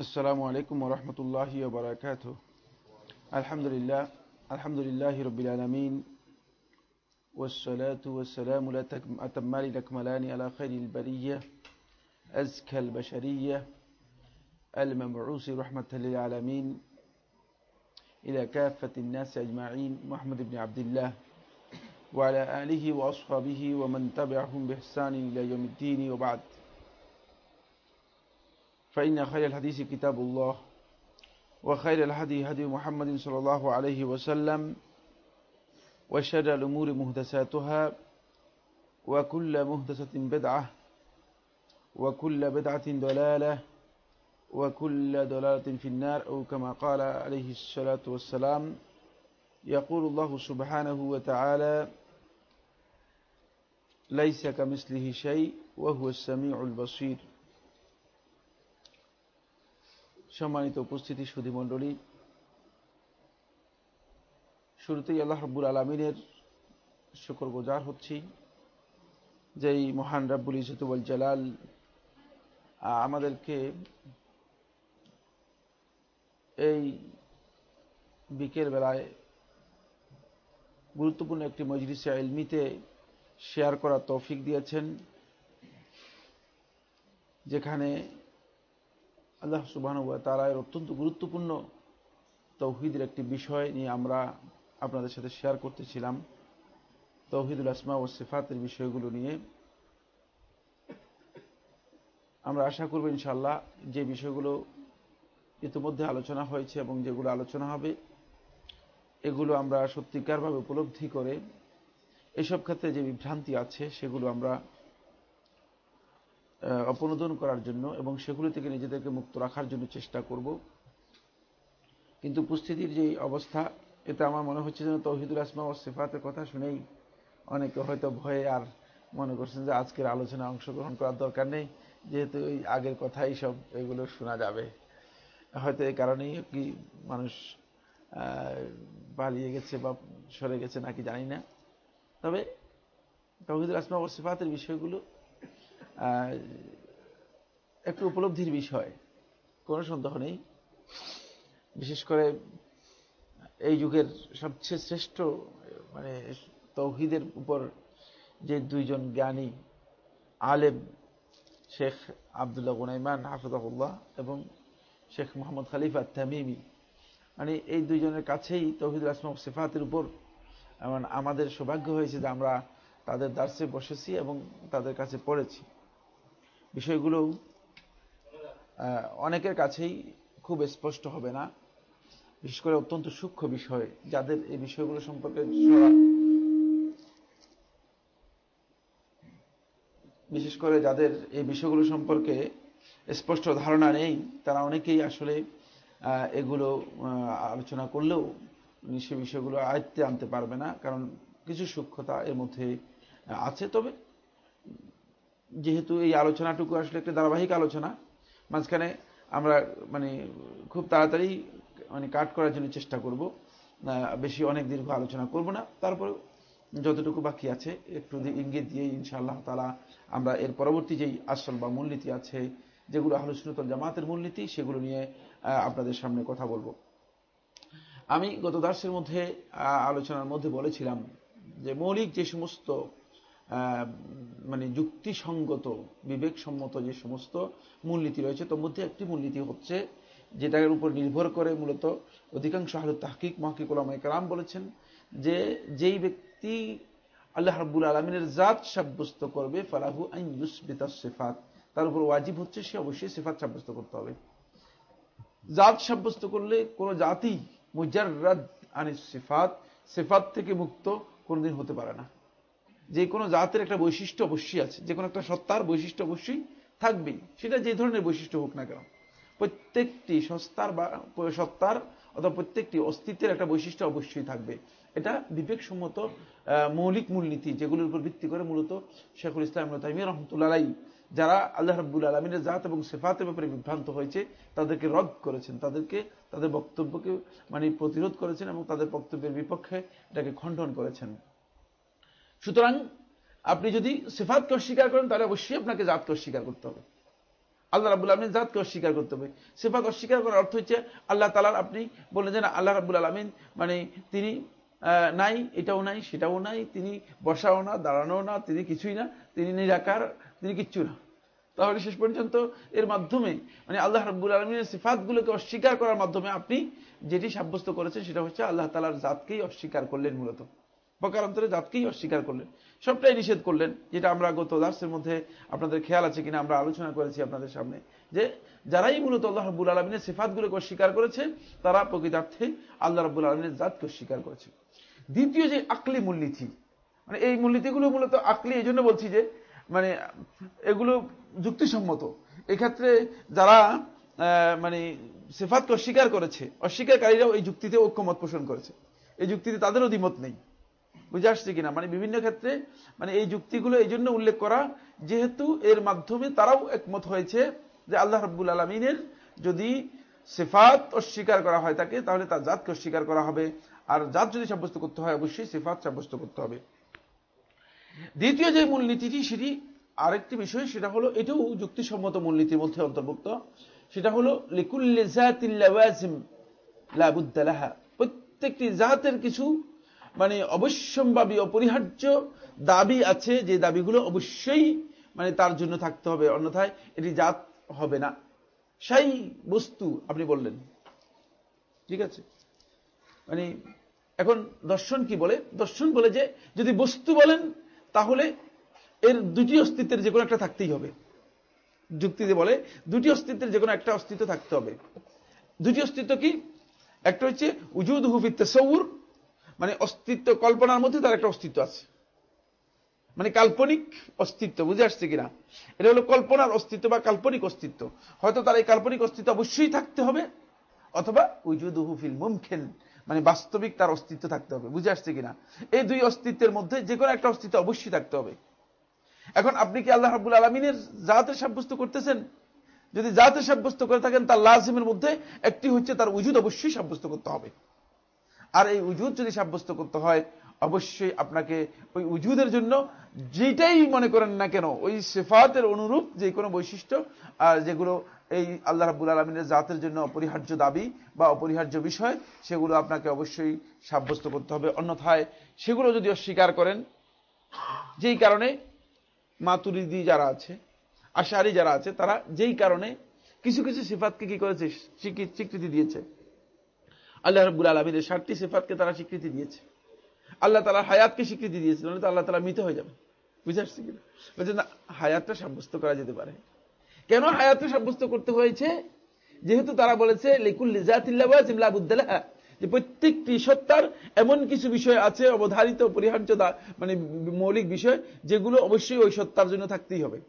السلام عليكم ورحمة الله وبركاته. الحمد لله الحمد لله رب العالمين والصلاة والسلام الأتمان الأكملان على خير البرية أزكى البشرية المبعوث رحمة للعالمين إلى كافة الناس أجمعين محمد بن عبد الله وعلى آله وأصحابه ومن تبعهم بإحسان إلى يوم الدين وبعد. فإن خير الحديث كتاب الله وخير الهدي هدي محمد صلى الله عليه وسلم وشر الأمور مهدساتها وكل مهدسة بدعة وكل بدعة ضلالة وكل ضلالة في النار أو كما قال عليه الصلاة والسلام يقول الله سبحانه وتعالى ليس كمثله شيء وهو السميع البصير. সম্মানিত উপস্থিতি সুধীমণ্ডলী, শুরুতেই আল্লাহ রব্বুল আলমিনের শুকর গোজার হচ্ছি যেই মহান রাব্বুল ইজতুবল জালাল আমাদেরকে এই বিকেল বেলায় গুরুত্বপূর্ণ একটি মজলিসে এলমিতে শেয়ার করার তৌফিক দিয়েছেন, যেখানে আল্লাহ সুবাহ তারা এর অত্যন্ত গুরুত্বপূর্ণ তৌহিদের একটি বিষয় নিয়ে আমরা আপনাদের সাথে শেয়ার করতেছিলাম। তৌহিদুল আসমা ও সিফাতের বিষয়গুলো নিয়ে। আমরা আশা করব ইনশাল্লাহ যে বিষয়গুলো ইতিমধ্যে আলোচনা হয়েছে এবং যেগুলো আলোচনা হবে, এগুলো আমরা সত্যিকারভাবে উপলব্ধি করে এসব ক্ষেত্রে যে বিভ্রান্তি আছে সেগুলো আমরা অপনোদন করার জন্য এবং সেগুলি থেকে নিজেদেরকে মুক্ত রাখার জন্য চেষ্টা করব। কিন্তু উপস্থিতির যে অবস্থা এটা আমার মনে হচ্ছে যেন তৌহিদুল আসমা ও সেফাতের কথা শুনেই অনেকে হয়তো ভয়ে আর মনে করছেন যে আজকের আলোচনা অংশগ্রহণ করার দরকার নেই, যেহেতু ওই আগের কথাই সব এগুলো শোনা যাবে। হয়তো এই কারণেই কি মানুষ পালিয়ে গেছে বা সরে গেছে নাকি জানি না। তবে তৌহিদুল আসমা ও সেফাতের বিষয়গুলো একটু উপলব্ধির বিষয়। কোনো সন্দেহ নেই। বিশেষ করে এই যুগের সবচেয়ে শ্রেষ্ঠ মানে তৌহিদের উপর যে দুইজন জ্ঞানী, আলেম শেখ আবদুল্লাহ গুনাইমান, হাফিজাহুল্লাহ, এবং শেখ মোহাম্মদ খালিফা তামিমি মানে এই দুইজনের কাছেই তৌহিদুল আসমাম সিফাতের উপর আমাদের সৌভাগ্য হয়েছে যে আমরা তাদের দার্সে বসেছি এবং তাদের কাছে পড়েছি। বিষয়গুলো অনেকের কাছেই খুব স্পষ্ট হবে না। বিশেষ করে অত্যন্ত সূক্ষ্ম বিষয় যাদের এই বিষয়গুলো সম্পর্কে বিশেষ করে যাদের এই বিষয়গুলো সম্পর্কে স্পষ্ট ধারণা নেই, তারা অনেকেই আসলে এগুলো আলোচনা করলেও সে বিষয়গুলো আয়ত্তে আনতে পারবে না, কারণ কিছু সূক্ষ্মতা এর মধ্যে আছে। তবে যেহেতু এই আলোচনাটুকু আসলে একটা ধারাবাহিক আলোচনা, মাঝখানে আমরা মানে খুব তাড়াতাড়ি মানে কাট করার জন্য চেষ্টা করব। বেশি অনেক দীর্ঘ আলোচনা করব না। তারপরে যতটুকু বাকি আছে, একটু ইঙ্গিত দিয়ে ইনশাআল্লাহ তালা আমরা এর পরবর্তী যেই আসল বা মূলনীতি আছে, যেগুলো আলোচনতল জামাতের মূলনীতি, সেগুলো নিয়ে আপনাদের সামনে কথা বলব। আমি গত দার্সের মধ্যে আলোচনার মধ্যে বলেছিলাম যে মৌলিক যে সমস্ত মানে যুক্তিসঙ্গত, বিবেকসম্মত যে সমস্ত মূলনীতি রয়েছে, তার মধ্যে একটি মূলনীতি হচ্ছে যেটার উপর নির্ভর করে মূলত অধিকাংশ আহলু তাহকিক মহাকিকুলাম বলেছেন যে যেই ব্যক্তি আল্লাহ রাব্বুল আলমিনের জাত সাব্যস্ত করবে, ফালাহু আইন ইউসবিতা সেফাত, তার উপর ওয়াজিব হচ্ছে সে অবশ্যই সেফাত সাব্যস্ত করতে হবে। জাত সাব্যস্ত করলে কোন জাতি মুজার্রাদ আনিস সেফাত সেফাত থেকে মুক্ত কোনোদিন হতে পারে না। যে কোনো জাতের একটা বৈশিষ্ট্য অবশ্যই আছে, যে কোনো একটা সত্তার বৈশিষ্ট্য অবশ্যই থাকবেই। সেটা যে ধরনের বৈশিষ্ট্য হোক না কেন। প্রত্যেকটি সস্তার বা সত্তার অথবা প্রত্যেকটি অস্তিত্বের একটা বৈশিষ্ট্য অবশ্যই থাকবে। এটা বিবেকসম্মত মৌলিক মূলনীতি যেগুলোর উপর ভিত্তি করে মূলত শেখুল ইসলাম তাইমিয়া রহমতুল্লাহ যারা আল্লাহ রব্বুল আলমিনের জাত এবং সেফাতের ব্যাপারে বিভ্রান্ত হয়েছে, তাদেরকে রদ করেছেন। তাদেরকে, তাদের বক্তব্যকে মানে প্রতিরোধ করেছেন এবং তাদের বক্তব্যের বিপক্ষে এটাকে খণ্ডন করেছেন। সুতরাং আপনি যদি সেফাতকে অস্বীকার করেন, তাহলে অবশ্যই আপনাকে জাতকে অস্বীকার করতে হবে। আল্লাহ রাবুল আলমিন জাতকে অস্বীকার করতে হবে। সেফাত অস্বীকার করার অর্থ হচ্ছে, আল্লাহ তালার আপনি বললেন যে না, আল্লাহ রাবুল আলমিন মানে তিনি নাই, এটাও নাই, সেটাও নাই, তিনি বসাও না দাঁড়ানো না, তিনি কিছুই না, তিনি নিরাকার, তিনি কিচ্ছু না। তাহলে শেষ পর্যন্ত এর মাধ্যমে মানে আল্লাহ রাব্বুল আলমিনের সিফাতগুলোকে অস্বীকার করার মাধ্যমে আপনি যেটি সাব্যস্ত করেছেন, সেটা হচ্ছে আল্লাহ তালার জাতকেই অস্বীকার করলেন মূলত। প্রকারান্তরে জাতকেই অস্বীকার করলেন। সবটাই নিষেধ করলেন, যেটা আমরা গত দাসের মধ্যে আপনাদের খেয়াল আছে কিনা আমরা আলোচনা করেছি আপনাদের সামনে, যে যারাই মূলত আল্লাহ রব্বুল আলমিনের সিফাতগুলোকে অস্বীকার করেছে, তারা প্রকৃতার্থে আল্লাহ রব্বুল আলমিনের জাতকে অস্বীকার করেছে। দ্বিতীয় যে আকলি মূলনীতি মানে এই মূলনীতিগুলো মূলত আকলি, এই জন্য বলছি যে মানে এগুলো যুক্তিসম্মত। এক্ষেত্রে যারা মানে সেফাতকে অস্বীকার করেছে, অস্বীকারীরাও এই যুক্তিতে ঐক্যমত পোষণ করেছে। এই যুক্তিতে তাদেরও দ্বিমত নেই। বুঝে আসছে কিনা? মানে বিভিন্ন ক্ষেত্রে মানে এই যুক্তিগুলো এই জন্য উল্লেখ করা, যেহেতু এর মাধ্যমে তারাও একমত হয়েছে যে আল্লাহ রব্বুল আলমিনের যদি সেফাত অস্বীকার করা হয় তাকে, তাহলে তার জাতকে অস্বীকার করা হবে। আর জাত যদি সাব্যস্ত করতে হয়, অবশ্যই সেফাত সাব্যস্ত করতে হবে। দ্বিতীয় যে মূলনীতিটি, সেটি আরেকটি বিষয়, সেটা হলো এটাও যুক্তিসম্মত মূলনীতির মধ্যে অন্তর্ভুক্ত। সেটা হলো প্রত্যেকটি জাতের কিছু মানে অবশ্যম্ভাবী অপরিহার্য দাবি আছে যে দাবিগুলো অবশ্যই মানে তার জন্য থাকতে হবে, অন্যথায় এটি জাত হবে না। সেই বস্তু আপনি বললেন। ঠিক আছে? মানে এখন দর্শন কি বলে? দর্শন বলে যে যদি বস্তু বলেন, তাহলে এর দুটি অস্তিত্বের যে কোনো একটা থাকতেই হবে। যুক্তিতে বলে, দুটি অস্তিত্বের যে কোনো একটা অস্তিত্ব থাকতে হবে। দুটি অস্তিত্ব কি? একটা হচ্ছে উজুদ হুফি তেসৌর মানে অস্তিত্ব, কল্পনার মধ্যে তার একটা অস্তিত্ব আছে। মানে কাল্পনিক অস্তিত্ব, বুঝে আসছে কিনা? এটা হলো কল্পনার অস্তিত্ব বা কাল্পনিক অস্তিত্ব। হয়তো তার এই কাল্পনিক অস্তিত্ব অবশ্যই থাকতে হবে, অথবা উজুদুহু ফিল মুমখেন মানে বাস্তবিক তার অস্তিত্ব থাকতে হবে, বুঝে আসছে কিনা? এই দুই অস্তিত্বের মধ্যে যে কোনো একটা অস্তিত্ব অবশ্যই থাকতে হবে। এখন আপনি কি আল্লাহ রাবুল আলমিনের জাতের সাব্যস্ত করতেছেন? যদি জাতের সাব্যস্ত করে থাকেন, তার লাজিমের মধ্যে একটি হচ্ছে তার উজুদ অবশ্যই সাব্যস্ত করতে হবে। আর এই উজুদ যদি সাব্যস্ত করতে হয়, অবশ্যই আপনাকে ওই উজুদের জন্য যেটাই মনে করেন না কেন, ওই সেফাতের অনুরূপ যে কোনো বৈশিষ্ট্য যেগুলো এই আল্লাহ রাবুল আলমিনের জাতের জন্য অপরিহার্য দাবি বা অপরিহার্য বিষয়, সেগুলো আপনাকে অবশ্যই সাব্যস্ত করতে হবে। অন্যথায় সেগুলো যদি অস্বীকার করেন, যেই কারণে মাতুরিদি যারা আছে, আশারি যারা আছে, তারা যেই কারণে কিছু কিছু সিফাতকে কি করেছে স্বীকৃতি দিয়েছে। আল্লাহ রব্বুল আলমীদের ষাটটি সিফাতকে তারা স্বীকৃতি দিয়েছে। আল্লাহ তালা হায়াতকে স্বীকৃতি দিয়েছে দিয়েছিল তো আল্লাহ তালা মৃত হয়ে যাবে। বুঝে আসছে কিনা? বলছে না হায়াতটা সাব্যস্ত করা যেতে পারে। কেন হায়াতটা সাব্যস্ত করতে হয়েছে? যেহেতু তারা বলেছে লিকুল লিজাতিল্লাহ যে প্রত্যেকটি সত্তার এমন কিছু বিষয় আছে, অবধারিত, পরিহার্যতা মানে মৌলিক বিষয়, যেগুলো অবশ্যই ওই সত্তার জন্য থাকতেই হবে।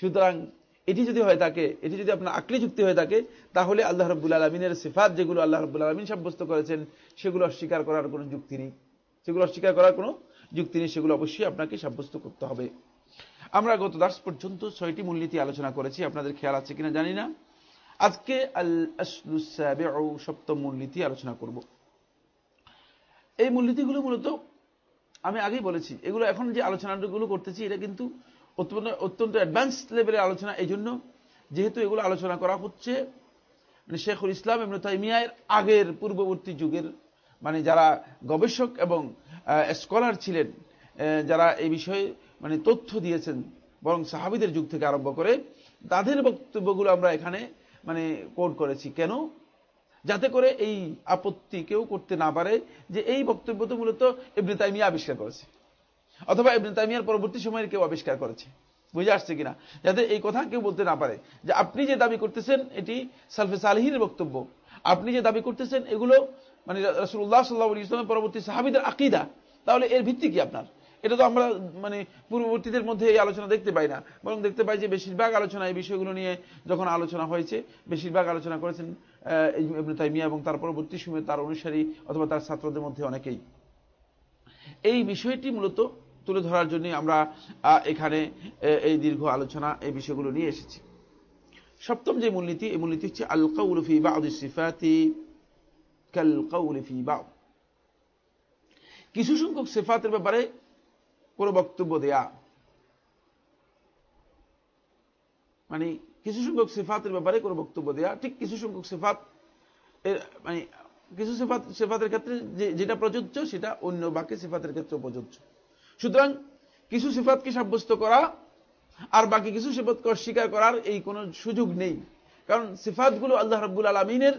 সুতরাং এটি যদি হয়ে থাকে, এটি যদি আপনার আকলি যুক্তি হয়ে থাকে, তাহলে আল্লাহ রব্বুল আলমিনের সিফাত যেগুলো আল্লাহ রব্বুল আলমিন সাব্যস্ত করেছেন, সেগুলো অস্বীকার করার কোনো যুক্তি নেই। সেগুলো অস্বীকার করার কোনো যুক্তি নেই, সেগুলো অবশ্যই আপনাকে সাব্যস্ত করতে হবে। আমরা গত দাস পর্যন্ত ছয়টি মূলনীতি আলোচনা করেছি, আপনাদের খেয়াল আছে কিনা জানি না। আজকে আল সপ্তম মূলনীতি আলোচনা করব। এই মূলনীতিগুলো মূলত আমি আগেই বলেছি, এগুলো এখন যে আলোচনাগুলো করতেছি, এটা কিন্তু অত্যন্ত অত্যন্ত অ্যাডভান্স লেভেলের আলোচনা এই জন্য যেহেতু এগুলো আলোচনা করা হচ্ছে মানে শেখুল ইসলাম এমন তাইমিয়ার আগের পূর্ববর্তী যুগের মানে যারা গবেষক এবং স্কলার ছিলেন যারা এই বিষয়ে মানে তথ্য দিয়েছেন, বরং সাহাবিদের যুগ থেকে আরম্ভ করে, তাদের বক্তব্যগুলো আমরা এখানে মানে কোট করেছি। কেন? যাতে করে এই আপত্তি কেউ করতে না পারে যে এই বক্তব্য তো মূলত এমনি তাইমিয়া আবিষ্কার করেছে। অথবা ইবনে তাইমিয়ার পরবর্তী সময়ের কেউ আবিষ্কার করেছে। বুঝে আসছে কিনা? যাতে এই কথা কেউ বলতে না পারে। যে আপনি যে দাবি করতেছেন, এটি সালফে সালহিনের বক্তব্য। আপনি যে দাবি করতেছেন, এগুলো মানে রসুল্লাহ সাল্লাহ ইসলামের পরবর্তী সাহাবিদের আকিদা। তাহলে এর ভিত্তি কি আপনার? এটা তো আমরা মানে পূর্ববর্তীদের মধ্যে এই আলোচনা দেখতে পাই না। বরং দেখতে পাই যে বেশিরভাগ আলোচনা এই বিষয়গুলো নিয়ে যখন আলোচনা হয়েছে, বেশিরভাগ আলোচনা করেছেন তাইমিয়া এবং তার পরবর্তী সময়ে তার অনুসারী অথবা তার ছাত্রদের মধ্যে অনেকেই। এই বিষয়টি মূলত তুলে ধরার জন্য আমরা এখানে এই দীর্ঘ আলোচনা এই বিষয়গুলো নিয়ে এসেছি। সপ্তম যে মূলনীতি, এই মূলনীতি হচ্ছে আল কৌলফি বা সিফাতি কাল কৌলফি বা কিছু সংখ্যক সেফাতের ব্যাপারে কোন বক্তব্য দেয়া। মানে কিছু সংখ্যক সিফাতের ব্যাপারে কোনো বক্তব্য দেওয়া ঠিক কিছু সংখ্যক সিফাত মানে কিছু সিফাত, সিফাতের ক্ষেত্রে যেটা প্রযোজ্য, সেটা অন্য বাকি সিফাতের ক্ষেত্রে প্রযোজ্য। সুতরাং কিছু সিফাতকে সাব্যস্ত করা আর বাকি কিছু সিফাতকে অস্বীকার করার এই কোনো সুযোগ নেই। কারণ সিফাতগুলো আল্লাহ রব্বুল আলমিনের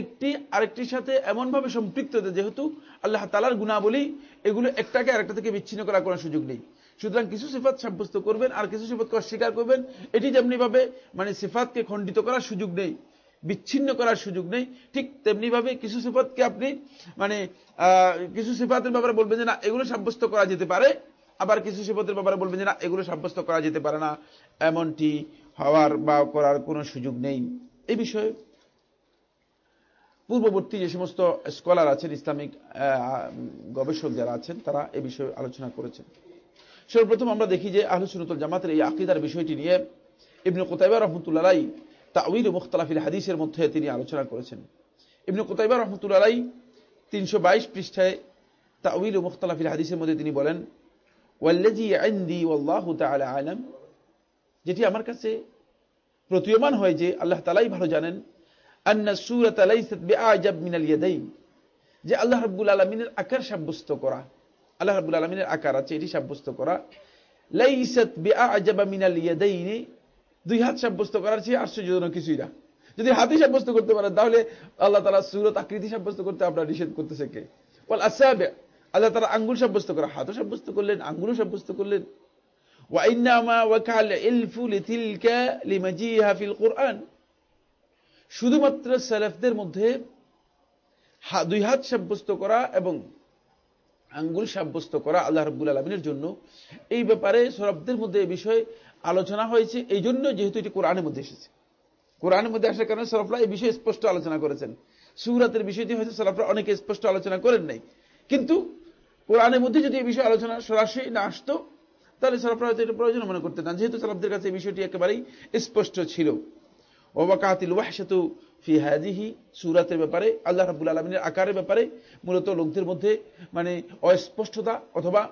একটি আরেকটির সাথে এমনভাবে সম্পৃক্ত যেহেতু আল্লাহ তালার গুণাবলী, এগুলো একটাকে আরেকটা থেকে বিচ্ছিন্ন করার কোনো সুযোগ নেই। সুতরাং কিছু সিফাত সাব্যস্ত করবেন আর কিছু সিফাতকে অস্বীকার করবেন, এটি যেমনিভাবে মানে সিফাতকে খণ্ডিত করার সুযোগ নেই। বিচ্ছিন্ন করার সুযোগ নেই। ঠিক তেমনি ভাবে কিছু সিফাতকে আপনি মানে কিছু সিফাতের ব্যাপারে বলবেন যে না, এগুলো সাব্যস্ত করা যেতে পারে। আবার কিছু সিফতের ব্যাপারে বলবেন যে না, এগুলো সাব্যস্ত করা যেতে পারে না। এমনটি হওয়ার বা করার কোনো সুযোগ নেই। এই বিষয়ে পূর্ববর্তী যে সমস্ত স্কলার আছেন, ইসলামিক গবেষক যারা আছেন, তারা এ বিষয়ে আলোচনা করেছেন। সর্বপ্রথম আমরা দেখি যে আহলুসুনতুল জামাতের এই আকিদার বিষয়টি নিয়ে ইবনু কোতাইবা রহমতুল্লাহ তাউইল মুখতালাফিল হাদিসের মধ্যে তিনি আলোচনা করেছেন। ইবনু কোতাইবা রহমতুল্লাহ তিনশো বাইশ পৃষ্ঠায় তাউইল মুখতালাফিল হাদিসের মধ্যে তিনি বলেন আলাম যেটি আমার কাছে প্রতীয়মান হয় যে আল্লাহ তালাই ভালো জানেন মিনাল যে আল্লাহ রাব্বুল আলামিনের আকার সাব্যস্ত করা, আল্লাহ রাব্বুল আলামিনের আকার আছে, এটি সাব্যস্ত করা, লাইসাত ইয়াদাইন দুই হাত সাব্যস্ত করার চেয়ে আশ্চর্যজনক কিছুই না। যদি হাতি সাব্যস্ত করতে পারেন তাহলে আল্লাহ তালা সুরত আকৃতি সাব্যস্ত করতে আপনার নিষেধ করতেছে কে? বল আসাবে আল্লাহ তারা আঙ্গুল সাব্যস্ত করা, হাতও সাব্যস্ত করলেন, আঙ্গুলও সাব্যস্ত করলেন। শুধুমাত্র সালাফদের মধ্যে দুই হাত সাব্যস্ত করা এবং আঙ্গুল সাব্যস্ত করা আল্লাহ রব্বুল আলমিনের জন্য, এই ব্যাপারে সরবদের মধ্যে এই বিষয়ে আলোচনা হয়েছে, এই জন্য যেহেতু এটি কোরআনের মধ্যে এসেছে। কোরআনের মধ্যে আসার কারণে সরফরা এই বিষয়ে স্পষ্ট আলোচনা করেছেন। সুরাতের বিষয়টি হয়তো সরফরা অনেকে স্পষ্ট আলোচনা করেন নাই। কিন্তু কোরআনের মধ্যে যদি এই বিষয়ে আলোচনা সরাসরি না আসতো, তাহলে সরফরা হয়তো এটা প্রয়োজন মনে করতেন না। যেহেতু সালাফদের কাছে এই বিষয়টি একেবারেই স্পষ্ট ছিল। ওবাকাতিল ওয়াহসাতু ফি হাদিহি সুরাতের ব্যাপারে, আল্লাহ রাবুল আলমিনের আকারের ব্যাপারে মূলত লোকদের মধ্যে মানে অস্পষ্টতা অথবা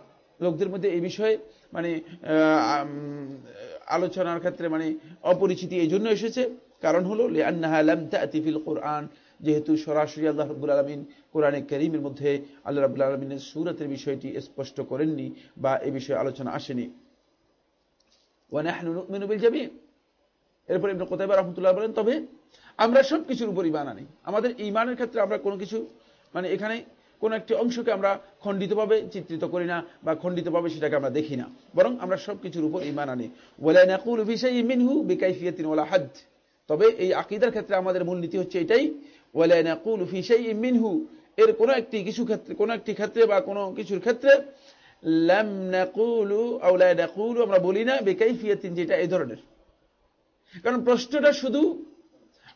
লোকদের মধ্যে এই বিষয়ে মানে আলোচনার ক্ষেত্রে মানে অপরিচিতি এই জন্য এসেছে। কারণ হলো ফিল কোরআন, যেহেতু সরাসরি আল্লাহ রব্বুল আলমিন কোরআনে করিমের মধ্যে আল্লাহ রাবুল আলমিনের সুরতের বিষয়টি স্পষ্ট করেননি বা এ বিষয়ে আলোচনা আসেনি। যাবি এরপর ইবনে কোথায় রহমতুল্লাহ বলেন, তবে আমরা সব কিছুর উপর ইমান আনি। আমাদের ইমানের ক্ষেত্রে আমরা কোনো কিছু মানে এখানে কোন একটি অংশকে আমরা খণ্ডিতভাবে চিত্রিত করি না বা খণ্ডিতভাবে সেটাকে আমরা দেখি না। বরং আমরা সব কিছুর উপর ইমান আনি। মিনহু বিকাইফিয়াতিন ওলা হাদ। তবে এই আকিদার ক্ষেত্রে আমাদের মূলনীতি হচ্ছে এটাই ওয়ালাকুল ফিসাই মিনহু। এর কোন একটি কিছু ক্ষেত্রে, কোন একটি ক্ষেত্রে বা কোনো কিছুর ক্ষেত্রে আমরা বলি না বেকাইফিয়াতিন যেটা এই ধরনের। কারণ প্রশ্নটা শুধু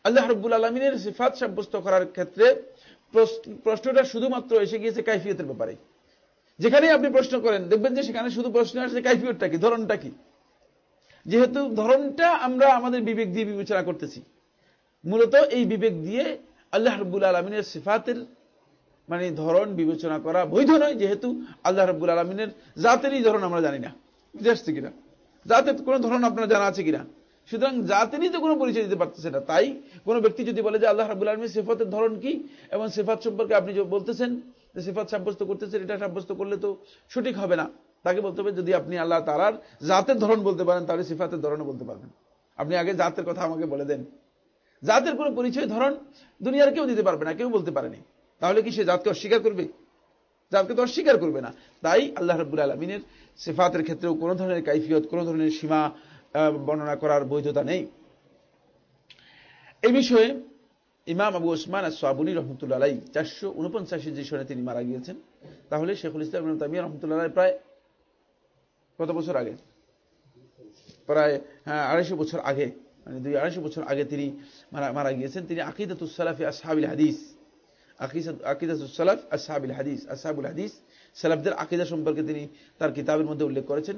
আল্লাহ রব্বুল আলমিনের সিফাত সাব্যস্ত করার ক্ষেত্রে প্রশ্নটা শুধুমাত্র এসে গিয়েছে কাইফিয়তের ব্যাপারে। যেখানেই আপনি প্রশ্ন করেন, দেখবেন যে সেখানে শুধু প্রশ্ন আসছে কাইফিয়তটা কি, ধরনটা কি। যেহেতু ধরনটা আমরা আমাদের বিবেক দিয়ে বিবেচনা করতেছি। মূলত এই বিবেক দিয়ে আল্লাহ রব্বুল আলমিনের সিফাতের মানে ধরন বিবেচনা করা বৈধ নয়, যেহেতু আল্লাহ রব্বুল আলমিনের জাতেরই ধরন আমরা জানি না। বুঝে আসছে কিনা? জাতের কোন ধরন আপনার জানা আছে কিনা? সুতরাং জাতেরই তো কোনো পরিচয় দিতে পারতেছে না। তাই কোনো ব্যক্তি যদি বলে যে আল্লাহ রাবুল আলমীর সেফাতের ধরন কি এবং সেফাত সম্পর্কে আপনি বলতেছেন যে সেফাত সাব্যস্ত করতেছেন, এটা সাব্যস্ত করলে তো সঠিক হবে না। তাকে বলতে হবে যদি আপনি আল্লাহ তালার জাতের ধরন বলতে পারেন, তাহলে সিফাতের ধরনও বলতে পারবেন। আপনি আগে জাতের কথা আমাকে বলে দেন। জাতের কোনো পরিচয় ধরন দুনিয়ার কেউ দিতে পারবে না, কেউ বলতে পারেনি। তাহলে কি সে জাতকে অস্বীকার করবে? জাতকে তো অস্বীকার করবে না। তাই আল্লাহ রব্বুল আলমিনের সেফাতের ক্ষেত্রেও কোনো ধরনের কাইফিয়ত, কোনো ধরনের সীমা বর্ণনা করার বৈধতা নেই। এই বিষয়ে ইমাম আবু ওসমান সাবুনি রহমতুল্লাহ আলাই চারশো উনপঞ্চাশি যে সনে তিনি মারা গিয়েছেন। তাহলে শেখুল ইসলাম তামিয়া রহমতুল্লাহ প্রায় কত বছর আগে? প্রায় হ্যাঁ আড়াইশো বছর আগে মানে দুই, আড়াইশো বছর আগে তিনি মারা গিয়েছেন। তিনি আকিদাতুসালাফি আসহাবিল হাদিস আকিদাতুসালাফ আসহাবিল হাদিস, আসহাবুল হাদিস সালাফদের আকিদা সম্পর্কে তিনি তার কিতাবের মধ্যে উল্লেখ করেছেন।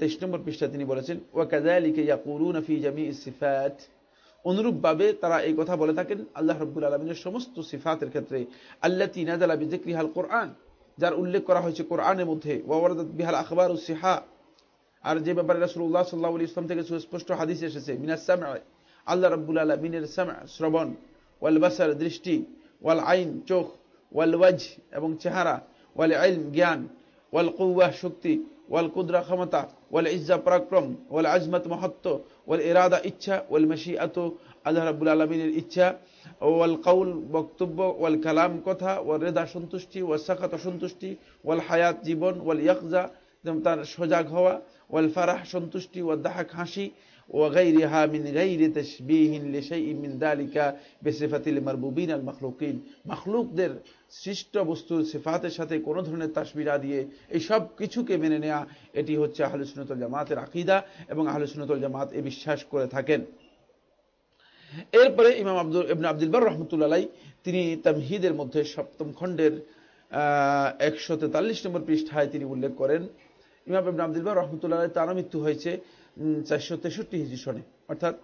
তেইশ নম্বর পৃষ্ঠা তিনি বলেছেন ওয়াকাদালিকে ইয়াকুলুন ফি জামি সিফাত। অনুরূপভাবে তারা এই কথা বলে থাকেন আল্লাহ রব্বুল আলমিনের সমস্ত সিফাতের ক্ষেত্রে আল্লাহ তিনাদালা বিজিক্রিহাল কোরআন। যার উল্লেখ করা হয়েছে কোরআনের মধ্যে ওয়ারদাত বিহাল আখবর ও সিহা। আর যে ব্যাপারে রাসুল্লাহ সাল্লাহ ইসলাম থেকে সুস্পষ্ট হাদিস এসেছে মিনাসাম আল্লাহ রব্বুল আল্লাহ মিনের শ্রবণ, ওয়াল বাসার দৃষ্টি, ওয়াল আইন, চোখ, ওয়াল ওয়াজ এবং চেহারা। ওয়াল আইন জ্ঞান ওয়াল কৌবাহ শক্তি ওয়াল কুদরা ক্ষমতা ওয়াল ইজ্জা পরাক্রম ওয়াল আজমত মহত্ব ওয়াল ইরাদা ইচ্ছা ওয়াল মাসি আত আল্লাহ রাবুল আলমিনের ইচ্ছা ওয়াল কাউল বক্তব্য ওয়াল কালাম কথা ওয়াল রেদা সন্তুষ্টি ওয়াল সাকাত অসন্তুষ্টি ওয়াল হায়াত জীবন ওয়াল ইয়াকজা যেমন তার সজাগ হওয়া ওয়াল ফারাহ সন্তুষ্টি ওয়াল দাহাক হাসি وغيرها من غير تشبيه لشيء من ذلك بصفة المربوبين المخلوقين মখলুকদের সৃষ্ট বস্তুর সিফাতের সাথে কোন ধরনের তাসবিরা দিয়ে এই সব কিছুকে মেনে নেওয়া এটি হচ্ছে আহলে সুন্নাতুল জামাতের আকীদা এবং আহলে সুন্নাতুল জামাত এ বিশ্বাস করে থাকেন এরপরে ইমাম আব্দুল ইবনে আব্দুল বার রহমতুল্লাহ তিনি তামহিদের মধ্যে সপ্তম খণ্ডের একশো তেতাল্লিশ নম্বর পৃষ্ঠায় তিনি উল্লেখ করেন ইমাম ইবনে আব্দুল বার রহমতুল্লাহ তার মৃত্যু হয়েছে চারশো তেষট্টি হিজি সনে অর্থাৎ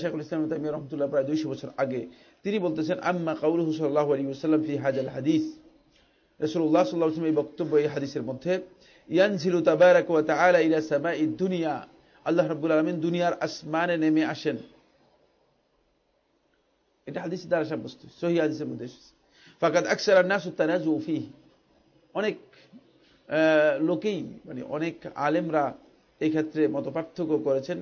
শেখুল ইসলাম তামিয়া রহমতুল্লাহ প্রায় দুইশো বছর আগে তিনি বলতেছেন, আম্মা কাউল আলী ফি হাজাল হাদিস। রসুল্লাহ সাল্লাহ এই বক্তব্য এই হাদিসের মধ্যে ইলা দুনিয়া। আল্লাহ দুনিয়ার আসমানে নেমে আসেন। এটা দ্বারা সাব্যস্ত, সহি হাদিসের মধ্যে এসেছে। আকসার অনেক লোকেই মানে অনেক আলেমরা এই ক্ষেত্রে মত পার্থক্য করেছেন,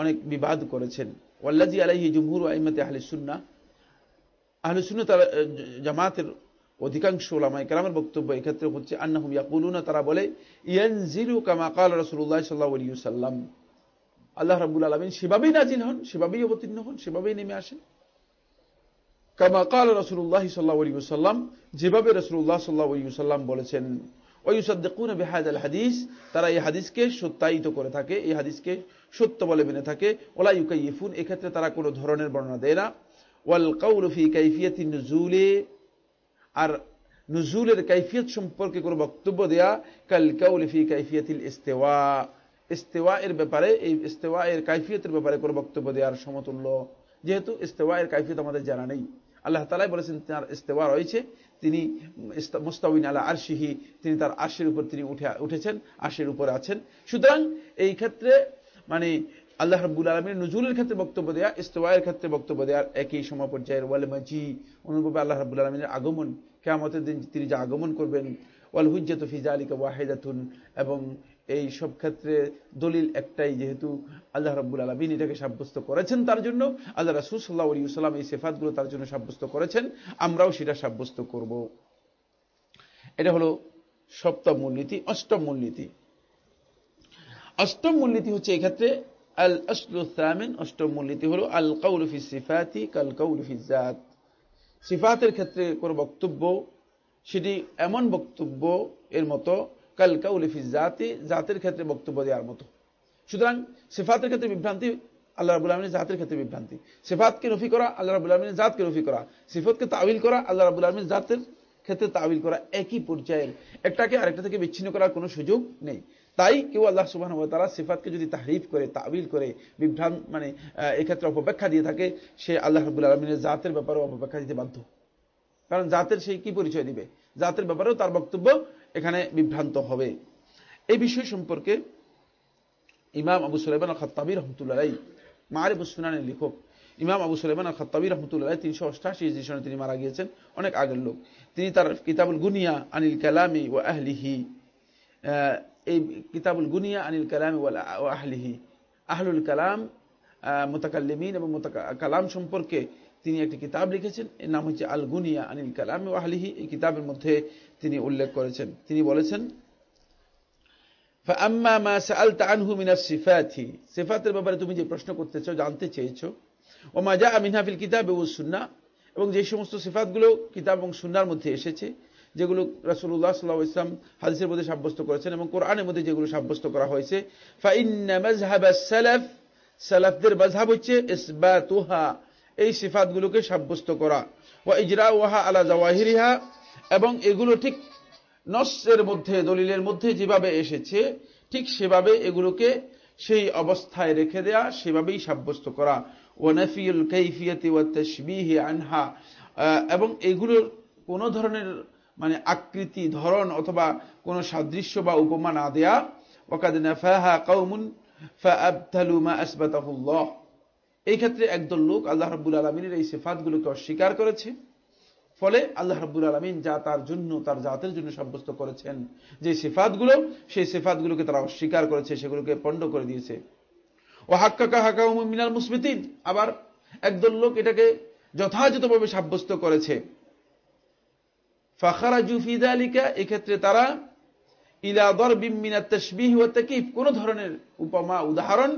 অনেক বিবাদ করেছেন। ওয়াল্লাজি আলাইহি জুমহুর আইমাতে আহলে সুন্না আহলে সুন্না তারা জামাতের অধিকাংশ ওলামাই কালামের বক্তব্য এক্ষেত্রে হচ্ছে আন্নাহুম ইয়াকুলুনা, তারা বলে, ইয়ানজিলু কামা কাল রাসূলুল্লাহ সাল্লাল্লাহু আলাইহি ওয়াসাল্লাম। আল্লাহ রাব্বুল আলামিন সেভাবেই নাজিল হন, সেভাবেই অবতীর্ণ হন, সেভাবেই নেমে আসেন। কামা কাল রাসূলুল্লাহ সাল্লাল্লাহু আলাইহি ওয়াসাল্লাম, যেভাবে রাসূলুল্লাহ সাল্লাল্লাহু আলাইহি ওয়াসাল্লাম বলেছেন ওয়ুসাদ্দিকুন বিহাদাল হাদিস তারা এই হাদিসকে সত্যায়িত করে থাকে, এই হাদিসকে সত্য বলে মেনে থাকে। ওলা ইউকাইফুন, এক্ষেত্রে তারা কোনো ধরনের বর্ণনা দেয় না। ওয়াল কাউল ফি কাইফিয়াতি নুজুলে, আর নুজুলের কাইফিয়ত সম্পর্কে কোনো বক্তব্য দেয়া, কাল কাউল ফি কাইফিয়াতিল ইস্তেওয়া। ইস্তেওয়া এর ব্যাপারে, এই ইস্তেওয়া এর কাইফিয়তের ব্যাপারে কোনো বক্তব্য দেওয়ার সমতুল্য। যেহেতু ইস্তেওয়া এর কাইফিয়ত আমাদের জানা নেই। আল্লাহ তালাই বলেছেন তার ইস্তেওয়া রয়েছে। তিনি মুস্তাউন আলা আরশিহি, তিনি তার আশের উপর তিনি উঠে, উঠেছেন আশের উপরে আছেন। সুতরাং এই ক্ষেত্রে মানে আল্লাহ রব্বুল আলমীর নজরুলের ক্ষেত্রে বক্তব্য দেওয়া ইস্তওয়ায়ের ক্ষেত্রে বক্তব্য দেওয়ার একই সময় পর্যায়ের ওয়াল মাজি অনুরূপে আল্লাহ রব্বুল আলমীর আগমন কেমতের দিন তিনি যা আগমন করবেন, ওয়াল হুজ্জাত ফিজা আলিকা ওয়াহেদাতুন, এবং এই সব ক্ষেত্রে দলিল একটাই, যেহেতু আল্লাহ রব্বুল আলমিন এটাকে সাব্যস্ত করেছেন তার জন্য, আল্লাহ রাসুল সাল্লাহ আলী সাল্লাম এই সেফাতগুলো তার জন্য সাব্যস্ত করেছেন, আমরাও সেটা সাব্যস্ত করব। এটা হলো সপ্তম মূলনীতি, অষ্টম মূলনীতি। অষ্টম মূলনীতি হচ্ছে এক্ষেত্রে আল আসলুসামিন অষ্টম মূলনীতি হল আল কৌলফি সিফাতি কাল কৌলফি জাত সিফাতের ক্ষেত্রে কোনো বক্তব্য, সেটি এমন বক্তব্য এর মতো কাল কাউলিফি জাতি, জাতের ক্ষেত্রে বক্তব্য দেওয়ার মতো। সুতরাং সিফাতের ক্ষেত্রে বিভ্রান্তি, আল্লাহ রাবুল আলমিনের জাতের ক্ষেত্রে বিভ্রান্তি। সিফাতকে নফি করা, আল্লাহ রাবুল আলমিনের জাতকে নফি করা। সিফতকে তাবিল করা, আল্লাহ রাবুল আলমিনের জাতের ক্ষেত্রে তাবিল করা একই পর্যায়ের। একটাকে আরেকটা থেকে বিচ্ছিন্ন করার কোনো সুযোগ নেই। তাই কেউ আল্লাহ সুবাহ তারা সিফাতকে যদি তাহরিফ করে তাবিল করে, বিভ্রান্ত মানে এক্ষেত্রে অপব্যাখ্যা দিয়ে থাকে, সে আল্লাহ রাবুল আলমিনের জাতের ব্যাপারে অপব্যাখ্যা দিতে বাধ্য। কারণ জাতের সেই কি পরিচয় দিবে? জাতের ব্যাপারেও তার বক্তব্য এখানে বিভ্রান্ত হবে। এই বিষয় সম্পর্কে ইমাম আবু সুলাইমান খত্তাবি রহমতুল্লাহ মারিফ সুনানের লেখক ইমাম আবু সুলাইমান খত্তাবি রহমতুল্লাহ তিনশো অষ্টাশি সনে তিনি মারা গিয়েছেন, অনেক আগের লোক। তিনি তার কিতাবুল গুনিয়া আনিল কালামি ও আহলিহি এই কিতাবুল গুনিয়া আনিল কালামি ও আহলিহি। আহলুল কালাম মোতাকাল্লিমিন এবং কালাম সম্পর্কে তিনি একটি কিতাব লিখেছেন। এর নাম হচ্ছে আল গুনিয়া আনিল কালাম আহলিহি। এই কিতাবের মধ্যে তিনি উল্লেখ করেছেন। তিনি বলেছেন ব্যাপারে তুমি যে প্রশ্ন জানতে এবং যে সমস্ত সিফাতগুলো কিতাব এবং সুন্নার মধ্যে এসেছে, যেগুলো রাসুল্লাহ সাল্লাহ ইসলাম হাদিসের মধ্যে সাব্যস্ত করেছেন এবং কোরআনের মধ্যে যেগুলো সাব্যস্ত করা হয়েছে সালাফদের মজহাব হচ্ছে ইসবাতুহা। এই সিফাতগুলোকে সাব্যস্ত করা। ও ইজরা ওয়াহা আলা জাওয়াহিরিহা, এবং এগুলো ঠিক নসের মধ্যে, দলিলের মধ্যে যেভাবে এসেছে, ঠিক সেভাবে এগুলোকে সেই অবস্থায় রেখে দেয়া, সেভাবেই সাব্যস্ত করা। ও নফিউল কৈফিয়তি ও তসবিহি আনহা এবং এগুলোর কোন ধরনের মানে আকৃতি, ধরন অথবা কোনো সাদৃশ্য বা উপমা না দেয়া। ওকাদ নাফাহা কওমুন ফাআবতালু মা আসবাতাহুল্লাহ। এই ক্ষেত্রে একদল লোক আল্লাহ রাব্বুল আলামিনের এই সিফাতগুলোকে অস্বীকার করেছে। ফলে আল্লাহ রাব্বুল আলামিন যা তার জন্য, তার জাতের জন্য সাব্যস্ত করেছেন, যে সিফাতগুলো, সেই সিফাতগুলোকে তারা অস্বীকার করেছে, সেগুলোকে পণ্ড করে দিয়েছে। ও হাক্কাকা হাকা মিনাল মুসমিতিন আবার একদল লোক এটাকে যথাযথভাবে সাব্যস্ত করেছে। ফাখারা জুফিদা আলিকা এক্ষেত্রে তারা ইলা দরবিম মিনা তসবিহ ও তাকিফ। কোন ধরনের উপমা, উদাহরণ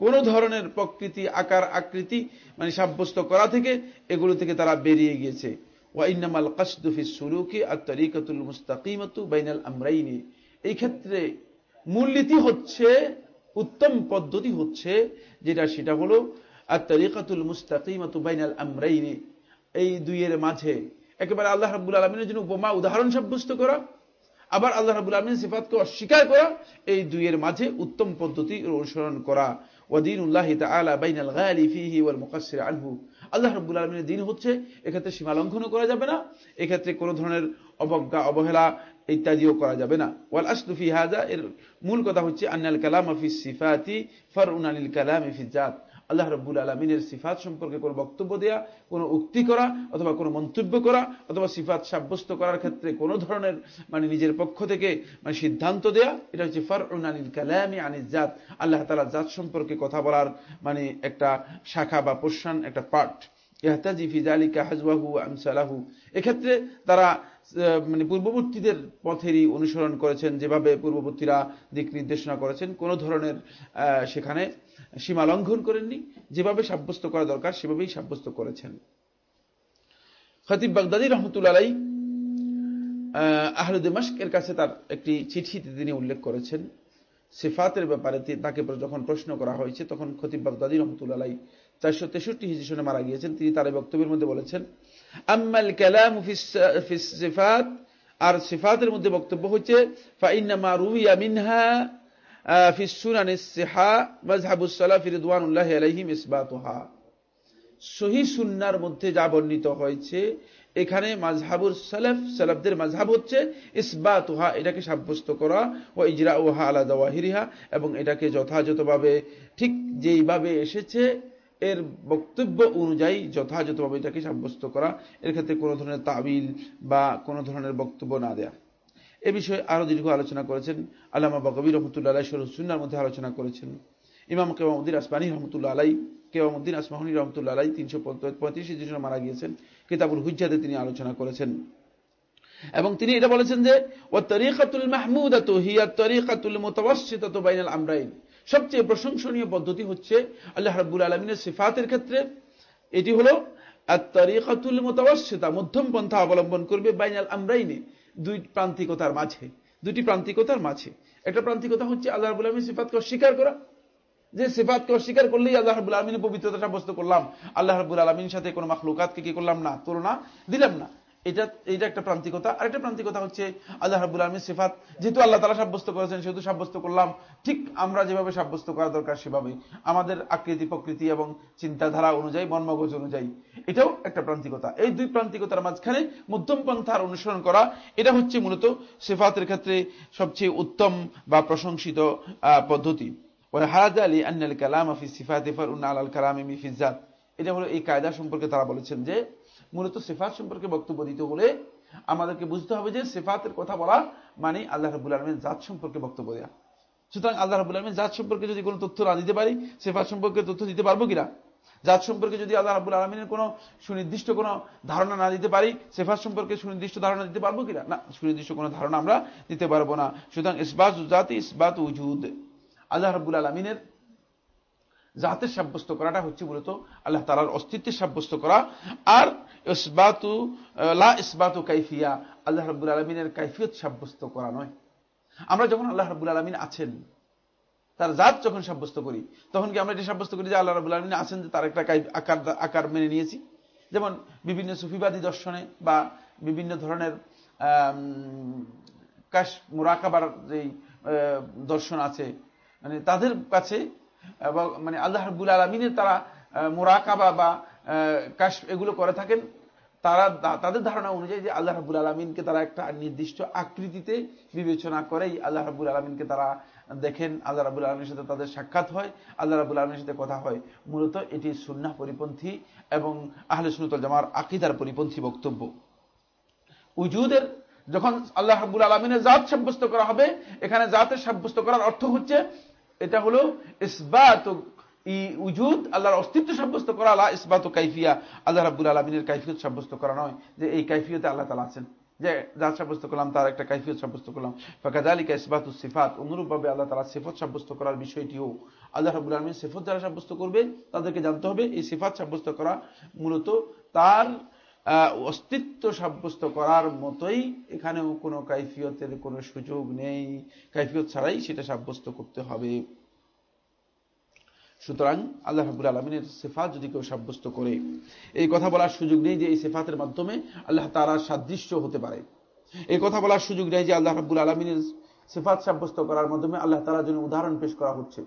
কোন ধরনের প্রকৃতি, আকার, আকৃতি মানে সাব্যস্ত করা থেকে এগুলো থেকে তারা বেরিয়ে গিয়েছে। ওয়াইনামাল কাসদুফি সুলুকি আর তরিকাতুল মুস্তাকিমতু বাইনাল আমরাইনি। এই ক্ষেত্রে মূলনীতি হচ্ছে, উত্তম পদ্ধতি হচ্ছে, যেটা সেটা হলো আর তরিকাতুল মুস্তাকিমতু বাইনাল আমরাইনি। এই দুইয়ের মাঝে একেবারে আল্লাহ রাব্বুল আলমিনের জন্য উপমা, উদাহরণ সাব্যস্ত করা, আবার আল্লাহ রাবুল আলমিন সিফাতকে অস্বীকার করা, এই দুইয়ের মাঝে উত্তম পদ্ধতি অনুসরণ করা। ওয়াদিন উল্লাহ তালা বাইনাল গালি ফিহি ওয়াল মুকাসসির আনহু আল্লাহ রাব্বুল আলমিনের দিন হচ্ছে এক্ষেত্রে সীমা লঙ্ঘনও করা যাবে না, এক্ষেত্রে কোনো ধরনের অবজ্ঞা, অবহেলা ইত্যাদিও করা যাবে না। ওয়াল আসলুফি হাজা এর মূল কথা হচ্ছে আন্নাল কালাম ফি সিফাতি ফারউন আনিল কালাম ফি জাত আল্লাহ রব্বুল আলমিনের সিফাত সম্পর্কে কোনো বক্তব্য দেয়া, কোনো উক্তি করা, অথবা কোনো মন্তব্য করা, অথবা সিফাত সাব্যস্ত করার ক্ষেত্রে কোনো ধরনের মানে নিজের পক্ষ থেকে মানে সিদ্ধান্ত দেয়া, এটা হচ্ছে ফার আনিল কালামি আনিল জাত। আল্লাহ তালা জাত সম্পর্কে কথা বলার মানে একটা শাখা বা পোষণ, একটা পার্ট ইহতাজি ফিজালিকা হাজওয়াহু আমসালাহু। এক্ষেত্রে তারা মানে পূর্ববর্তীদের পথেরই অনুসরণ করেছেন, যেভাবে পূর্ববর্তীরা দিক নির্দেশনা করেছেন, কোন ধরনের সেখানে সীমা লঙ্ঘন করেননি। যেভাবে সাব্যস্ত করা দরকার, সেভাবেই সাব্যস্ত করেছেন। খতিব বাগদাদি রহমতুল্লাহ আহলুদ্দিমাস্ক এর কাছে তার একটি চিঠিতে তিনি উল্লেখ করেছেন। সিফাতের ব্যাপারে তাকে যখন প্রশ্ন করা হয়েছে, তখন খতিব বাগদাদি রহমতুল্লাহ চারশো তেষট্টি হিজিশনে মারা গিয়েছেন। তিনি তার বক্তব্যের মধ্যে বলেছেন আম্মাল কালাম সিফাত আর সিফাতের মধ্যে বক্তব্য হচ্ছে ফাইনামা রুইয়া মিনহা মধ্যে যা বর্ণিত হয়েছে, এখানে মাঝহাবুর সালাফ, সালাফদের মাঝহাব হচ্ছে ইসবা উহা এটাকে সাব্যস্ত করা ও ইজরা ওহা আলাদা ওয়াহিরিহা এবং এটাকে যথাযথভাবে ঠিক যেইভাবে এসেছে এর বক্তব্য অনুযায়ী যথাযথভাবে এটাকে সাব্যস্ত করা, এর ক্ষেত্রে কোনো ধরনের তাবিল বা কোনো ধরনের বক্তব্য না দেয়া। এ বিষয়ে আরও দীর্ঘ আলোচনা করেছেন আল্লামা বকবি রহমতুল্লাহ আলাই সুন্নার মধ্যে আলোচনা করেছেন। ইমাম কেবামুদ্দিন আসমানি রহমতুল্লাহ আলাই কেবামুদ্দিন আসমাহনী রহমতুল্লাহ আলাই তিনশো পঁয়ত্রিশ জন মারা গিয়েছেন। কিতাবুল হুজ্জাদে তিনি আলোচনা করেছেন। এবং তিনি এটা বলেছেন যে ও তরিকাতুল মাহমুদাতু হিয়া তরিকাতুল মুতাওয়াসসিতাতু বাইনাল আমরাইন। সবচেয়ে প্রশংসনীয় পদ্ধতি হচ্ছে আল্লাহ রাব্বুল আলামিনের সিফাতের ক্ষেত্রে এটি হলো আত-তরিকাতুল মুতাওয়াসসিতা, মধ্যম পন্থা অবলম্বন করবে বাইনাল আমরাইনে, দুই প্রান্তিকতার মাঝে, দুটি প্রান্তিকতার মাঝে। একটা প্রান্তিকতা হচ্ছে আল্লাহ রাবুল আলমী সিফাতকে অস্বীকার করা। যে সিফাতকে অস্বীকার করলেই আল্লাহ রাবুল আলমিনের পবিত্রতা সাব্যস্ত করলাম। আল্লাহ রাবুল আলমীর সাথে কোনো মাখলুকাতকে কি করলাম না, তুলনা দিলাম না। এটা এটা একটা প্রান্তিকতা। আরেকটা প্রান্তিকতা হচ্ছে আল্লাহ রাবুল আলমীর সিফাত। যেহেতু আল্লাহ তালা সাব্যস্ত করেছেন, সেহেতু সাব্যস্ত করলাম, ঠিক আমরা যেভাবে সাব্যস্ত করা দরকার সেভাবে আমাদের আকৃতি, প্রকৃতি এবং চিন্তাধারা অনুযায়ী, মর্মগজ অনুযায়ী, এটাও একটা প্রান্তিকতা। এই দুই প্রান্তিকতার মাঝখানে মধ্যম পন্থার অনুসরণ করা, এটা হচ্ছে মূলত সিফাতের ক্ষেত্রে সবচেয়ে উত্তম বা প্রশংসিত পদ্ধতি। হারাজা আলী আন্নাল কালাম আফি সিফাতে ফারুন আল কালাম ফিজাত এটা হলো এই কায়দা সম্পর্কে তারা বলেছেন যে মূলত সেফাত সম্পর্কে বক্তব্য দিতে হলে আমাদেরকে বুঝতে হবে যে সিফাতের কথা বলা মানে আল্লাহ রাবুল আলমের জাত সম্পর্কে বক্তব্য দেওয়া সুতরাং আল্লাহ রাবুল আলমের জাত সম্পর্কে যদি কোনো তথ্য না দিতে পারি, সেফাত সম্পর্কে তথ্য দিতে পারব কিনা? জাত সম্পর্কে যদি আল্লাহ রাবুল আলমিনের কোনো সুনির্দিষ্ট কোনো ধারণা না দিতে পারি, সেফাত সম্পর্কে সুনির্দিষ্ট ধারণা দিতে পারব কিনা? না, সুনির্দিষ্ট কোনো ধারণা আমরা দিতে পারব না। সুতরাং ইসবাত জাতি, ইসবাত উজুদ। আল্লাহ রাবুল আলমিনের জাতের সাব্যস্ত করাটা হচ্ছে মূলত আল্লাহ তালার অস্তিত্বের সাব্যস্ত করা। আর ইসবাতু, লা ইসবাতু কাইফিয়া, আল্লাহ রাবুল আলমিনের কাইফিয়ত সাব্যস্ত করা নয়। আমরা যখন আল্লাহ রাবুল আলমিন আছেন, তার জাত যখন সাব্যস্ত করি, তখন কি আমরা এটা সাব্যস্ত করি যে আল্লাহ রাবুল আলমিন আছেন যে তার একটা আকার আকার মেনে নিয়েছি? যেমন বিভিন্ন সুফিবাদী দর্শনে বা বিভিন্ন ধরনের কাশ, মুরাকাবার যেই দর্শন আছে মানে তাদের কাছে মানে আল্লাহ রাবুল আলমিনের তারা মোরাকাবা বা কাশ এগুলো করে থাকেন। তারা তাদের ধারণা অনুযায়ী যে আল্লাহ রাবুল আলমিনকে তারা একটা নির্দিষ্ট আকৃতিতে বিবেচনা করেই আল্লাহ রাবুল আলমিনকে তারা দেখেন। আল্লাহ রাবুল আলমীর সাথে তাদের সাক্ষাৎ হয়, আল্লাহ রাবুল আলমীর সাথে কথা হয়। মূলত এটি সুন্না পরিপন্থী এবং আহলে সুনতল জামার আকিদার পরিপন্থী বক্তব্য। উজুদের যখন আল্লাহ রাবুল আলমিনের জাত সাব্যস্ত করা হবে, এখানে জাতের সাব্যস্ত করার অর্থ হচ্ছে এটা হলো ইসবাত উজুদ, আল্লাহর অস্তিত্ব সাব্যস্ত করা আল্লাহ ইসবাত কাইফিয়া। আল্লাহ রাবুল আলমিনের কাইফিয়ত সাব্যস্ত করা নয় যে এই কাইফিয়তে আল্লাহ তালা আছেন। যে যা সাব্যস্ত করলাম, তার একটা কাইফিয়ত সাব্যস্ত করলাম। ফাঁকাদালিকা ইসবাতুল সিফাত, অনুরূপভাবে আল্লাহ তালা সিফত সাব্যস্ত করার বিষয়টিও আল্লাহ রাবুল আলমী সিফত যারা সাব্যস্ত করবে তাদেরকে জানতে হবে, এই সিফাত সাব্যস্ত করা মূলত তার অস্তিত্ব সাব্যস্ত করার মতোই এখানেও কোনো কাইফিয়তের কোনো সুযোগ নেই। কাইফিয়ত ছাড়াই সেটা সাব্যস্ত করতে হবে। সুতরাং আল্লাহ রাবুল আলমিনের সেফাত যদি কেউ সাব্যস্ত করে, এই কথা বলার সুযোগ নেই যে এই সেফাতের মাধ্যমে আল্লাহ তারা সাদৃশ্য হতে পারে। এই কথা বলার সুযোগ নেই যে আল্লাহ রাবুল আলমিনের সেফাত সাব্যস্ত করার মাধ্যমে আল্লাহ তালার জন্য উদাহরণ পেশ করা হচ্ছে।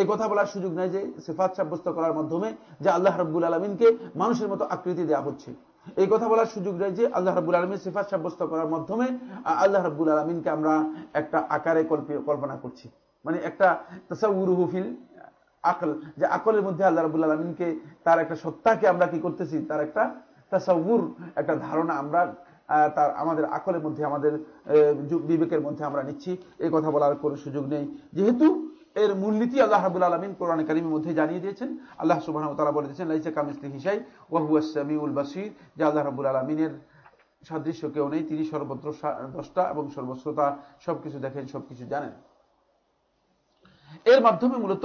এই কথা বলার সুযোগ নেই যে সেফাত সাব্যস্ত করার মাধ্যমে যে আল্লাহ রাব্বুল আলমিনকে মানুষের মতো আকৃতি দেওয়া হচ্ছে। এই কথা বলার সুযোগ যে আল্লাহ রাবুল আলমীর সেফাত সাব্যস্ত করার মাধ্যমে আল্লাহ রাবুল আলমিনকে আমরা একটা আকারে কল্পনা করছি। মানে একটা তাসাউরুহুফিল আকল, যে আকলের মধ্যে আল্লাহ রাবুল আলমিনকে, তার একটা সত্তাকে আমরা কি করতেছি? তার একটা তাসাউর, একটা ধারণা আমরা তার, আমাদের আকলের মধ্যে, আমাদের বিবেকের মধ্যে আমরা নিচ্ছি। এই কথা বলার কোনো সুযোগ নেই। যেহেতু এর মূলনীতি আল্লাহ রাবুল আলমিন কোরআন কারিমের মধ্যে জানিয়ে দিয়েছেন। আল্লাহ সুবাহ তারা বলে দিয়েছেন, লাইসা কামিসলি হিসাই ওয়াহুয়াসামিউল বাসির, যে আল্লাহ রাবুল আলমিনের সাদৃশ্য কেউ নেই, তিনি সর্বত্র দশটা এবং সর্বশ্রোতা সবকিছু দেখেন, সবকিছু জানেন। এর মাধ্যমে মূলত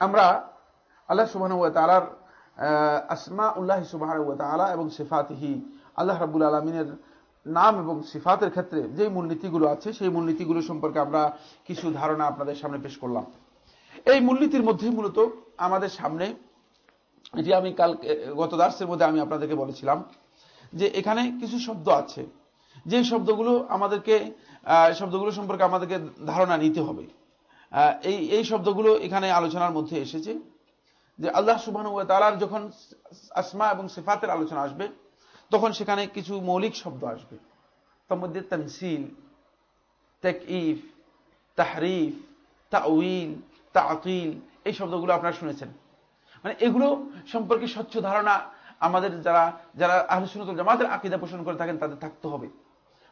আমরা আল্লাহ সুবাহ তালার আসমা উল্লাহ সুবাহ তালা এবং সিফাতিহি আল্লাহ রাবুল আলমিনের নাম এবং সিফাতের ক্ষেত্রে যে মূলনীতিগুলো আছে, সেই মূলনীতিগুলো সম্পর্কে আমরা কিছু ধারণা আপনাদের সামনে পেশ করলাম। এই মূলনীতির মধ্যে মূলত আমাদের সামনে এটি আমি কাল গত দার্সের মধ্যে আমি আপনাদেরকে বলেছিলাম যে এখানে কিছু শব্দ আছে। যে শব্দগুলো আমাদেরকে শব্দগুলো সম্পর্কে আমাদেরকে ধারণা নিতে হবে। এই এই শব্দগুলো এখানে আলোচনার মধ্যে এসেছে যে আল্লাহ সুবাহ যখন আসমা এবং সিফাতের আলোচনা আসবে তখন সেখানে কিছু মৌলিক শব্দ আসবে। তার মধ্যে তমসিল তেক ইফ তাহরিফ তাউইল তাকিল এই শব্দগুলো আপনারা শুনেছেন। মানে এগুলো সম্পর্কে স্বচ্ছ ধারণা আমাদের যারা যারা আহলুসুনত জামাতের আকিদা পোষণ করে থাকেন তাদের থাকতে হবে।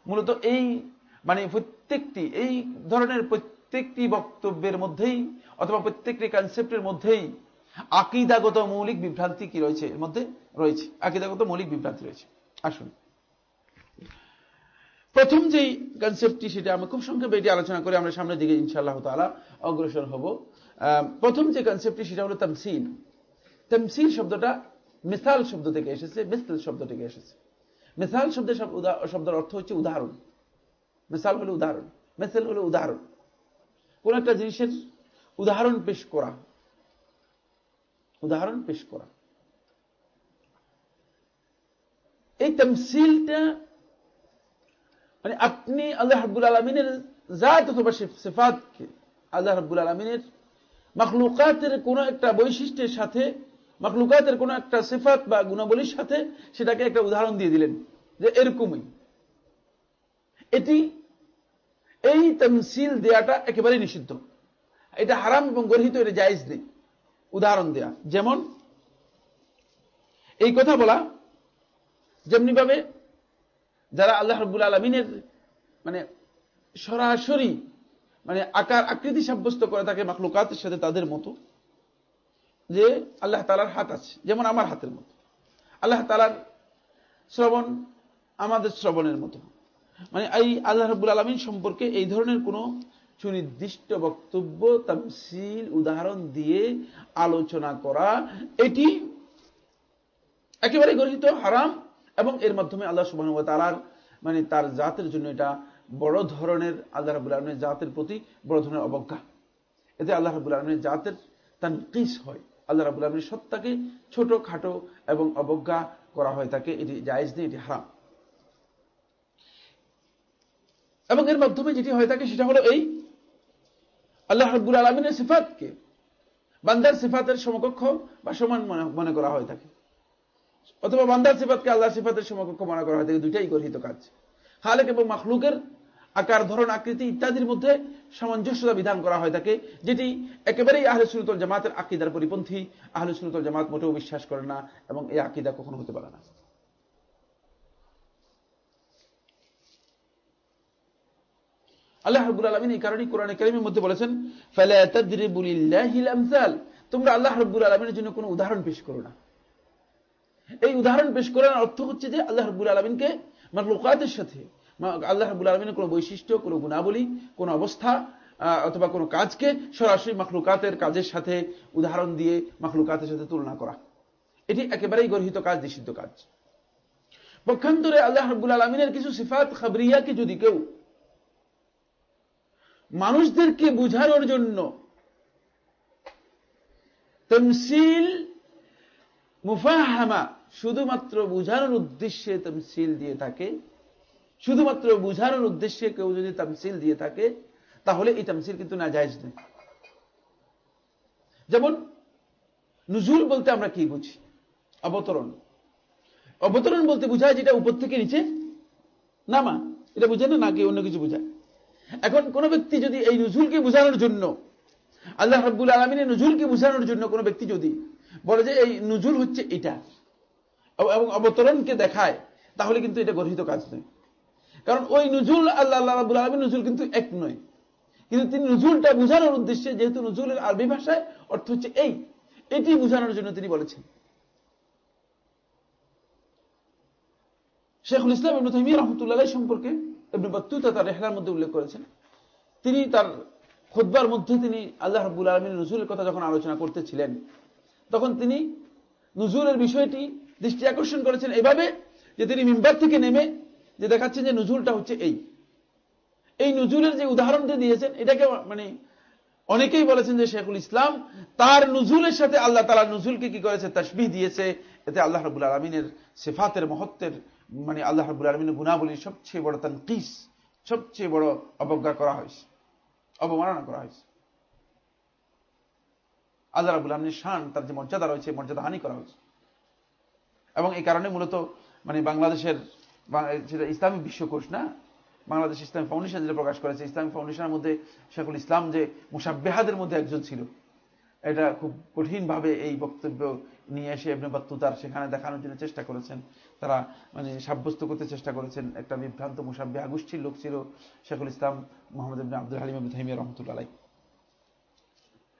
মূলত এই মানে প্রত্যেকটি, এই ধরনের প্রত্যেকটি বক্তব্যের মধ্যেই অথবা প্রত্যেকটি কনসেপ্টের মধ্যেই আকিদাগত মৌলিক বিভ্রান্তি কি রয়েছে? এর মধ্যে রয়েছে। আকিদাগত মৌলিক বিভ্রান্তি রয়েছে। আসুন। প্রথম যেই কনসেপ্টটি সেটা আমরা খুব সংক্ষেপে এটি আলোচনা করে আমরা সামনের দিকে ইনশাআল্লাহ তালা অগ্রসর হব। প্রথম যে কনসেপ্টটি সেটা হলো তামসিল। তামসিল শব্দটা মিসাল শব্দ থেকে এসেছে, মিসল শব্দ থেকে এসেছে। মিসাল শব্দের শব্দের অর্থ হচ্ছে উদাহরণ। মিসাল হলো উদাহরণ। মেসেল হলো উদাহরণ। কোন একটা জিনিসের উদাহরণ পেশ করা উদাহরণ পেশ করা। এই তামসিলটা মানে আপনি আল্লাহ হাবুল আলমিনের জাত অথবা সেফাতকে আল্লাহ হাবুল আলমিনের মখলুকাতের কোন একটা বৈশিষ্ট্যের সাথে, মখলুকাতের কোন একটা সেফাত বা গুণাবলীর সাথে সেটাকে একটা উদাহরণ দিয়ে দিলেন যে এরকমই। এটি এই তমসিল দেয়াটা একেবারেই নিষিদ্ধ। এটা হারাম এবং গর্হিত, এটা জায়জ নেই। উদাহরণ দেয়া। যেমন, এই কথা বলা যেমনি ভাবে যারা আল্লাহ রব্বুল আলমিনের মানে সরাসরি মানে আকার আকৃতি সাব্যস্ত করে থাকে মাকলুকাতের সাথে তাদের মতো, যে আল্লাহ তালার হাত আছে, যেমন আমার হাতের মতো। আল্লাহ তালার শ্রবণ আমাদের শ্রবণের মতো। মানে এই আল্লাহ রব্বুল আলমিন সম্পর্কে এই ধরনের কোনো সুনির্দিষ্ট বক্তব্য তামসিল উদাহরণ দিয়ে আলোচনা করা। এটি একেবারে গঠিত হারাম এবং এর মাধ্যমে আল্লাহ সুবাহ তালার মানে তার জাতের জন্য এটা বড় ধরনের, আল্লাহ রাবুল আলমের জাতের প্রতি বড় ধরনের অবজ্ঞা। এতে আল্লাহ রাবুল আলমের জাতের তানকিস হয়। আল্লাহ রাবুল আলমের সত্তাকে ছোট খাটো এবং অবজ্ঞা করা হয় তাকে। এটি জায়েজ নেই, এটি হারাম। এবং এর মাধ্যমে যেটি হয়ে থাকে সেটা হলো এই আল্লাহ রব্বুল আলমিনের সিফাতকে, বান্দার সিফাতের সমকক্ষ বা সমান মনে করা হয় থাকে। অথবা বান্দার সিফাতকে আল্লাহ সিফাতের সমকক্ষ মনে করা হয় থাকে, দুইটাই গর্হিত কাজ। খালেক এবং মাখলুকের আকার, ধরন, আকৃতি ইত্যাদির মধ্যে সামঞ্জস্যতা বিধান করা হয় থাকে, যেটি একেবারেই আহলে সুরতল জামাতের আকিদার পরিপন্থী। আহলে সুরতল জামাত মোটেও বিশ্বাস করে না এবং এই আকিদা কখনো হতে পারে না। আল্লাহ রব্বুল আলমিন এই কারণেই কোরআন কারিমের মধ্যে বলেছেন তোমরা আল্লাহ রব্বুল আলমিনের জন্য কোনো উদাহরণ পেশ করো না। এই উদাহরণ পেশ করার অর্থ হচ্ছে যে আল্লাহ রব্বুল আলমিনকে লোকাতের সাথে আল্লাহ রব্বুল আলমিনের কোনো বৈশিষ্ট্য, কোনো গুণাবলী, কোনো অবস্থা অথবা কোনো কাজকে সরাসরি মাখলুকাতের কাজের সাথে উদাহরণ দিয়ে মাখলুকাতের সাথে তুলনা করা। এটি একেবারেই গর্হিত কাজ, নিষিদ্ধ কাজ। পক্ষান্তরে আল্লাহ রব্বুল আলমিনের কিছু সিফাত খাবরিয়াকে যদি কেউ মানুষদেরকে বুঝানোর জন্য তমসিল মুফাহামা শুধুমাত্র বুঝানোর উদ্দেশ্যে তমসিল দিয়ে থাকে। শুধুমাত্র বুঝানোর উদ্দেশ্যে কেউ যদি তামসিল দিয়ে থাকে, তাহলে এই তামসিল কিন্তু না যায় নেই। যেমন নুজুল বলতে আমরা কি বুঝি? অবতরণ। অবতরণ বলতে বুঝায় যেটা উপর থেকে নিচে নামা। এটা বুঝে না? নাকি অন্য কিছু বুঝায়। এখন কোন ব্যক্তি যদি এই নজুলকে বোঝানোর জন্য, আল্লাহ রব্বুল আলমিনের নজুলকে বোঝানোর জন্য কোন ব্যক্তি যদি বলে যে এই নজুল হচ্ছে এটা, এবং অবতরণকে দেখায়, তাহলে কিন্তু এটা গর্হিত কাজ নয়। কারণ ওই নজুল আল্লাহ আল্লাহ রাবুল আলমী নজুল কিন্তু এক নয়। কিন্তু তিনি নজুলটা বোঝানোর উদ্দেশ্যে যেহেতু নজুলের আরবি ভাষায় অর্থ হচ্ছে এই, এটি বোঝানোর জন্য তিনি বলেছেন। শেখুল ইসলাম ইবনু তাইমিয়া রহমতুল্লাহ সম্পর্কে ইবনু বাত্তুতা তার রেহলার মধ্যে উল্লেখ করেছেন। তিনি তার খোদ্বার মধ্যে তিনি আল্লাহ রব্বুল আলমীর নজরুলের কথা যখন আলোচনা করতেছিলেন, তখন তিনি নজরুলের বিষয়টি দৃষ্টি আকর্ষণ করেছেন এভাবে যে তিনি মিম্বার থেকে নেমে যে দেখাচ্ছেন যে নজরুলটা হচ্ছে এই। এই নজরুলের যে উদাহরণটি দিয়েছেন, এটাকে মানে অনেকেই বলেছেন যে শেখুল ইসলাম তার নজরুলের সাথে আল্লাহ তালা নজরুলকে কি করেছে, তসবিহ দিয়েছে। এতে আল্লাহ রবুল আলমিনের সেফাতের মহত্বের মানে আল্লাহ রবুল আলমিনের গুণাবলীর সবচেয়ে বড় তানকিস, সবচেয়ে বড় অবজ্ঞা করা হয়েছে, অবমাননা করা হয়েছে। আল্লাহ রাবুল আলমিনের শান, তার যে মর্যাদা রয়েছে মর্যাদা হানি করা হয়েছে। এবং এই কারণে মূলত মানে বাংলাদেশের সেটা ইসলামী বিশ্বকোষ না, বাংলাদেশ ইসলামী ফাউন্ডেশন যেটা প্রকাশ করেছে, ইসলামী ফাউন্ডেশনের মধ্যে শেখুল ইসলাম যে মুসাব্বেহাদের মধ্যে একজন ছিল, এটা খুব কঠিনভাবে এই বক্তব্য নিয়ে এসে এমনি বাত্তুতার সেখানে দেখানোর জন্য চেষ্টা করেছেন। তারা মানে সাব্যস্ত করতে চেষ্টা করেছেন। একটা বিভ্রান্ত মুসাব্বে আগোষ্ঠীর লোক ছিল শেখুল ইসলাম মোহাম্মদ ইবনে আব্দুল হালিম থাইমিয়া রহমতুল্লাহ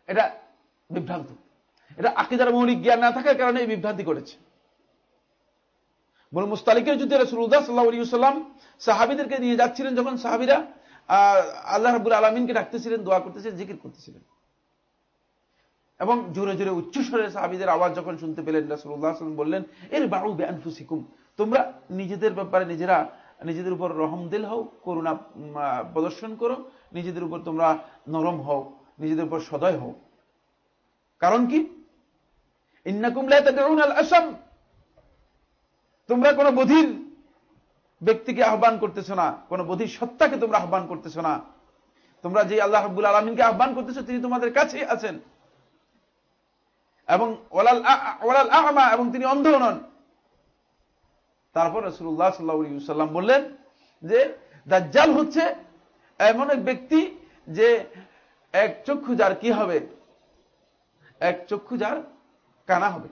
এটা বিভ্রান্ত। এটা আকিদার মৌলিক জ্ঞান না থাকার কারণে এই বিভ্রান্তি করেছে বল মুস্তালিকের যুদ্ধে রসুল্লাহ সাল্লাহ আলী সাল্লাম সাহাবিদেরকে নিয়ে যাচ্ছিলেন যখন সাহাবিরা আল্লাহ রাবুল আলমিনকে ডাকতেছিলেন, দোয়া করতেছিলেন, জিকির করতেছিলেন। এবং জোরে জোরে উচ্চস্বরে সাহাবিদের আওয়াজ যখন শুনতে পেলেন রাসুল্লাহ বললেন, এর বাড়ু বেআনফুসিকুম, তোমরা নিজেদের ব্যাপারে নিজেরা, নিজেদের উপর রহম দিল হও, করুণা প্রদর্শন করো, নিজেদের উপর তোমরা নরম হও, নিজেদের উপর সদয় হও। কারণ কি? আসাম তোমরা কোনো বধির ব্যক্তিকে আহ্বান করতেছ না, কোন বধির সত্তাকে তোমরা আহ্বান করতেছ না। তোমরা যে আল্লাহ হাবুল আলমিনকে আহ্বান করতেছ, তিনি তোমাদের কাছেই আছেন। এবং ওলাল আহমা এবং তিনি অন্ধ নন। তারপর রসুল্লাহ সাল্লাহাম বললেন যে, দাজ্জাল হচ্ছে এমন এক ব্যক্তি যে, এক চক্ষু যার কি হবে? এক চক্ষু যার কানা হবে।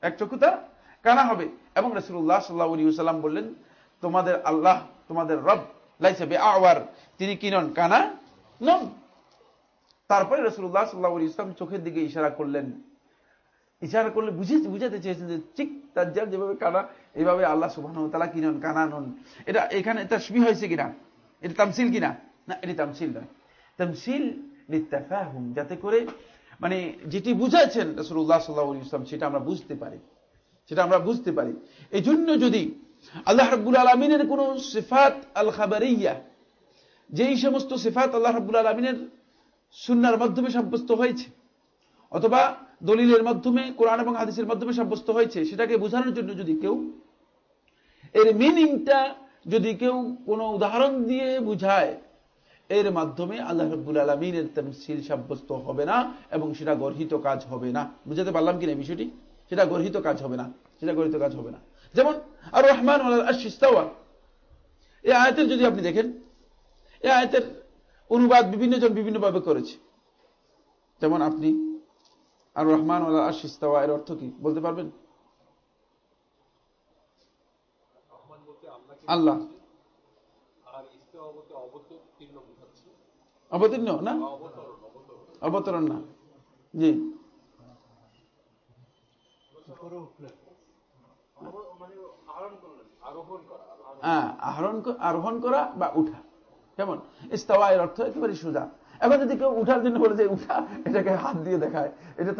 এক চক্ষু তার কানা হবে। এবং রসুল্লাহ সাল্লাহ সাল্লাম বললেন, তোমাদের আল্লাহ, তোমাদের রব, লাইসে আওয়ার তিনি কি নন? কানা নন। তারপরে রসুল্লাহ সাল্লাহ ইসলাম চোখের দিকে ইশারা করলেন। ইশারা করলে বুঝে, বুঝাতে চেয়েছেন যে, ঠিক তাজ্জাল যেভাবে কানা এইভাবে আল্লাহ সুবাহ তালা কি নন? কানা নন? এটা এখানে তসবি হয়েছে কিনা? এটা তামসিল কিনা? না, এটি তামসিল নয়। তামসিল লিত্তাফাহুম, যাতে করে মানে যেটি বুঝাচ্ছেন রসুল্লাহ সাল্লাহ ইসলাম সেটা আমরা বুঝতে পারি। সেটা আমরা বুঝতে পারি। এই জন্য যদি আল্লাহ রব্বুল আলমিনের কোন সিফাত আল খাবারিয়া যেই সমস্ত সিফাত আল্লাহ রব্বুল আলমিনের সুন্নার মাধ্যমে সাব্যস্ত হয়েছে। অথবা দলিলের মাধ্যমে, কোরআন এবং হাদিসের মাধ্যমে সাব্যস্ত হয়েছে, সেটাকে বোঝানোর জন্য যদি কেউ, এর মিনিংটা যদি কেউ কোনো উদাহরণ দিয়ে বুঝায়, এর মাধ্যমে আল্লাহ রব্বুল আলমিনের তমসিল সাব্যস্ত হবে না এবং সেটা গর্হিত কাজ হবে না। বুঝাতে পারলাম কিনা বিষয়টি? সেটা গর্হিত কাজ হবে না। সেটা গর্হিত কাজ হবে না। যেমন আর রহমান এই আয়াতের যদি আপনি দেখেন, এই আয়তের অনুবাদ বিভিন্ন জন বিভিন্নভাবে করেছে। যেমন আপনি আর রহমান আশিস্তাওয়া এর অর্থ কি? বলতে পারবেন? আল্লাহ। অবতীর্ণ না? অবতরণ না। জি। আহরণ আরোহণ করা বা উঠা। কেমন? ইস্তাওয়া অর্থ একেবারে সোজা এখন যদি কেউ উঠার জন্য বলে যে, উঠা, এটাকে হাত দিয়ে দেখায়, এটা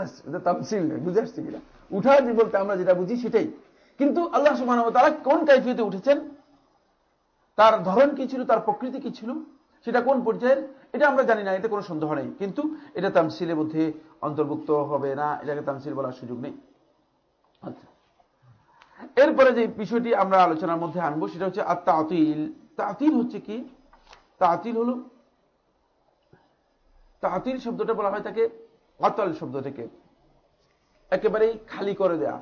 তামসিল নেই বুঝে আসছে কিনা? উঠা যে বলতে আমরা যেটা বুঝি সেটাই। কিন্তু আল্লাহ সুমান তারা কোন কাইফিয়তে উঠেছেন? তার ধরন কি ছিল? তার প্রকৃতি কি ছিল? সেটা কোন পর্যায়ের? এটা আমরা জানি না, এতে কোনো সন্দেহ নেই। কিন্তু এটা তামসিলের মধ্যে অন্তর্ভুক্ত হবে না, এটাকে তামসিল বলার সুযোগ নেই। আচ্ছা। এরপরে যে বিষয়টি আমরা আলোচনার মধ্যে আনব, সেটা হচ্ছে আর তাতিল তাতিল হচ্ছে কি? তাতিল হল, তাতিল শব্দটা বলা হয় তাকে অতল থেকে। একেবারেই খালি করে দেয়া,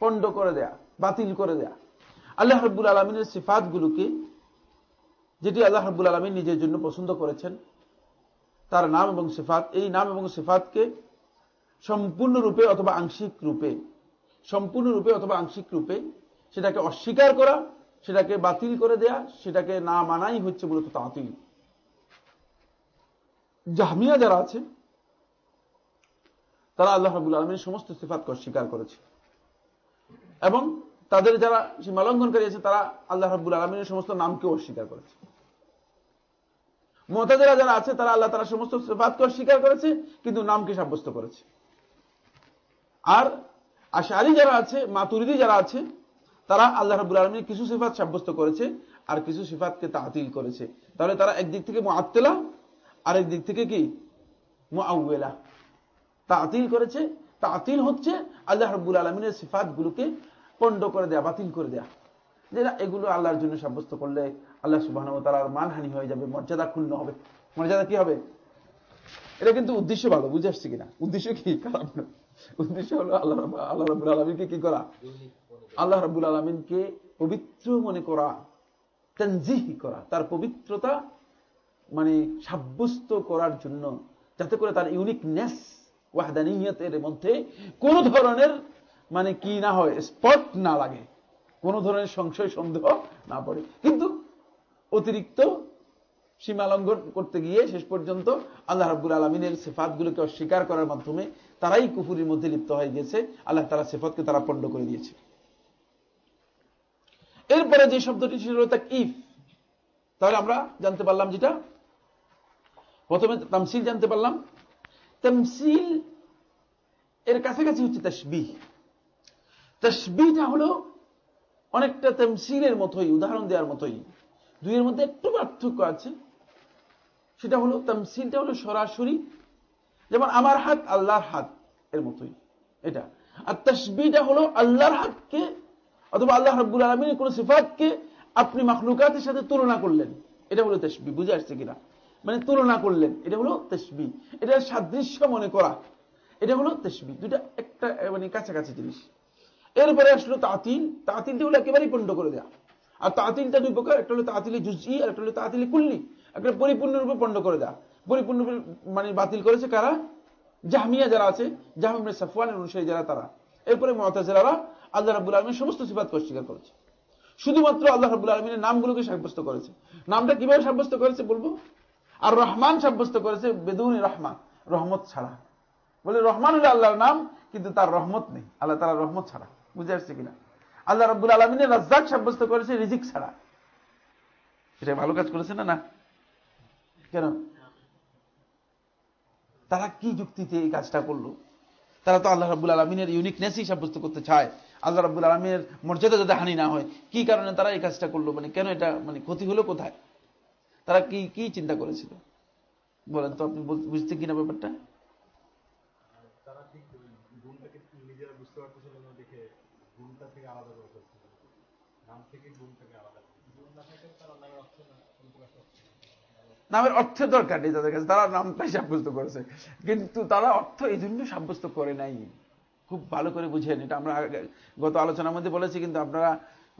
পণ্ড করে দেয়া, বাতিল করে দেয়া। আল্লাহ রব্বুল আলমিনের সিফাতগুলোকে, যেটি আল্লাহ রব্বুল আলমিন নিজের জন্য পছন্দ করেছেন, তার নাম এবং সিফাত, এই নাম এবং সিফাতকে সম্পূর্ণরূপে অথবা আংশিক রূপে, সম্পূর্ণরূপে অথবা আংশিক রূপে সেটাকে অস্বীকার করা সেটাকে বাতিল করে দেয়া, সেটাকে না মানাই হচ্ছে মূলত তাঁতিল। জাহমিয়া যারা আছে তারা আল্লাহ রাবুল আলমীর সমস্ত সিফাতকে অস্বীকার করেছে। এবং তাদের যারা সীমালঙ্ঘনকারী আছে, তারা আল্লাহ রাবুল আলমীর সমস্ত নামকেও অস্বীকার করেছে। মোতাজেরা যারা আছে, তারা আল্লাহ তারা সমস্ত সিফাতকে অস্বীকার করেছে, কিন্তু নামকে সাব্যস্ত করেছে। আর আশারি যারা আছে, মাতুরিদি যারা আছে তারা আল্লাহ রাবুল আলমীর কিছু সিফাত সাব্যস্ত করেছে আর কিছু সিফাতকে তাতিল করেছে। তাহলে তারা একদিক থেকে মোয়াত্তেলা আরেক দিক থেকে কি? মোয়াউলা তাতিল করেছে। তাতিল হচ্ছে আল্লাহ রব্বুল আলমিনের সিফাতগুলোকে পণ্ড করে দেয়া, বাতিল করে দেয়া। যেটা এগুলো আল্লাহর জন্য সাব্যস্ত করলে আল্লাহ সুবাহ তালার মানহানি হয়ে যাবে, মর্যাদা ক্ষুণ্ণ হবে। মর্যাদা কি হবে? এটা কিন্তু উদ্দেশ্য ভালো, বুঝে আসছে কিনা? উদ্দেশ্য কি? খারাপ উদ্দেশ্য হলো আল্লাহ আল্লাহ রবুল আলমিনকে কি করা? আল্লাহ রবুল আলমিনকে পবিত্র মনে করা তঞ্জিহি করা, তার পবিত্রতা মানে সাব্যস্ত করার জন্য, যাতে করে তার ইউনিকনেস ওয়াহদানিয়তের মধ্যে কোন ধরনের মানে কি না হয় স্পট না লাগে, কোন ধরনের সংশয় সন্দেহ না পড়ে। কিন্তু অতিরিক্ত সীমালঙ্ঘন করতে গিয়ে শেষ পর্যন্ত আল্লাহ রাবুল আলমিনের সেফাতগুলোকে অস্বীকার করার মাধ্যমে তারাই কুফুরির মধ্যে লিপ্ত হয়ে গেছে, আল্লাহ তারা সেফতকে তারা পণ্ড করে দিয়েছে। এরপরে যে শব্দটি ছিল তা ইফ তাহলে আমরা জানতে পারলাম যেটা? প্রথমে তামসিল জানতে পারলাম। তামসিল এর কাছাকাছি হচ্ছে তসবি তসবিটা হলো অনেকটা তামসিলের মতোই, উদাহরণ দেওয়ার মতোই। দুইয়ের মধ্যে একটু পার্থক্য আছে। সেটা হলো তামসিলটা হলো সরাসরি, যেমন আমার হাত আল্লাহর হাত এর মতোই, এটা। আর তসবিটা হলো আল্লাহর হাতকে অথবা আল্লাহ রব্বুল আলমিনের কোন সিফাতকে আপনি মাখলুকাতের সাথে তুলনা করলেন। এটা হলো তসবি বুঝে আসছে কিনা? মানে তুলনা করলেন, এটা হলো তসবি এটা সাদৃশ্য মনে করা, এটা হলো তসবি দুটা একটা মানে কাছাকাছি জিনিস। এরপরে আসলো তাতিল। তাতিলটা হলো একেবারেই পণ্ড করে দেয়া। আর তাতিলটা দুই প্রকার, একটা হলো তাতিলি জুজি আর একটা হলো তাতিলি কুল্লি। একটা পরিপূর্ণরূপে পণ্ড করে দেয়া। পরিপূর্ণরূপে মানে বাতিল করেছে কারা? জাহমিয়া যারা আছে জাহমিয়া সাফওয়ানের অনুসারী যারা তারা। এরপরে মহাতাজেরারা আল্লাহ রাবুল আলমীর সমস্ত সিফাতকে অস্বীকার করেছে। শুধুমাত্র আল্লাহ রাবুল আলমিনের নামগুলোকে সাব্যস্ত করেছে। নামটা কীভাবে সাব্যস্ত করেছে বলব? আর রহমান সাব্যস্ত করেছে বেদুন রহমান, রহমত ছাড়া। বলে রহমান হলে আল্লাহর নাম, কিন্তু তার রহমত নেই। আল্লাহ তালা রহমত ছাড়া। বুঝে আসছে কিনা? আল্লাহ রব্বুল আলমিনের রাজ্জাক সাব্যস্ত করেছে রিজিক ছাড়া। এটা ভালো কাজ করেছে না না? কেন? তারা কি যুক্তিতে এই কাজটা করল? তারা তো আল্লাহ রাবুল আলমিনের ইউনিকনেসই সাব্যস্ত করতে চায়। আল্লাহ রাবুল আলমিনের মর্যাদা যাতে হানি না হয়। কি কারণে তারা এই কাজটা করল? মানে কেন এটা মানে ক্ষতি হলো কোথায়? তারা কি কি চিন্তা করেছিল? বলেন তো, আপনি বুঝতে কিনা ব্যাপারটা? নামের অর্থের দরকার নেই তাদের কাছে। তারা নামটাই সাব্যস্ত করেছে। কিন্তু তারা অর্থ এই জন্য সাব্যস্ত করে নাই। খুব ভালো করে বুঝেন। এটা আমরা গত আলোচনার মধ্যে বলেছি, কিন্তু আপনারা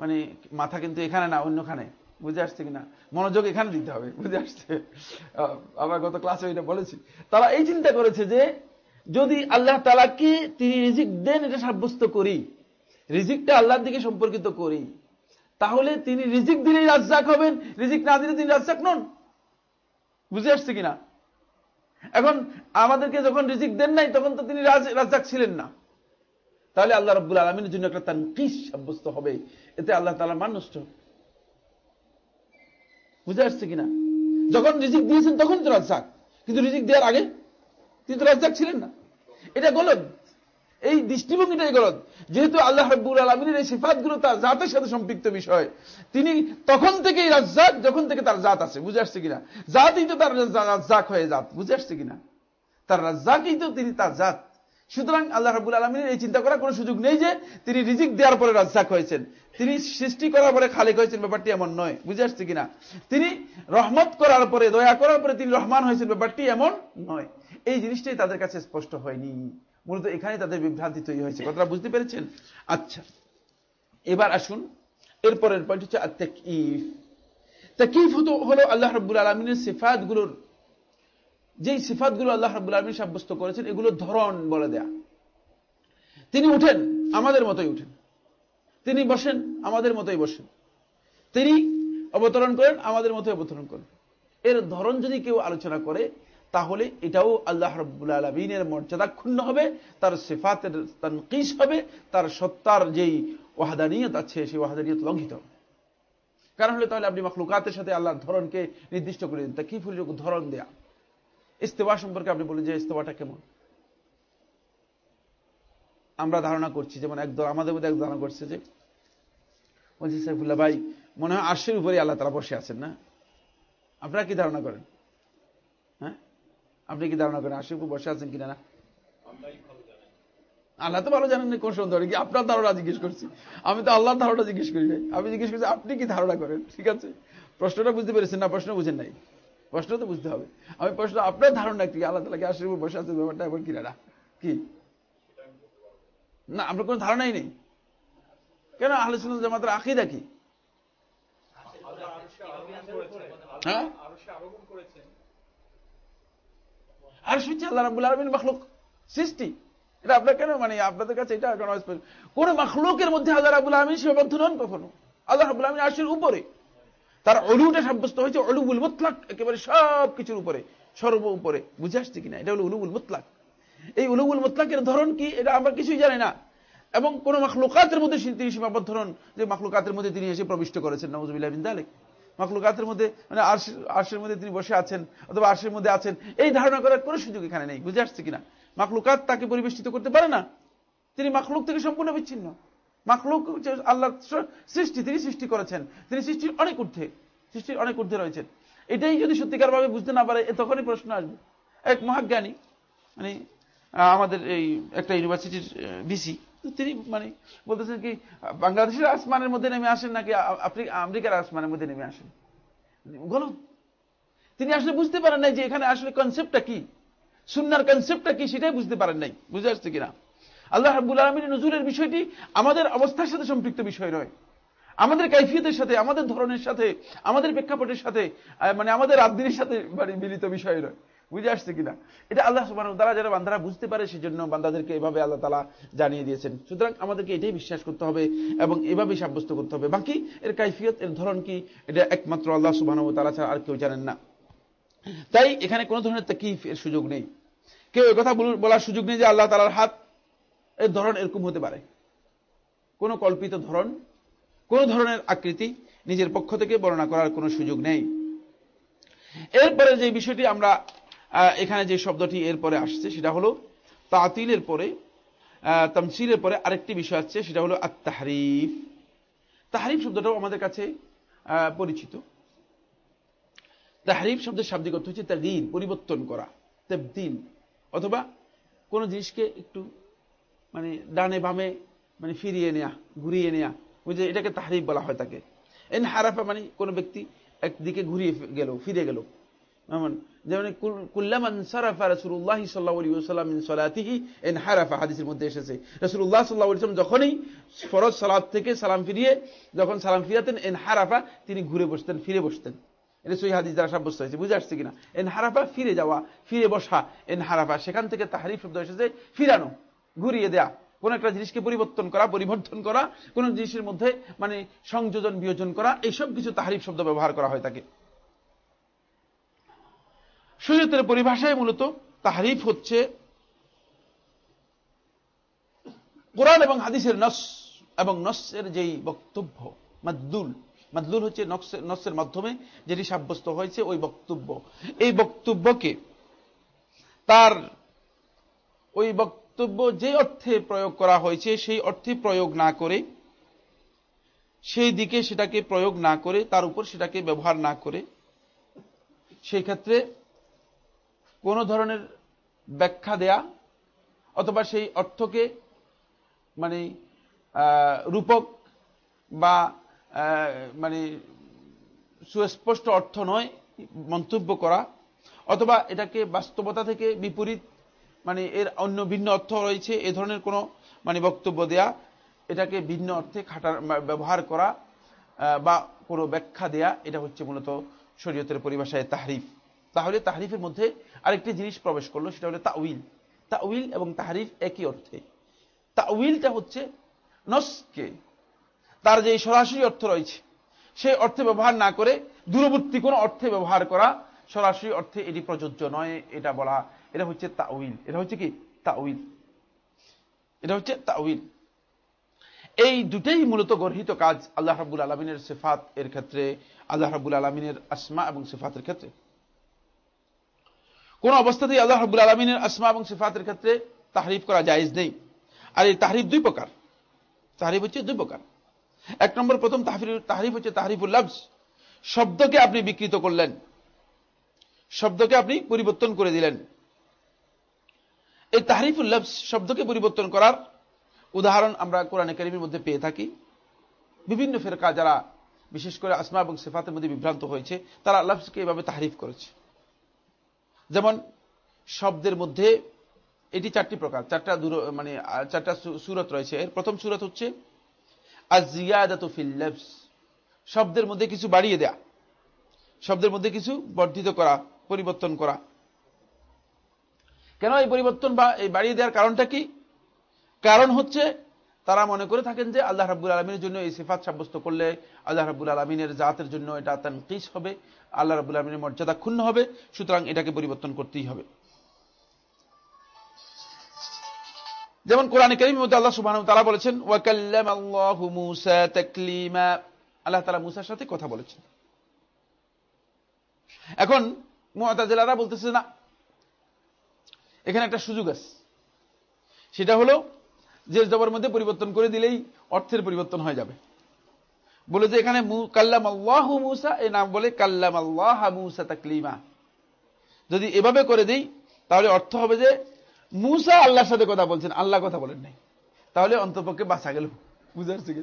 মানে মাথা কিন্তু এখানে না, অন্যখানে। বুঝে আসছে কিনা? মনোযোগ এখানে দিতে হবে, বুঝে আসছে? আমরা গত ক্লাসে এটা বলেছি। তারা এই চিন্তা করেছে যে, যদি আল্লাহ তালাকে তিনি রিজিক দেন, এটা সাব্যস্ত করি, রিজিকটা আল্লাহর দিকে সম্পর্কিত করি, তাহলে তিনি রিজিক দিলেই রাজ্জাক হবেন, রিজিক না দিলে তিনি রাজ্জাক নন। বুঝে আসছে কিনা? এখন আমাদেরকে যখন রিজিক দেন নাই, তখন তো তিনি রাজ্জাক ছিলেন না। তাহলে আল্লাহ রব্বুল আলমিনের জন্য একটা তার কিস সাব্যস্ত হবে। এতে আল্লাহ তালা মান নষ্ট। বুঝে আসছে কিনা? যখন রিজিক দিয়েছেন তখন তো রাজ্জাক। কিন্তু রিজিক দেওয়ার আগে তিনি তো রাজ্জাক ছিলেন না। এটা গলত এই দৃষ্টিভঙ্গিটাই গলত যেহেতু আল্লাহ রব্বুল আলমিনের এই সিফাতগুলো তার জাতের সাথে সম্পৃক্ত বিষয়, তিনি তখন থেকেই রাজ্জাক, যখন থেকে তার জাত আছে। বুঝে আসছে কিনা? জাতই তো তার রাজ্জাক হয়ে জাত বুঝে আসছে কিনা? তার রাজ্জাকই তো তিনি তার জাত। সুতরাং আল্লাহ রাবুল আলমিনের এই চিন্তা করার কোনো সুযোগ নেই যে তিনি রিজিক দেওয়ার পরে রাজ্জাক হয়েছেন। তিনি সৃষ্টি করার পরে খালেক হয়েছেন, ব্যাপারটি এমন নয়। বুঝে আসছে কিনা? তিনি রহমত করার পরে, দয়া করার পরে তিনি রহমান হয়েছেন, ব্যাপারটি এমন নয়। এই জিনিসটাই তাদের কাছে স্পষ্ট হয়নি। মূলত এখানে তাদের বিভ্রান্তি তৈরি হয়েছে। কথাটা বুঝতে পেরেছেন? আচ্ছা। এবার আসুন, এরপরের পয়েন্ট হচ্ছে আত্মাকিফ তাকিফ হতো হলো আল্লাহ রব্বুল আলমিনের সিফাতগুলোর যেই সিফাতগুলো আল্লাহ রব্বুল আলমী সাব্যস্ত করেছেন এগুলোর ধরন বলে দেয়া। তিনি উঠেন, আমাদের মতোই উঠেন। তিনি বসেন, আমাদের মতোই বসেন। তিনি অবতরণ করেন, আমাদের মতোই অবতরণ করেন। এর ধরন যদি কেউ আলোচনা করে, তাহলে এটাও আল্লাহ রব্বুল আলমিনের মর্যাদা ক্ষুণ্ণ হবে, তার সিফাতের তানকিস হবে, তার সত্তার যেই ওয়াহাদানিয়ত আছে, সেই ওয়াহাদানিয়ত লঙ্ঘিত হবে। কারণ হলে তাহলে আপনি মখলুকাতের সাথে আল্লাহর ধরনকে নির্দিষ্ট করে দিন। তা কি ফুল ধরন দেয়া। ইস্তেফা সম্পর্কে আপনি বলেন যে ইস্তেফাটা কেমন? আমরা ধারণা করছি, যেমন একদল আমাদের মধ্যে এক ধারণা করছে যে বলছি সাইফুল্লাহ ভাই, মনে হয় আশির উপরে আল্লাহ তারা বসে আছেন, না? আপনারা কি ধারণা করেন? হ্যাঁ? আপনি কি ধারণা করেন আশির উপর বসে আছেন কিনা, না? আল্লাহ তো ভালো জানেন না, কোন সন্দেহ কি আপনার ধারণা জিজ্ঞেস করছি? আমি তো আল্লাহর ধারণা জিজ্ঞেস করি আমি জিজ্ঞেস করছি আপনি কি ধারণা করেন? ঠিক আছে? প্রশ্নটা বুঝতে পেরেছেন না? প্রশ্ন বুঝেন নাই। প্রশ্ন তো বুঝতে হবে। আমি প্রশ্ন আপনার ধারণা কি? আল্লাহ তালাকে আশির উপর বসে আছে ব্যাপারটা এবার কিনা না কি? না, আপনার কোন ধারণাই নেই? কেন আহলে সুন্দর জামাতের আকিদা কি? হ্যাঁ? আর শুনছি আল্লাহ রাবুল আলমিন মখলুক সৃষ্টি। এটা আপনার কেন? মানে আপনাদের কাছে এটা কোন মখলুকের মধ্যে আল্লাহ রাবুল আলমিন সীমাবদ্ধ নন কখনো। আল্লাহ রাবুল আলমিন আশির উপরে। তার অলুটা সাব্যস্ত হয়েছে অলুবুল মুতলাক, একেবারে সব কিছুর উপরে, সর্ব উপরে। বুঝে আসছে কিনা? এটা হলো উলুবুল মুতলাক। এই উলুবুল মুতলাকের ধরন কি? এটা আমরা কিছুই জানি না। এবং কোন মাখলুকাতের মধ্যে তিনি সীমাবদ্ধ হন যে মাখলুকাতের মধ্যে তিনি এসে প্রবিষ্ট করেছেন নজবিল্লাহ বিন দালেক মাখলুকাতের মধ্যে মানে আর্শের মধ্যে তিনি বসে আছেন, অথবা আর্শের মধ্যে আছেন, এই ধারণা করার কোনো সুযোগ এখানে নেই। বুঝে আসছে কিনা? মাখলুকাত তাকে পরিবেষ্টিত করতে পারে না। তিনি মাখলুক থেকে সম্পূর্ণ বিচ্ছিন্ন। মাখলুক আল্লাহ সৃষ্টি, তিনি সৃষ্টি করেছেন। তিনি সৃষ্টির অনেক ঊর্ধ্বে, সৃষ্টির অনেক ঊর্ধ্বে রয়েছেন। এটাই যদি সত্যিকার ভাবে বুঝতে না পারে তখনই প্রশ্ন আসবে। এক মহাজ্ঞানী মানে আমাদের এই একটা ইউনিভার্সিটির বিসি তিনি মানে বলতেছেন কি, বাংলাদেশের আসমানের মধ্যে নেমে আসেন নাকি আমেরিকার আসমানের মধ্যে নেমে আসেন? গলত তিনি আসলে বুঝতে পারেন নাই যে এখানে আসলে কনসেপ্টটা কি। সুন্নার কনসেপ্টটা কি, সেটাই বুঝতে পারেন নাই। বুঝে আসছে কিনা? আল্লাহ রাবুল আলমীর নজরুলের বিষয়টি আমাদের অবস্থার সাথে সম্পৃক্ত বিষয় নয়। আমাদের কাইফিয়তের সাথে, আমাদের ধরনের সাথে, আমাদের প্রেক্ষাপটের সাথে মানে আমাদের রাজনীতির সাথে মানে মিলিত বিষয় নয়। বুঝে আসছে কিনা? এটা আল্লাহ সুবাহ তারা যারা বান্দারা বুঝতে পারে, সেজন্য বান্দাদেরকে এভাবে আল্লাহ তালা জানিয়ে দিয়েছেন। সুতরাং আমাদেরকে এটাই বিশ্বাস করতে হবে এবং এভাবেই সাব্যস্ত করতে হবে। বাকি এর কাইফিয়ত, এর ধরন কি, এটা একমাত্র আল্লাহ সুবাহ তারা ছাড়া আর কেউ জানেন না। তাই এখানে কোনো ধরনের তাকিফ এর সুযোগ নেই। কেউ কথা বলার সুযোগ নেই যে আল্লাহ তালার হাত এর ধরন এরকম হতে পারে। কোনো কল্পিত ধরন, কোন ধরনের আকৃতি নিজের পক্ষ থেকে বর্ণনা করার কোনো সুযোগ নেই। এরপরে যে বিষয়টি আমরা এখানে যে শব্দটি এরপরে আসছে, সেটা হলো তাতিলের পরে তামসিলের পরে আরেকটি বিষয় আসছে, সেটা হলো আত্মাহারিফ তাহারিফ শব্দটাও আমাদের কাছে পরিচিত। তাহারিফ শব্দের শাব্দিক অর্থ হচ্ছে তাদিন পরিবর্তন করা তেবদিন অথবা কোন জিনিসকে একটু মানে ডানে বামে মানে ফিরিয়ে নেয়া, ঘুরিয়ে নেয়া। বুঝে এটাকে তাহারিফ বলা হয় তাকে। এন হারাফা মানে কোনো ব্যক্তি একদিকে ঘুরিয়ে গেল, ফিরে গেল। যেমন যেমন কুল্লামান সারাফা ওয়াসাল্লাম মিন সালাতিহি ইনহারাফা হাদিসের মধ্যে এসেছে। রাসূলুল্লাহ সাল্লাল্লাহু আলাইহি ওয়াসাল্লাম যখনই ফরজ সালাত থেকে সালাম ফিরিয়ে, যখন সালাম ফিরাতেন ইনহারাফা তিনি ঘুরে বসতেন, ফিরে বসতেন। এটা সহি হাদিস দ্বারা সাব্যস্ত হয়েছে। বুঝে আসছে কিনা? এনহারাফা ফিরে যাওয়া, ফিরে বসা এন হারাফা সেখান থেকে তাহারিফ শব্দ এসেছে, ফিরানো। ঘুরিয়ে দেয়া। কোন একটা জিনিসকে পরিবর্তন করা পরিবর্তন করা, কোন জিনিসের মধ্যে মানে সংযোজন, বিয়োজন করা, এইসব কিছু তাহারিফ শব্দ ব্যবহার করা হয় থাকে শরীয়তের পরিভাষায় মূলত তাহারিফ হচ্ছে কোরআন এবং হাদিসের নস এবং নসের যেই বক্তব্য, মাদ্দুল। মাদলুল হচ্ছে নসের মাধ্যমে যেটি সাব্যস্ত হয়েছে ওই বক্তব্য। এই বক্তব্যকে তার ওই বক্তব্য যে অর্থে প্রয়োগ করা হয়েছে, সেই অর্থে প্রয়োগ না করে, সেই দিকে সেটাকে প্রয়োগ না করে, তার উপর সেটাকে ব্যবহার না করে, সেই ক্ষেত্রে কোন ধরনের ব্যাখ্যা দেয়া অথবা সেই অর্থকে মানে রূপক বা মানে সুস্পষ্ট অর্থ নয় মন্তব্য করা অথবা এটাকে বাস্তবতা থেকে বিপরীত মানে এর অন্য ভিন্ন অর্থ রয়েছে, এ ধরনের কোনো মানে বক্তব্য দেয়া, এটাকে ভিন্ন অর্থে খাটার ব্যবহার করা বা কোনো ব্যাখ্যা দেয়া, এটা হচ্ছে মূলত শরীয়তের পরিভাষায় তাহরিফ। তাহলে তাহরিফের মধ্যে আরেকটি জিনিস প্রবেশ করল, সেটা হলো তাউইল তাউইল এবং তাহরিফ একই অর্থে। তাউইলটা হচ্ছে নসকে, তার যে সরাসরি অর্থ রয়েছে সেই অর্থে ব্যবহার না করে দূরবর্তী কোন অর্থে ব্যবহার করা, সরাসরি অর্থে এটি প্রযোজ্য নয়, এটা বলা এটা হচ্ছে তাউইল এটা হচ্ছে কি? তাউইল এটা হচ্ছে তাউইল এই দুটেই মূলত গর্হিত কাজ আল্লাহ রাবুল আলমিনের সেফাত এর ক্ষেত্রে, আল্লাহ রাবুল আলমিনের আসমা এবং সেফাতের ক্ষেত্রে। কোন অবস্থাতেই আল্লাহ রাবুল আলমিনের আসমা এবং সেফাতের ক্ষেত্রে তাহরিফ করা জায়জ নেই। আর এই তাহরিফ দুই প্রকার। তাহরিফ হচ্ছে দুই প্রকার। এক নম্বর, প্রথম তাহরিফ হচ্ছে তাহরিফুল লাভস শব্দকে আপনি বিকৃত করলেন। শব্দকে আপনি পরিবর্তন করে দিলেন। এই তাহরিফুল লাভস শব্দকে পরিবর্তন করার উদাহরণ আমরা কোরআনে কারিমের মধ্যে পেয়ে থাকি। বিভিন্ন ফেরকা যারা বিশেষ করে আসমা এবং সেফাতের মধ্যে বিভ্রান্ত হয়েছে, তারা লাভসকে এভাবে তাহরিফ করেছে। যেমন, শব্দের মধ্যে এটি চারটি প্রকার, চারটা দূর মানে চারটা সুরত রয়েছে। এর প্রথম সুরত হচ্ছে শব্দের মধ্যে কিছু বাড়িয়ে দেয়া, শব্দের মধ্যে কিছু বর্ধিত করা, পরিবর্তন করা। কেন এই পরিবর্তন বা এই বাড়িয়ে দেওয়ার কারণটা কি? কারণ হচ্ছে, তারা মনে করে থাকেন যে আল্লাহ রাবুল আলমিনের জন্য এই সিফাত সাব্যস্ত করলে আল্লাহ রাবুল আলমিনের জাতের জন্য এটা তানকিস হবে, আল্লাহ রাবুল আলমিনের মর্যাদা ক্ষুণ্ণ হবে, সুতরাং এটাকে পরিবর্তন করতেই হবে। যেমন কোরআন করিম মধ্যে আল্লাহ সুবাহ তারা বলেছেন আল্লাহ তালা মুসার সাথে কথা বলেছেন। এখন মুআতাজিলারা বলতেছে না এখানে একটা সুযোগ আছে। সেটা হলো যে জবর মধ্যে পরিবর্তন করে দিলেই অর্থের পরিবর্তন হয়ে যাবে। বলে যে এখানে কাল্লাম আল্লাহ মুসা এই নাম বলে কাল্লাম আল্লাহ মুসা তাকলিমা। যদি এভাবে করে দিই, তাহলে অর্থ হবে যে মুসা আল্লাহর সাথে কথা বলছেন, আল্লাহ কথা বলেন নাই। তাহলে অন্তপক্ষে বাঁচা গেল। বুঝে আসছে কি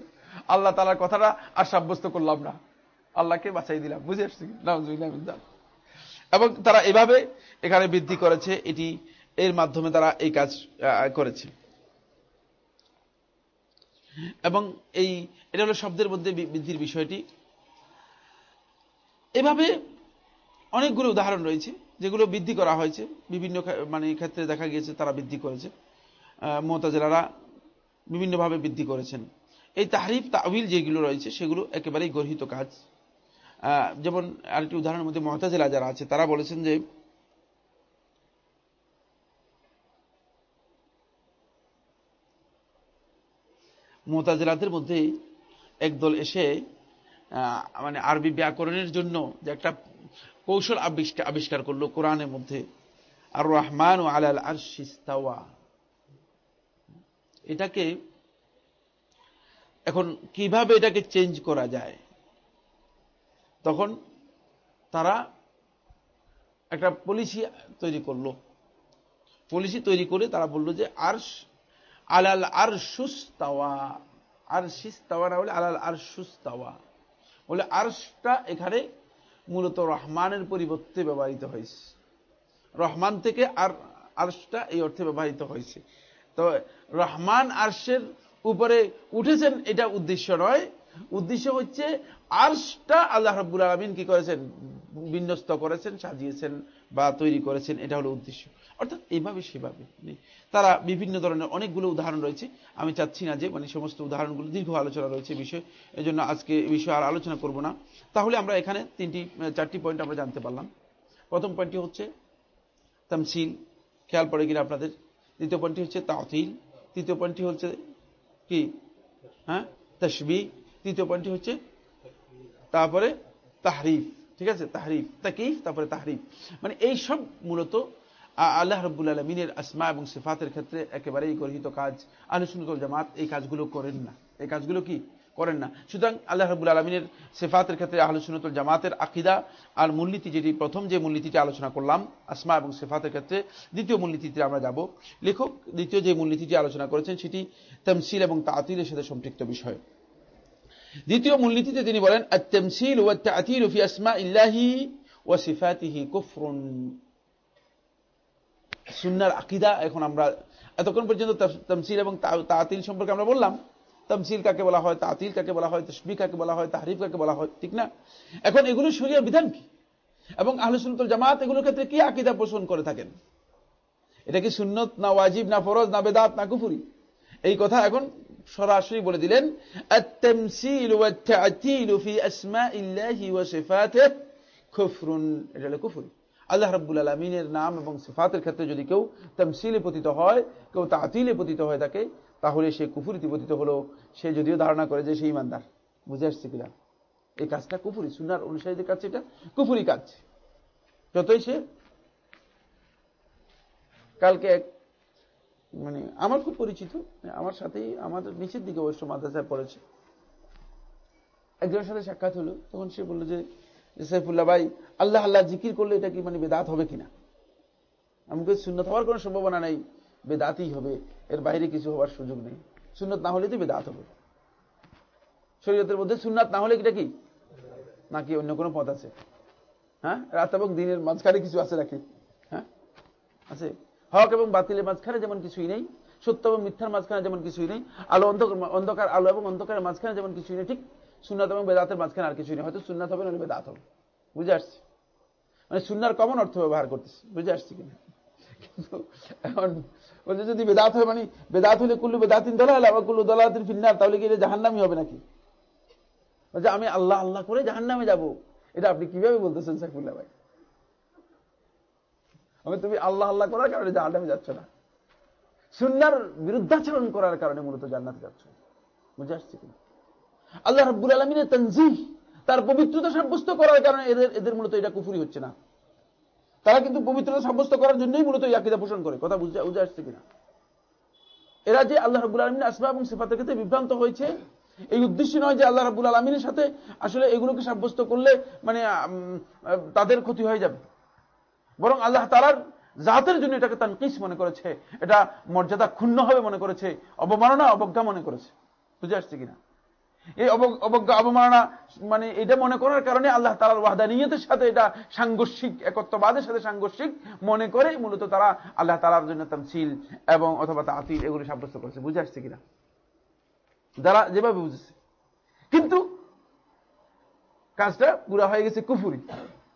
আল্লাহ তালার কথাটা আর সাব্যস্ত করলাম না। আল্লাহকে বাঁচাই দিলাম। বুঝে আসছে কি এবং তারা এভাবে এখানে বৃদ্ধি করেছে, এটি এর মাধ্যমে তারা এই কাজ করেছে। এবং এই, এটা হলো শব্দের মধ্যে বৃদ্ধির বিষয়টি। এভাবে অনেকগুলো উদাহরণ রয়েছে, যেগুলো বৃদ্ধি করা হয়েছে। বিভিন্ন মানে ক্ষেত্রে দেখা গিয়েছে তারা বৃদ্ধি করেছে। মোতাজেলারা বিভিন্নভাবে বৃদ্ধি করেছেন। এই তাহরিফ তাহবিল যেগুলো রয়েছে, সেগুলো একেবারেই গর্হিত কাজ। যেমন আরেকটি উদাহরণের মধ্যে মহতাজেলা যারা আছে, তারা বলেছেন যে মোতাজেলাদের মধ্যে একদল এসে মানে আরবি ব্যাকরণের জন্য যে একটা কৌশল আবিষ্কার আবিষ্কার করল কোরআনের মধ্যে। আর রহমান ও আলাল আর শিস্তাওয়া এটাকে এখন কীভাবে এটাকে চেঞ্জ করা যায়? তখন তারা একটা পলিসি তৈরি করল। পলিসি তৈরি করে তারা বলল যে আরশ আলাল আর সুস্তাওয়া আর শিস্তাওয়া না বলে আলাল আর সুস্তাওয়া বলে আরশটা এখানে মূলত রহমানের পরিবর্তে ব্যবহৃত হয়েছে। রহমান থেকে আর আরশটা এই অর্থে ব্যবহৃত হয়েছে। তো রহমান আরশের উপরে উঠেছেন এটা উদ্দেশ্য নয়। উদ্দেশ্য হচ্ছে আরশটা আল্লাহ রাব্বুল আলমিন কি করেছেন? বিন্যস্ত করেছেন, সাজিয়েছেন। বা তৈরি করেছেন, এটা হলো উদ্দেশ্য। অর্থাৎ এইভাবে সেভাবে তারা বিভিন্ন ধরনের অনেকগুলো উদাহরণ রয়েছে। আমি চাচ্ছি না যে মানে সমস্ত উদাহরণগুলো, দীর্ঘ আলোচনা রয়েছে বিষয় এই জন্য আজকে এই বিষয়ে আর আলোচনা করব না। তাহলে আমরা এখানে তিনটি, চারটি পয়েন্ট আমরা জানতে পারলাম। প্রথম পয়েন্টটি হচ্ছে তামসিল। খেয়াল পড়ে কিনা আপনাদের। দ্বিতীয় পয়েন্টটি হচ্ছে তাতিল। তৃতীয় পয়েন্টটি হচ্ছে কি? হ্যাঁ? তসবি তৃতীয় পয়েন্টটি হচ্ছে তারপরে তাহরিফ। ঠিক আছে? তাহরিফ, তাকিফ, তারপরে তাহরিফ। মানে এই সব মূলত আল্লাহ রব্বুল আলমিনের আসমা এবং সিফাতের ক্ষেত্রে একেবারেই গর্হিত কাজ। আলোচনকল জামাত এই কাজগুলো করেন না। এই কাজগুলো কি? করেন না। সুতরাং আল্লাহ রবুল আলমিনের সেফাতের ক্ষেত্রে আলোচনতুল জামাতের আকিদা আর মূলনীতি যেটি, প্রথম যে মূলনীতিটি আলোচনা করলাম, আসমা এবং সেফাতের ক্ষেত্রে, দ্বিতীয় মূলনীতিতে আমরা যাব। লেখক দ্বিতীয় যে মূলনীতিটি আলোচনা করেছেন, সেটি তমসিল এবং তাতিলের সাথে সম্পৃক্ত বিষয়। দ্বিতীয় মূলনীতিতে তিনি বলেন সুন্নার আকিদা, এখন আমরা এতক্ষণ পর্যন্ত তমসিল এবং তাতিল সম্পর্কে আমরা বললাম। তমসিল কাকে বলা হয়, তাতিল কাকে বলা হয় তসবি কাকে বলা হয়, তাহরিফ কাকে বলা হয়, ঠিক না? এখন এগুলো শরীয় বিধান কি? এবং আহলুসুল জামাত এগুলোর ক্ষেত্রে কি আকিদা পোষণ করে থাকেন? এটা কি সুন্নত না ওয়াজিব না ফরজ না বেদাত না কুফুরি? এই কথা এখন সরাসরি বলে দিলেন আল্লাহ রব্বুল আলমিনের নাম এবং সিফাতের ক্ষেত্রে যদি কেউ তমসিলে পতিত হয়, কেউ তাতিলে পতিত হয়ে থাকে, তাহলে সে কুফুরিতে পতিত হলো। সে যদিও ধারণা করে যে সে ইমানদার বুঝে আসছে কিনা এই কাজটা কুফুরি সুনার অনুসারীদের কাছে এটা কুফুরি কাজ। যতই সে কালকে এক মানে আমার খুব পরিচিত আমার সাথেই আমাদের নিচের দিকে অবশ্য মাদ্রাসায় পড়েছে। একজনের সাথে সাক্ষাৎ হলো, তখন সে বলল যে সাইফুল্লাহ ভাই, আল্লাহ আল্লাহ জিকির করলে এটা কি মানে বেদাত হবে কিনা? আমাকে শূন্য হওয়ার কোনো সম্ভাবনা নেই, বেদাতই হবে, এর বাইরে কিছু হওয়ার সুযোগ নেই। সুন্নত না হলে তো বেদাত হবে। শরীয়তের মধ্যে সুন্নাত না হলে এটা কি? নাকি অন্য কোনো পথ আছে? হ্যাঁ? রাত এবং দিনের মাঝখানে কিছু আছে নাকি? হ্যাঁ? আছে? হক এবং বাতিলের মাঝখানে যেমন কিছুই নেই, সত্য এবং মিথ্যার মাঝখানে যেমন কিছুই নেই, আলো অন্ধকার আলো এবং অন্ধকারের মাঝখানে যেমন কিছুই নেই, ঠিক সুন্নাত এবং বেদাতের মাঝখানে আর কিছুই নেই। হয়তো সুন্নাত হবে, নাহলে বেদাত হবে। বুঝে আসছি? মানে সুন্নার কমন অর্থ ব্যবহার করতেছি। বুঝে আসছি কিনা? কিন্তু এখন বলছে যদি বেদাত হয় মানে বেদাত হলে কুল্লু বেদাতিন দলাল, আবার কুল্লু দলাতিন ফিন্নার, তাহলে কি এটা জাহান্নামি হবে নাকি? বলছে আমি আল্লাহ আল্লাহ করে জাহান্নামে যাব। এটা আপনি কীভাবে বলতেছেন সাইফুল্লাহ ভাই? আমি তুমি আল্লাহ আল্লাহ করার কারণে জাহান্নামে যাচ্ছ না। সুন্নার বিরুদ্ধাচরণ করার কারণে মূলত জান্নাতে যাচ্ছ। বুঝে আসছে কিনা আল্লাহ রব্বুল আলমিনের তঞ্জি তার পবিত্রতা সাব্যস্ত করার কারণে এদের এদের মূলত এটা কুফুরি হচ্ছে না। তারা কিন্তু পবিত্রতা সাব্যস্ত করার জন্যই মূলত ইয়াকিদা পোষণ করে। কথা বুঝে বুঝে আসছে কিনা এরা যে আল্লাহ রবুল আলমিন আসমা এবং সেফাতের ক্ষেত্রে বিভ্রান্ত হয়েছে। এই উদ্দেশ্য নয় যে আল্লাহ রাবুল আলমিনের সাথে আসলে এগুলোকে সাব্যস্ত করলে মানে তাদের ক্ষতি হয়ে যাবে। বরং আল্লাহ তালার জাতের জন্য এটাকে তানকিস মনে করেছে। এটা মর্যাদা ক্ষুণ্ণ হবে মনে করেছে, অবমাননা, অবজ্ঞা মনে করেছে। বুঝে আসছে কিনা? এই অবজ্ঞা, অবমাননা মানে এটা মনে করার কারণে আল্লাহ তালার ওয়াহদানিয়তের সাথে এটা সাংঘর্ষিক, একত্ববাদের সাথে সাংঘর্ষিক মনে করে মূলত তারা আল্লাহ তালার জন্য তামসিল এবং অথবা তাতিল এগুলি সাব্যস্ত করেছে। বুঝে আসছে কিনা? যারা যেভাবে বুঝেছে। কিন্তু কাজটা পুরা হয়ে গেছে কুফুরি।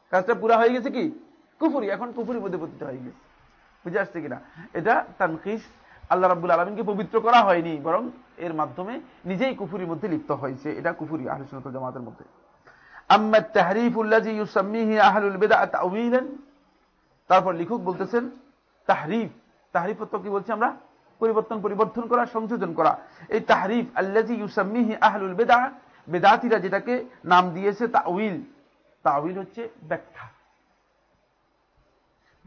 কাজটা পুরা হয়ে গেছে কি? কুফুরি, এখন কুফুরির মধ্যে পতিত হয়ে গেছে। বুঝে আসছে কিনা? এটা তানকিস আল্লাহ রাবুল আলমিনকে পবিত্র করা হয়নি, বরং এর মাধ্যমে নিজেই কুফুরির মধ্যে লিপ্ত হয়েছে। এটা কুফুরি আহলুসনত জামাতের মধ্যে। তারপর লিখক বলতেছেন, তাহরিফ তাহরিফ কি বলছি আমরা? পরিবর্তন পরিবর্তন করা, সংযোজন করা। এই তাহরিফ আল্লাজি ইউসাম্মিহি আহলুল বেদা বেদাতিরা যেটাকে নাম দিয়েছে তাউইল তাউইল হচ্ছে ব্যাখ্যা।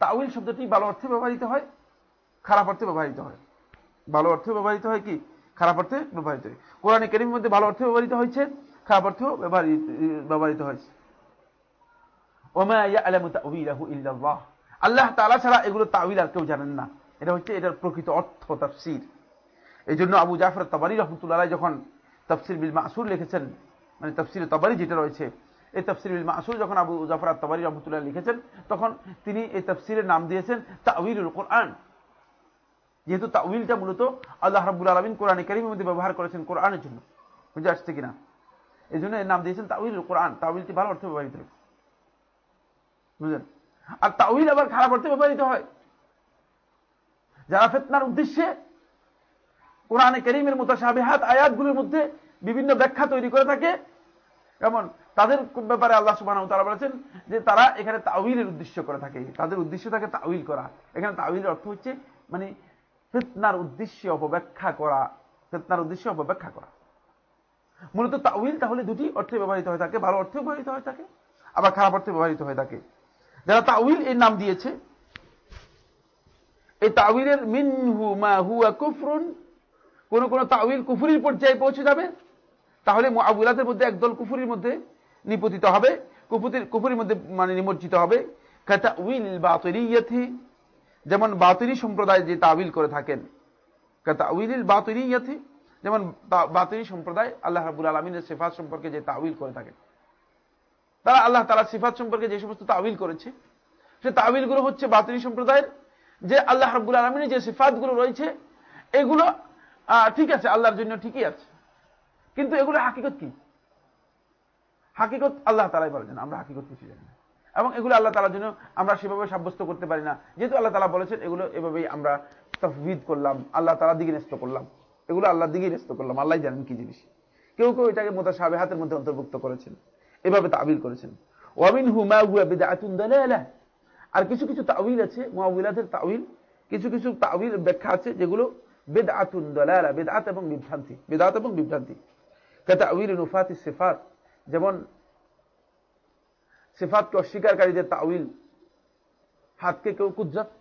তাউইল শব্দটি ভালো অর্থে ব্যবহৃত হয়, খারাপ অর্থে ব্যবহৃত হয়। ভালো অর্থে ব্যবহৃত হয় কি? খারাপ অর্থে ব্যবহৃত হয়। কোরআনে কেরিমের মধ্যে ভালো অর্থে ব্যবহৃত হয়েছে, খারাপ অর্থেও ব্যবহৃত হয়েছে। আল্লাহ তালা ছাড়া এগুলো তাউইল আর কেউ জানেন না। এটা হচ্ছে এটার প্রকৃত অর্থ তাফসির। এই জন্য আবু জাফর তবারি রহমতুল্লাহ যখন তফসির বিল মাসুর লিখেছেন মানে তফসির তবারি যেটা রয়েছে এই তফসির মাসুল যখন আবু জাফর আত্মাবারি রহমতুল্লাহ লিখেছেন, তখন তিনি এই তফসিরের নাম দিয়েছেন তাউিলুল কোরআন। যেহেতু তাউিলটা মূলত আল্লাহ রাবুল আলমিন কোরআন কারিমের মধ্যে ব্যবহার করেছেন কোরআনের জন্য। বুঝে আসছে কিনা? এই জন্য এর নাম দিয়েছেন তাউিল কোরআন। তাউিলটি ভালো অর্থে ব্যবহৃত বুঝলেন? আর তাউিল আবার খারাপ অর্থে ব্যবহৃত হয়। যারা ফেতনার উদ্দেশ্যে কোরআনে করিমের মতো সাবেহাত আয়াতগুলোর মধ্যে বিভিন্ন ব্যাখ্যা তৈরি করে থাকে, যেমন তাদের ব্যাপারে আল্লাহ সুবাহ তারা বলেছেন যে তারা এখানে তাউিলের উদ্দেশ্য করে থাকে। তাদের উদ্দেশ্য থাকে তাউিল করা। এখানে তাউিলের অর্থ হচ্ছে মানে ফেতনার উদ্দেশ্যে অপব্যাখ্যা করা, ফেতনার উদ্দেশ্যে অপব্যাখ্যা করা। মূলত তাউিল তাহলে দুটি অর্থে ব্যবহৃত হয়ে থাকে। ভালো অর্থে ব্যবহৃত হয়ে থাকে, আবার খারাপ অর্থে ব্যবহৃত হয়ে থাকে। যারা তাউিল এর নাম দিয়েছে, এই তাউিলের মিনহু মা হুয়া কুফরুন, কোন কোন তাউিল কুফুরির পর্যায়ে পৌঁছে যাবে। তাহলে আবুলাদের মধ্যে একদল কুফুরির মধ্যে নিপতিত হবে কুফুরির মধ্যে মানে নিমজ্জিত হবে। যেমন বাতরি সম্প্রদায় যে তাবিল করে থাকেন। কাতা উইল বাতরিয়াথি যেমন বাতরি সম্প্রদায় আল্লাহ রাবুল আলমিনের সিফাত সম্পর্কে যে তাবিল করে থাকেন। তারা আল্লাহ তারা সিফাত সম্পর্কে যে সমস্ত তাবিল করেছে, সে তাবিলগুলো হচ্ছে বাতরি সম্প্রদায়ের যে আল্লাহ রাবুল আলমিনের যে সিফাতগুলো রয়েছে, এগুলো ঠিক আছে, আল্লাহর জন্য ঠিকই আছে। কিন্তু এগুলো হাকিকত কি? হাকিকত আল্লাহ তালাই বলেছেন আমরা হাকিকত কিছু জানি না। এবং এগুলো আল্লাহ তালার জন্য আমরা সেভাবে সাব্যস্ত করতে পারি না। যেহেতু আল্লাহ তালা বলেছেন, এগুলো এভাবেই আমরা তফবিদ করলাম, আল্লাহ তালা দিকে ন্যস্ত করলাম। এগুলো আল্লাহ দিকে ন্যস্ত করলাম আল্লাহ জানেন কি জিনিস। কেউ কেউ এটাকে মোতা সাবে হাতের মধ্যে অন্তর্ভুক্ত করেছেন, এভাবে তাবিল করেছেন। ওয়ামিন হুমা হুয়া বেদাতুন আর কিছু কিছু তাবিল আছে মুআউলাদের তাবিল কিছু কিছু তাবিল ব্যাখ্যা আছে যেগুলো বেদাতুন দলালা বেদাত এবং বিভ্রান্তি বেদাত এবং বিভ্রান্তি। কাতাউিল নুফাত সিফাত। যেমন সিফাতকে অস্বীকারীদের তাউিল হাতকে কেউ কুদরত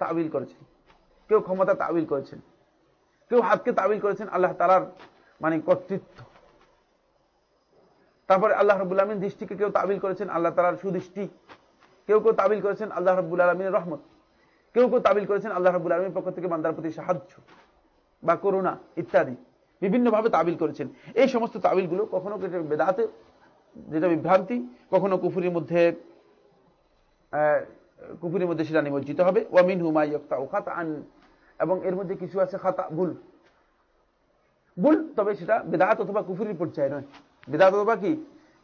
তাবিল করেছেন, কেউ ক্ষমতা তাবিল করেছেন, কেউ হাতকে তাবিল করেছেন আল্লাহ তালার মানে কর্তৃত্ব। তারপরে আল্লাহ রবুল আলমিন দৃষ্টিকে কেউ তাবিল করেছেন আল্লাহ তালার সুদৃষ্টি, কেউ কেউ তাবিল করেছেন আল্লাহ রবুল আলমিনের রহমত, কেউ কেউ তাবিল করেছেন আল্লাহ রবুল আলমীর পক্ষ থেকে বান্দার প্রতি সাহায্য বা করুণা ইত্যাদি। বিভিন্নভাবে তাবিল করেছেন। এই সমস্ত তাবিলগুলো কখনো বেদাতে, যেটা বিভ্রান্তি, কখনো কুফুরির মধ্যে কুফুরির মধ্যে সেটা নিমজ্জিত হবে। ওয়ামিন হুমাইয়ক্তা ও খাতা আন এবং এর মধ্যে কিছু আছে খাতা, ভুল। ভুল, তবে সেটা বেদাত অথবা কুফুরির পর্যায়ে নয়। বেদাত অথবা কি?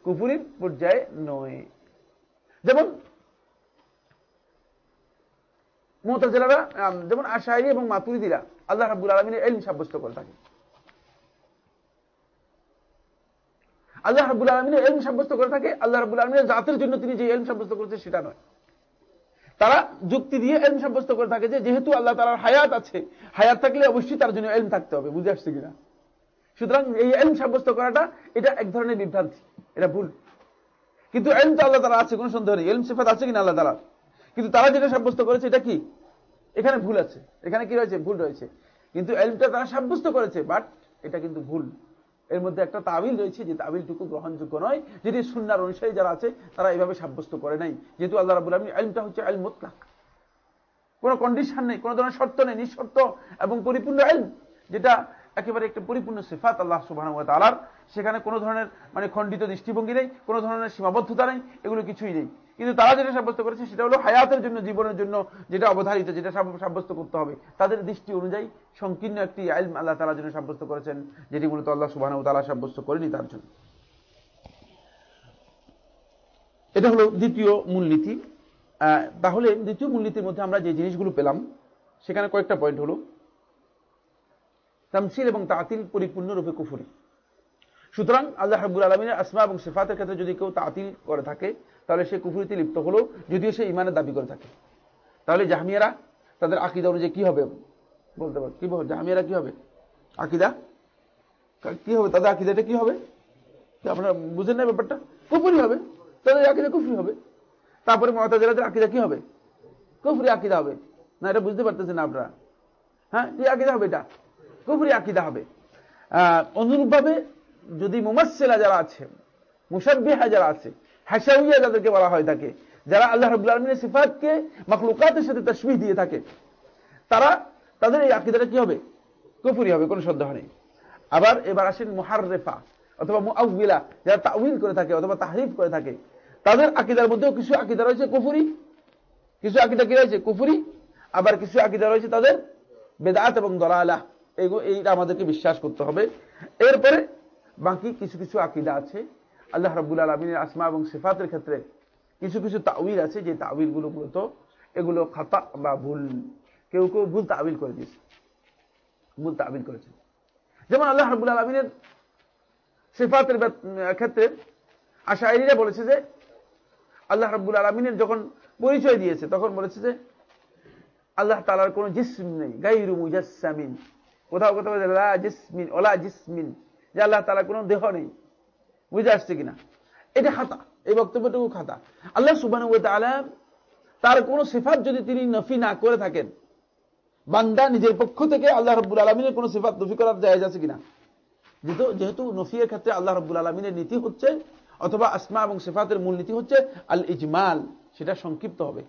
কুফুরির পর্যায়ে নয়। যেমন মোতাজেলারা যেমন আশাহী এবং মাতুরিদিরা আল্লাহ রাবুল আলমিনের এলম সাব্যস্ত করে থাকে আল্লাহ রাবুল আলমিনের এলম সাব্যস্ত করে থাকে, আল্লাহ রাবুল আলমিনের জাতের জন্য তিনি যে এলম সাব্যস্ত করেছে সেটা নয়। তারা যুক্তি দিয়ে এলম সাব্যস্ত করে থাকে যেহেতু আল্লাহ তালার হায়াত আছে, হায়াত থাকলে অবশ্যই তার জন্য এলম থাকতে হবে, বুঝে আসছে কিনা? সুতরাং এই এলম সাব্যস্ত করাটা, এটা এক ধরনের বিভ্রান্তি, এটা ভুল। কিন্তু এলম তো আল্লাহ তালা আছে, কোনো সন্দেহ নেই এলম সেফাত আছে কিনা আল্লাহ তালা কিন্তু তারা যেটা সাব্যস্ত করেছে, এটা কি? এখানে ভুল আছে, এখানে কি রয়েছে? ভুল রয়েছে। কিন্তু এলমটা তারা সাব্যস্ত করেছে বাট এটা কিন্তু ভুল। এর মধ্যে একটা তাবিল রয়েছে, যে তাবিলটুকু গ্রহণযোগ্য নয়। যেটি সুন্নার অনুসারী যারা আছে, তারা এইভাবে সাব্যস্ত করে নাই। যেহেতু আল্লাহ রাবুল আলমী এলমটা হচ্ছে এল মোতলাক। কোন কন্ডিশন নেই, কোন ধরনের শর্ত নেই, নিঃশর্ত এবং পরিপূর্ণ আইন যেটা একেবারে একটা পরিপূর্ণ সেফাত আল্লাহ সুবাহ তালার সেখানে কোনো ধরনের মানে খণ্ডিত দৃষ্টিভঙ্গি নেই, কোনো ধরনের সীমাবদ্ধতা নেই, এগুলো কিছুই নেই। কিন্তু তারা যেটা সাব্যস্ত করেছে সেটা হলো হায়াতের জন্য, জীবনের জন্য যেটা অবধারিত, যেটা সাব্যস্ত করতে হবে। তাদের দৃষ্টি অনুযায়ী সংকীর্ণ একটি আইল আল্লাহ তালা জন্য সাব্যস্ত করেছেন, যেটি মূলত আল্লাহ সুবাহ তালা সাব্যস্ত করেনি তার জন্য। এটা হলো দ্বিতীয় মূলনীতি। তাহলে দ্বিতীয় মূলনীতির মধ্যে আমরা যে জিনিসগুলো পেলাম, সেখানে কয়েকটা পয়েন্ট হলো। তামসিল এবং তাতিল পরিপূর্ণরূপে কুফুরি। সুতরাং আল্লাহ হাবুল আলমিনের আসমা এবং সেফাতের ক্ষেত্রে যদি কেউ তাতিল করে থাকে তাহলে সে কুফুরিতে লিপ্ত হলো, যদিও সে ইমানের দাবি করে থাকে। তাহলে জাহামিয়ারা তাদের আকিদা অনুযায়ী কি হবে? বলতে পার। কি জাহামিয়ারা কি হবে? আকিদা? কি হবে? তাদের আকিদাটা কি হবে? আপনারা বুঝেন না ব্যাপারটা? কুফুরি হবে। তাদের আকিদা কুফুরি হবে। তারপরে মমতাজেলাদের আকিদা কি হবে? কুফুরি আকিদা হবে। না, এটা বুঝতে পারতেছেন না আপনারা। হ্যাঁ কি আকিদা হবে এটা? কুফুরি আকিদা হবে। অনুরূপভাবে যদি মুমাসেলা যারা আছে মুসাব্বিহা যারা আছে হাসাউইয়া যাদেরকে বলা হয় থাকে যারা আল্লাহ রবুল্লা আলমিনের সিফাতকে, মখলুকাতের সাথে তসবি দিয়ে থাকে। তারা, তাদের এই আকিদাটা কি হবে? কুফুরি হবে, কোনো সন্দেহ নেই। আবার এবার আসেন মুহাররেফা অথবা মুআউবিলা, যারা তাউইল করে থাকে অথবা তাহরিফ করে থাকে, তাদের আকিদার মধ্যেও কিছু আকিদা রয়েছে কুফুরি। কিছু আকিদা কি রয়েছে? কুফুরি। আবার কিছু আকিদা রয়েছে তাদের বেদাত এবং দলালা। এইটা আমাদেরকে বিশ্বাস করতে হবে। এরপরে বাকি কিছু কিছু আকিদা আছে। আল্লাহ রাবুল আলমিনের আসমা এবং সিফাতের ক্ষেত্রে কিছু কিছু তাউিল আছে, যে তাউিলগুলো মূলত এগুলো খাতা বা ভুল, কেউ কেউ ভুল তাবিল করে দিয়েছে। ভুল তাবিল করেছে। যেমন আল্লাহ রাবুল আলমিনের সিফাতের ক্ষেত্রে আশায়ীরা বলেছে যে, আল্লাহ রাবুল আলমিনের যখন পরিচয় দিয়েছে, তখন বলেছে যে, আল্লাহ তালার কোন জিসম নেই গাইরু মুজাসমিন কোথাও কোথাও জিসমিন, ওলা জিসমিন। যে আল্লাহ তালার কোন দেহ নেই। বুঝে আসছে কিনা? এটা খাতা, এই বক্তব্যটুকু খাতা। আল্লাহ সুবান তার কোন সিফাত যদি তিনি নফি না করে থাকেন, বান্দা নিজের পক্ষ থেকে আল্লাহ রব্বুল আলমিনের কোন সিফাত নফি করার জায়গা আছে কিনা? যেহেতু যেহেতু নফিয়ের ক্ষেত্রে আল্লাহ রব্বুল আলমিনের নীতি হচ্ছে, অথবা আসমা এবং সিফাতের মূল নীতি হচ্ছে আল ইজমাল সেটা সংক্ষিপ্ত হবে।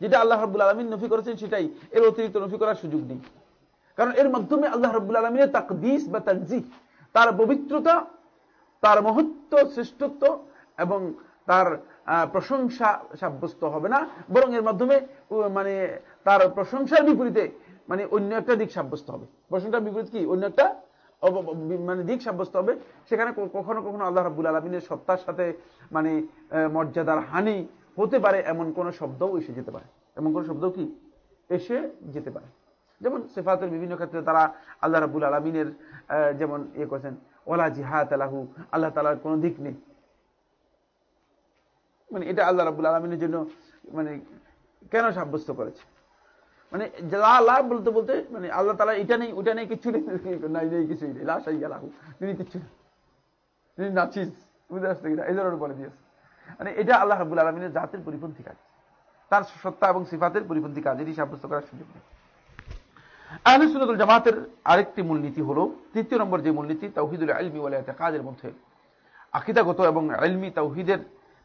যেটা আল্লাহ রব্বুল আলমিন নফি করেছেন সেটাই, এর অতিরিক্ত নফি করার সুযোগ নেই। কারণ এর মাধ্যমে আল্লাহ রব্বুল আলমিনের তাকদিস বা তানজি তার পবিত্রতা তার মহত্ব, শ্রেষ্ঠত্ব এবং তার প্রশংসা সাব্যস্ত হবে না। বরং এর মাধ্যমে মানে তার প্রশংসার বিপরীতে মানে অন্য একটা দিক সাব্যস্ত হবে। প্রশংসার বিপরীত কি? অন্য একটা মানে দিক সাব্যস্ত হবে। সেখানে কখনো কখনো আল্লাহ রাবুল আলমিনের সত্তার সাথে মানে মর্যাদার হানি হতে পারে এমন কোন শব্দও এসে যেতে পারে। এমন কোন শব্দ কি? এসে যেতে পারে। যেমন সেফাতের বিভিন্ন ক্ষেত্রে তারা আল্লাহ রাবুল আলমিনের যেমন ইয়ে করেছেন ওলা জিহাদ আলাহু, আল্লাহ তালার কোন দিক নেই। মানে এটা আল্লাহ রাবুল আলমিনের জন্য মানে কেন সাব্যস্ত করেছে? মানে লাভ বলতে বলতে মানে আল্লাহ তালা এটা নেই, ওটা নেই, কিছু নেই নেই কিছুই নেই। লাশ আইয়া লাহু, তিনি কিচ্ছু তিনি নাচিস, বুঝতে আসতে কিনা? এই ধরনের বলে দিয়েছে। মানে এটা আল্লাহ রাবুল আলমিনের জাতের পরিপন্থী কাজ। তার সত্তা এবং সিফাতের পরিপন্থী কাজ, এটি সাব্যস্ত করার সুযোগ নেই। আহলে সুন্নাতুল জামাতের আরেকটি মূলনীতি হলো তৃতীয় নম্বর যে মূলনীতি তাওহিদুল আলমি ওয়ালা এতেকাদের মধ্যে আকিদাগত এবং আলমি তাওহিদের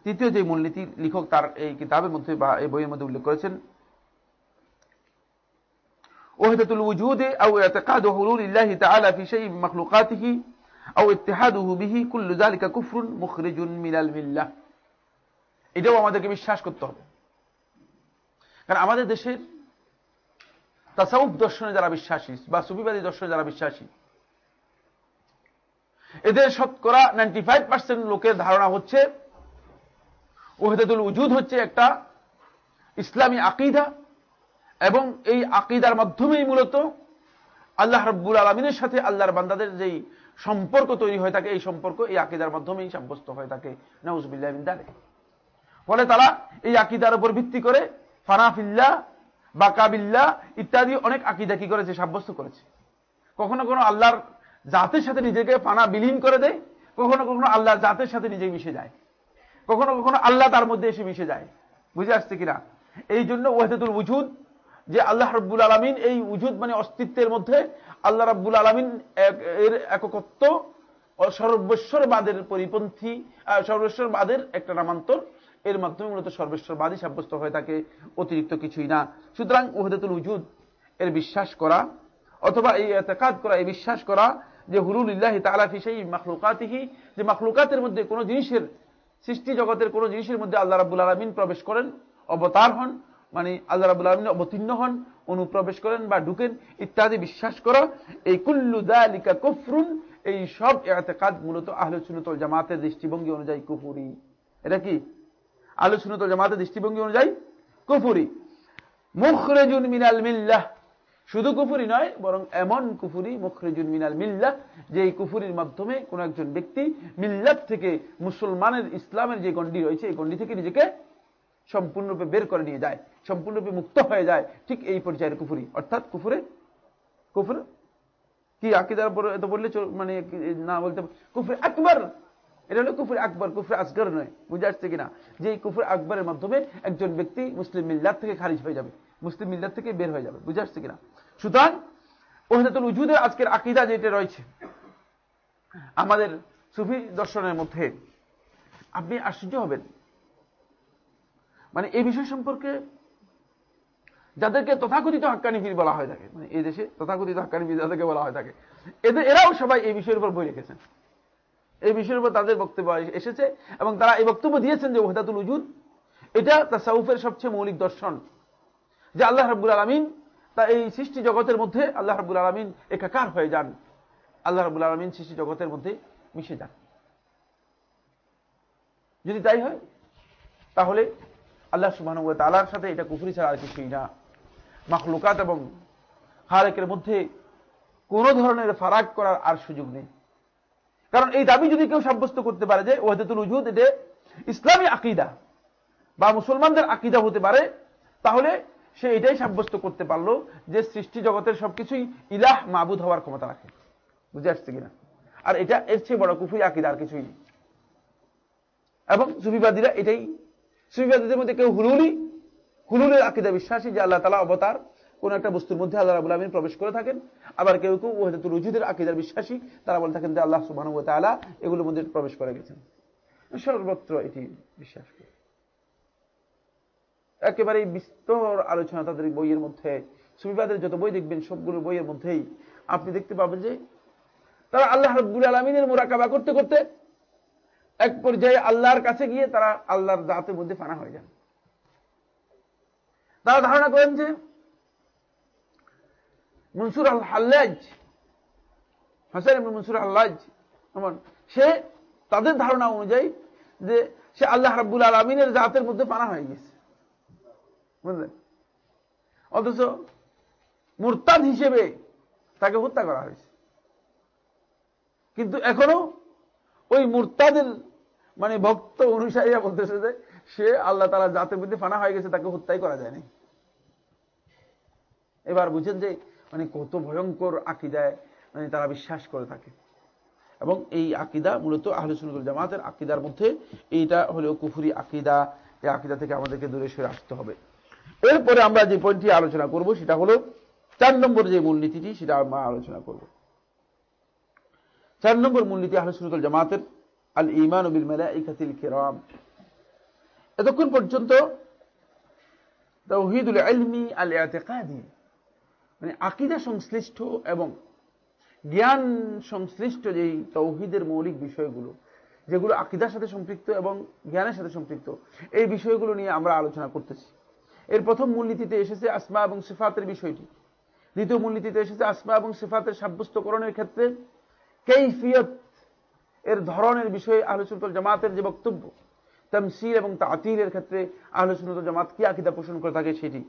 তৃতীয় যে মূলনীতি লেখক তার এই কিতাবের মধ্যে বা এই বইয়ের মধ্যে উল্লেখ করেছেন ওহদাতুল উজুদে আও এতেকাদ হুলুল্লাহ তাআলা ফি শাইই মাখলুকাতিহি আও ইত্তিহাদুহু বিহি কুল্লু যালিকা কুফরুন মুখরিজুন মিনাল মিল্লাহ এটাও আমাদেরকে বিশ্বাস করতে হবে কারণ আমাদের দেশের তাসাউফ দর্শনে যারা বিশ্বাসী বা সুফিবাদী দর্শনে যারা বিশ্বাসী, এদের শতকরা নাইনটি ফাইভ পার্সেন্ট লোকের ধারণা হচ্ছে ওহেদাদুল উজুদ হচ্ছে একটা ইসলামী আকিদা এবং এই আকিদার মাধ্যমেই মূলত আল্লাহ রব্বুল আলমিনের সাথে আল্লাহর বান্দাদের যেই সম্পর্ক তৈরি হয়ে থাকে এই সম্পর্ক এই আকিদার মাধ্যমেই সাব্যস্ত হয়ে থাকে নাউজবিল্লাহ ফলে তারা এই আকিদার উপর ভিত্তি করে ফানাফিল্লা বা কাবিল্লা ইত্যাদি অনেক আকিদা কি করেছে, সাব্যস্ত করেছে। কখনো কখনো আল্লাহর জাতের সাথে নিজেকে ফানা বিলীন করে দেয়, কখনো কখনো আল্লাহর জাতের সাথে নিজে মিশে যায়। কখনো কখনো আল্লাহ তার মধ্যে এসে মিশে যায়। বুঝে আসছে কিনা? এই জন্য ওয়াহেদুল উজুদ, যে আল্লাহ রব্বুল আলমিন এই উজুদ মানে অস্তিত্বের মধ্যে আল্লাহ রব্বুল আলমিন এর এককত্ব সর্বেশ্বরবাদের পরিপন্থী সর্বেশ্বরবাদের একটা নামান্তর এর মাধ্যমে মূলত সর্বেশ্বরবাদী সাব্যস্ত হয়ে থাকে, অতিরিক্ত কিছুই না। সুতরাং ওহদাতুল উজুদ, এর বিশ্বাস করা, অথবা এই এতেকাদ করা, এই বিশ্বাস করা যে হুরুল ইল্লাহি তালাফি সেই মাখলুকাতিহি, যে মাখলুকাতের মধ্যে কোনো জিনিসের, সৃষ্টি জগতের কোনো জিনিসের মধ্যে আল্লাহ রাবুল আলমিন প্রবেশ করেন, অবতার হন মানে আল্লাহ রাবুল আলমিন অবতীর্ণ হন, অনুপ্রবেশ করেন বা ঢুকেন, ইত্যাদি বিশ্বাস করা, এই কুল্লু দালিকা কুফরুন, এই সব এতেকাদ মূলত আহলে সুনতল জামাতের দৃষ্টিভঙ্গি অনুযায়ী কুফুরি। এটা কি? আহলে সুনতল জামাতের দৃষ্টিভঙ্গি অনুযায়ী কুফুরি। মুখরেজুন মিনাল মিল্লাহ। শুধু কুফুরি নয়, বরং এমন কুফুরি, মুখরেজুন মিনাল মিল্লাহ যে এই কুফুরির মাধ্যমে কোন একজন ব্যক্তি মিল্লাত থেকে মুসলমানের ইসলামের যে গণ্ডি রয়েছে, এই গণ্ডি থেকে নিজেকে সম্পূর্ণরূপে বের করে নিয়ে যায়, সম্পূর্ণরূপে মুক্ত হয়ে যায়, ঠিক এই পর্যায়ের কুফুরি। অর্থাৎ কুফুরে, কুফুর, কি আকিদার এত বললে মানে না বলতে কুফুরে আকবর এটা হলো কুফুর আকবর, কুফুর আসগর নয়, বুঝে আসছে কিনা? যে এই কুফুর আকবরের মাধ্যমে একজন ব্যক্তি মুসলিম মিল্লার থেকে খারিজ হয়ে যাবে, মুসলিম মিল্লার থেকে বের হয়ে যাবে, বুঝে আসছে কিনা? সুতরাং ওহদাতুল উজুদের আজকের আকিদা যেটা রয়েছে, আমাদের সুফি দর্শনের মধ্যে আপনি আশ্চর্য হবেন। মানে এই বিষয় সম্পর্কে যাদেরকে তথাকথিত হাক্কানি পীর বলা হয়ে থাকে মানে এই দেশে তথাকথিত হাক্কানি পীর যাদেরকে বলা হয়ে থাকে, এদের, এরাও সবাই এই বিষয়ের উপর বই রেখেছেন। এই বিষয়ের উপর তাদের বক্তব্য এসেছে এবং তারা এই বক্তব্য দিয়েছেন যে ওহেদাতুল উজুদ এটা তাসাউফের সবচেয়ে মৌলিক দর্শন। যে আল্লাহ রাব্বুল আলমিন, তা এই সৃষ্টি জগতের মধ্যে আল্লাহ রাব্বুল আলমিন একাকার হয়ে যান। আল্লাহ রাবুল আলমিন সৃষ্টি জগতের মধ্যে মিশে যান। যদি তাই হয়, তাহলে আল্লাহ সুবাহ তালার সাথে এটা কুফুরি ছাড়া আর কিছুই না। মাখলুকাত এবং হারেকের মধ্যে কোনো ধরনের ফারাক করার আর সুযোগ নেই। কারণ এই দাবি যদি কেউ সাব্যস্ত করতে পারে যে ওহেদুল উজুদ এটা ইসলামী আকিদা বা মুসলমানদের আকিদা হতে পারে, তাহলে সে এটাই সাব্যস্ত করতে পারল যে সৃষ্টি জগতের সবকিছুই ইলাহ মাবুদ হওয়ার ক্ষমতা রাখে। বুঝে আসছে কিনা? আর এটা এর চেয়ে বড় কুফুরি আকিদা আর কিছুই নেই। এবং সুফিবাদীরা এটাই সুফিবাদীদের মধ্যে কেউ হুলুলি হুলুলের আকিদা বিশ্বাসী যে আল্লাহ তালা অবতার কোন একটা বস্তুর মধ্যে আল্লাহ রাবুল আলমিন প্রবেশ করে থাকেন। আবার কেউ কেউ ওহেদুল রুজুদের আকিদার বিশ্বাসী, তারা বলে থাকেন যে আল্লাহ সুবাহ তালা এগুলোর মধ্যে প্রবেশ করে গেছেন। সর্বত্র এটি বিশ্বাস করে। একেবারে বিস্তর আলোচনা তাদের বইয়ের মধ্যে সুবিবাদের যত বই দেখবেন, সবগুলো বইয়ের মধ্যেই আপনি দেখতে পাবেন যে তারা আল্লাহ রব্বুল আলমিনের মোরাকাবা করতে করতে এক পর্যায়ে আল্লাহর কাছে গিয়ে তারা আল্লাহর দাঁতের মধ্যে ফানা হয়ে যান। তারা ধারণা করেন যে মনসুর আল হাল্লাজ হাসান মনসুর আল্লাজ সে তাদের ধারণা অনুযায়ী যে সে আল্লাহ রাব্বুল আলমিনের জাতের মধ্যে পানা হয়ে গেছে। বুঝলেন? অথচ মুরতাদ হিসেবে তাকে হত্যা করা হয়েছে। কিন্তু এখনও ওই মুরতাদের মানে ভক্ত অনুসারীরা বলতেছে যে সে আল্লাহ তালা জাতের মধ্যে ফানা হয়ে গেছে, তাকে হত্যাই করা যায়নি। এবার বুঝেন যে মানে কত ভয়ঙ্কর আকিদায় মানে তারা বিশ্বাস করে থাকে। এবং এই আকিদা মূলত আহলুসুল জামাতের আকিদার মধ্যে এইটা হলো কুফুরি আকিদা। এই আকিদা থেকে আমাদেরকে দূরে সরে আসতে হবে। এরপরে আমরা যে পয়েন্টটি আলোচনা করব সেটা হলো চার নম্বর যে মূলনীতিটি সেটা আমরা আলোচনা করব। চার নম্বর মূলনীতি আহলুসুল জামাতের আল ইমান বিল মালাইকাতিল কিরাম। এতক্ষণ পর্যন্ত তাওহীদুল ইলমি আল ইতিকাদি মানে আকিদা সংশ্লিষ্ট এবং জ্ঞান সংশ্লিষ্ট যেই তৌহিদের মৌলিক বিষয়গুলো, যেগুলো আকিদার সাথে সম্পৃক্ত এবং জ্ঞানের সাথে সম্পৃক্ত, এই বিষয়গুলো নিয়ে আমরা আলোচনা করতেছি। এর প্রথম মূলনীতিতে এসেছে আসমা এবং সিফাতের বিষয়টি। দ্বিতীয় মূলনীতিতে এসেছে আসমা এবং সিফাতের সাব্যস্তকরণের ক্ষেত্রে কেইফিয়ত এর ধরনের বিষয়ে আলোচনা জামাতের যে বক্তব্য, তামসির এবং তাতিলের ক্ষেত্রে আলোচনা জামাত কি আকিদা পোষণ করে থাকে সেটি।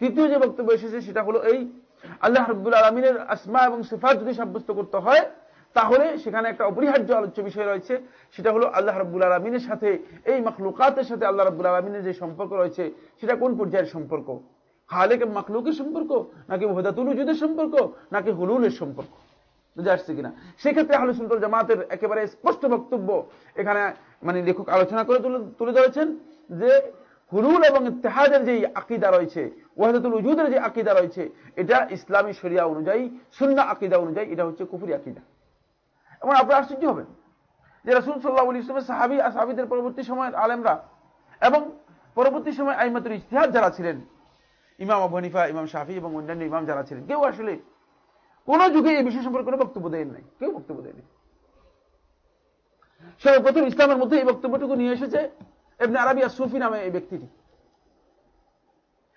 তৃতীয় যে বক্তব্য এসেছে সেটা হলো এই আল্লাহ রব্দুল আলমিনের আসমা এবং সিফাত যদি সাব্যস্ত করতে হয়, তাহলে সেখানে একটা অপরিহার্য আলোচ্য বিষয় রয়েছে। সেটা হলো আল্লাহ রব্বুল আলমিনের সাথে, এই মখলুকাতের সাথে আল্লাহ রব্বুল আলমিনের যে সম্পর্ক রয়েছে, সেটা কোন পর্যায়ের সম্পর্ক? খালেক মখলুকের সম্পর্ক, নাকি ওহদাতুল উজুদের সম্পর্ক, নাকি হুলুলের সম্পর্ক? বুঝে আসছে কিনা? সেক্ষেত্রে আহলে সুন্দর জামাতের একেবারে স্পষ্ট বক্তব্য এখানে মানে লেখক আলোচনা করে তুলে ধরেছেন যে হুলুল এবং ইত্তেহাদের যে আকিদা রয়েছে ওয়াহাদুল উজুদের যে আকিদা রয়েছে, এটা ইসলামী শরিয়া অনুযায়ী শূন্য আকিদা অনুযায়ী এটা হচ্ছে কুফুরি আকিদা। এবং আপনার আশ্চর্য হবেন যে রাসুল সাল্লাহ ইসলামের সাহাবি আর সাহাবিদের পরবর্তী সময়ের আলেমরা এবং পরবর্তী সময় আইমাতুল ইতিহাদ যারা ছিলেন, ইমাম আবহানিফা ইমাম শাফি এবং অন্যান্য ইমাম যারা ছিলেন, কেউ আসলে কোনো যুগে এই বিষয় সম্পর্কে কোনো বক্তব্য দেন নাই। কেউ বক্তব্য দেয়নি। সর্বপ্রথম ইসলামের মধ্যে এই বক্তব্যটুকু নিয়ে এসেছে এমনি আরবি আর সুফি নামে এই ব্যক্তিটি।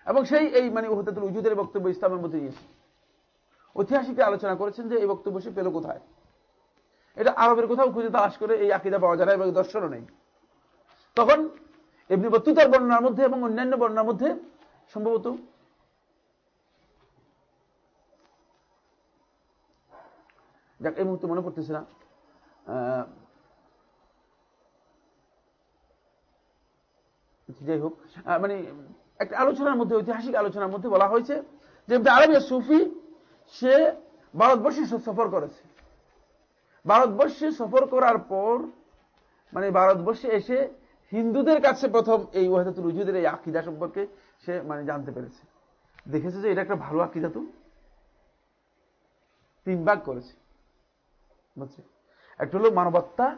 এবং সেই এই মানে ওহতাতুল উজুদের বক্তব্য, ইসলামের মধ্যে নিয়েছে ঐতিহাসিকরা আলোচনা করেছেন যে এই বক্তব্য সে পেল কোথায়? এটা আরবের কোথাও খুঁজে তালাশ করে এই আকিদা পাওয়া যায় না এবং দর্শনও নেই। তখন এমনি বক্তৃতার বর্ণনার মধ্যে এবং অন্যান্য বর্ণনার মধ্যে সম্ভবত যাক, এই মুহূর্তে মনে পড়তেছে না। যাই হোক মানে একটা আলোচনার মধ্যে, ঐতিহাসিক আলোচনার মধ্যে বলা হয়েছে যে আরবিয়া সুফি, সে ভারতবর্ষে সফর করেছে। ভারতবর্ষে সফর করার পর মানে ভারতবর্ষে এসে হিন্দুদের কাছে প্রথম এই ওয়াহাদুল উজুদের এই আকিদা সম্পর্কে সে মানে জানতে পেরেছে। দেখেছে যে এটা একটা ভালো আকিদা তো। তিন ভাগ করেছে। বুঝছে? একটা হলো মানবত্তা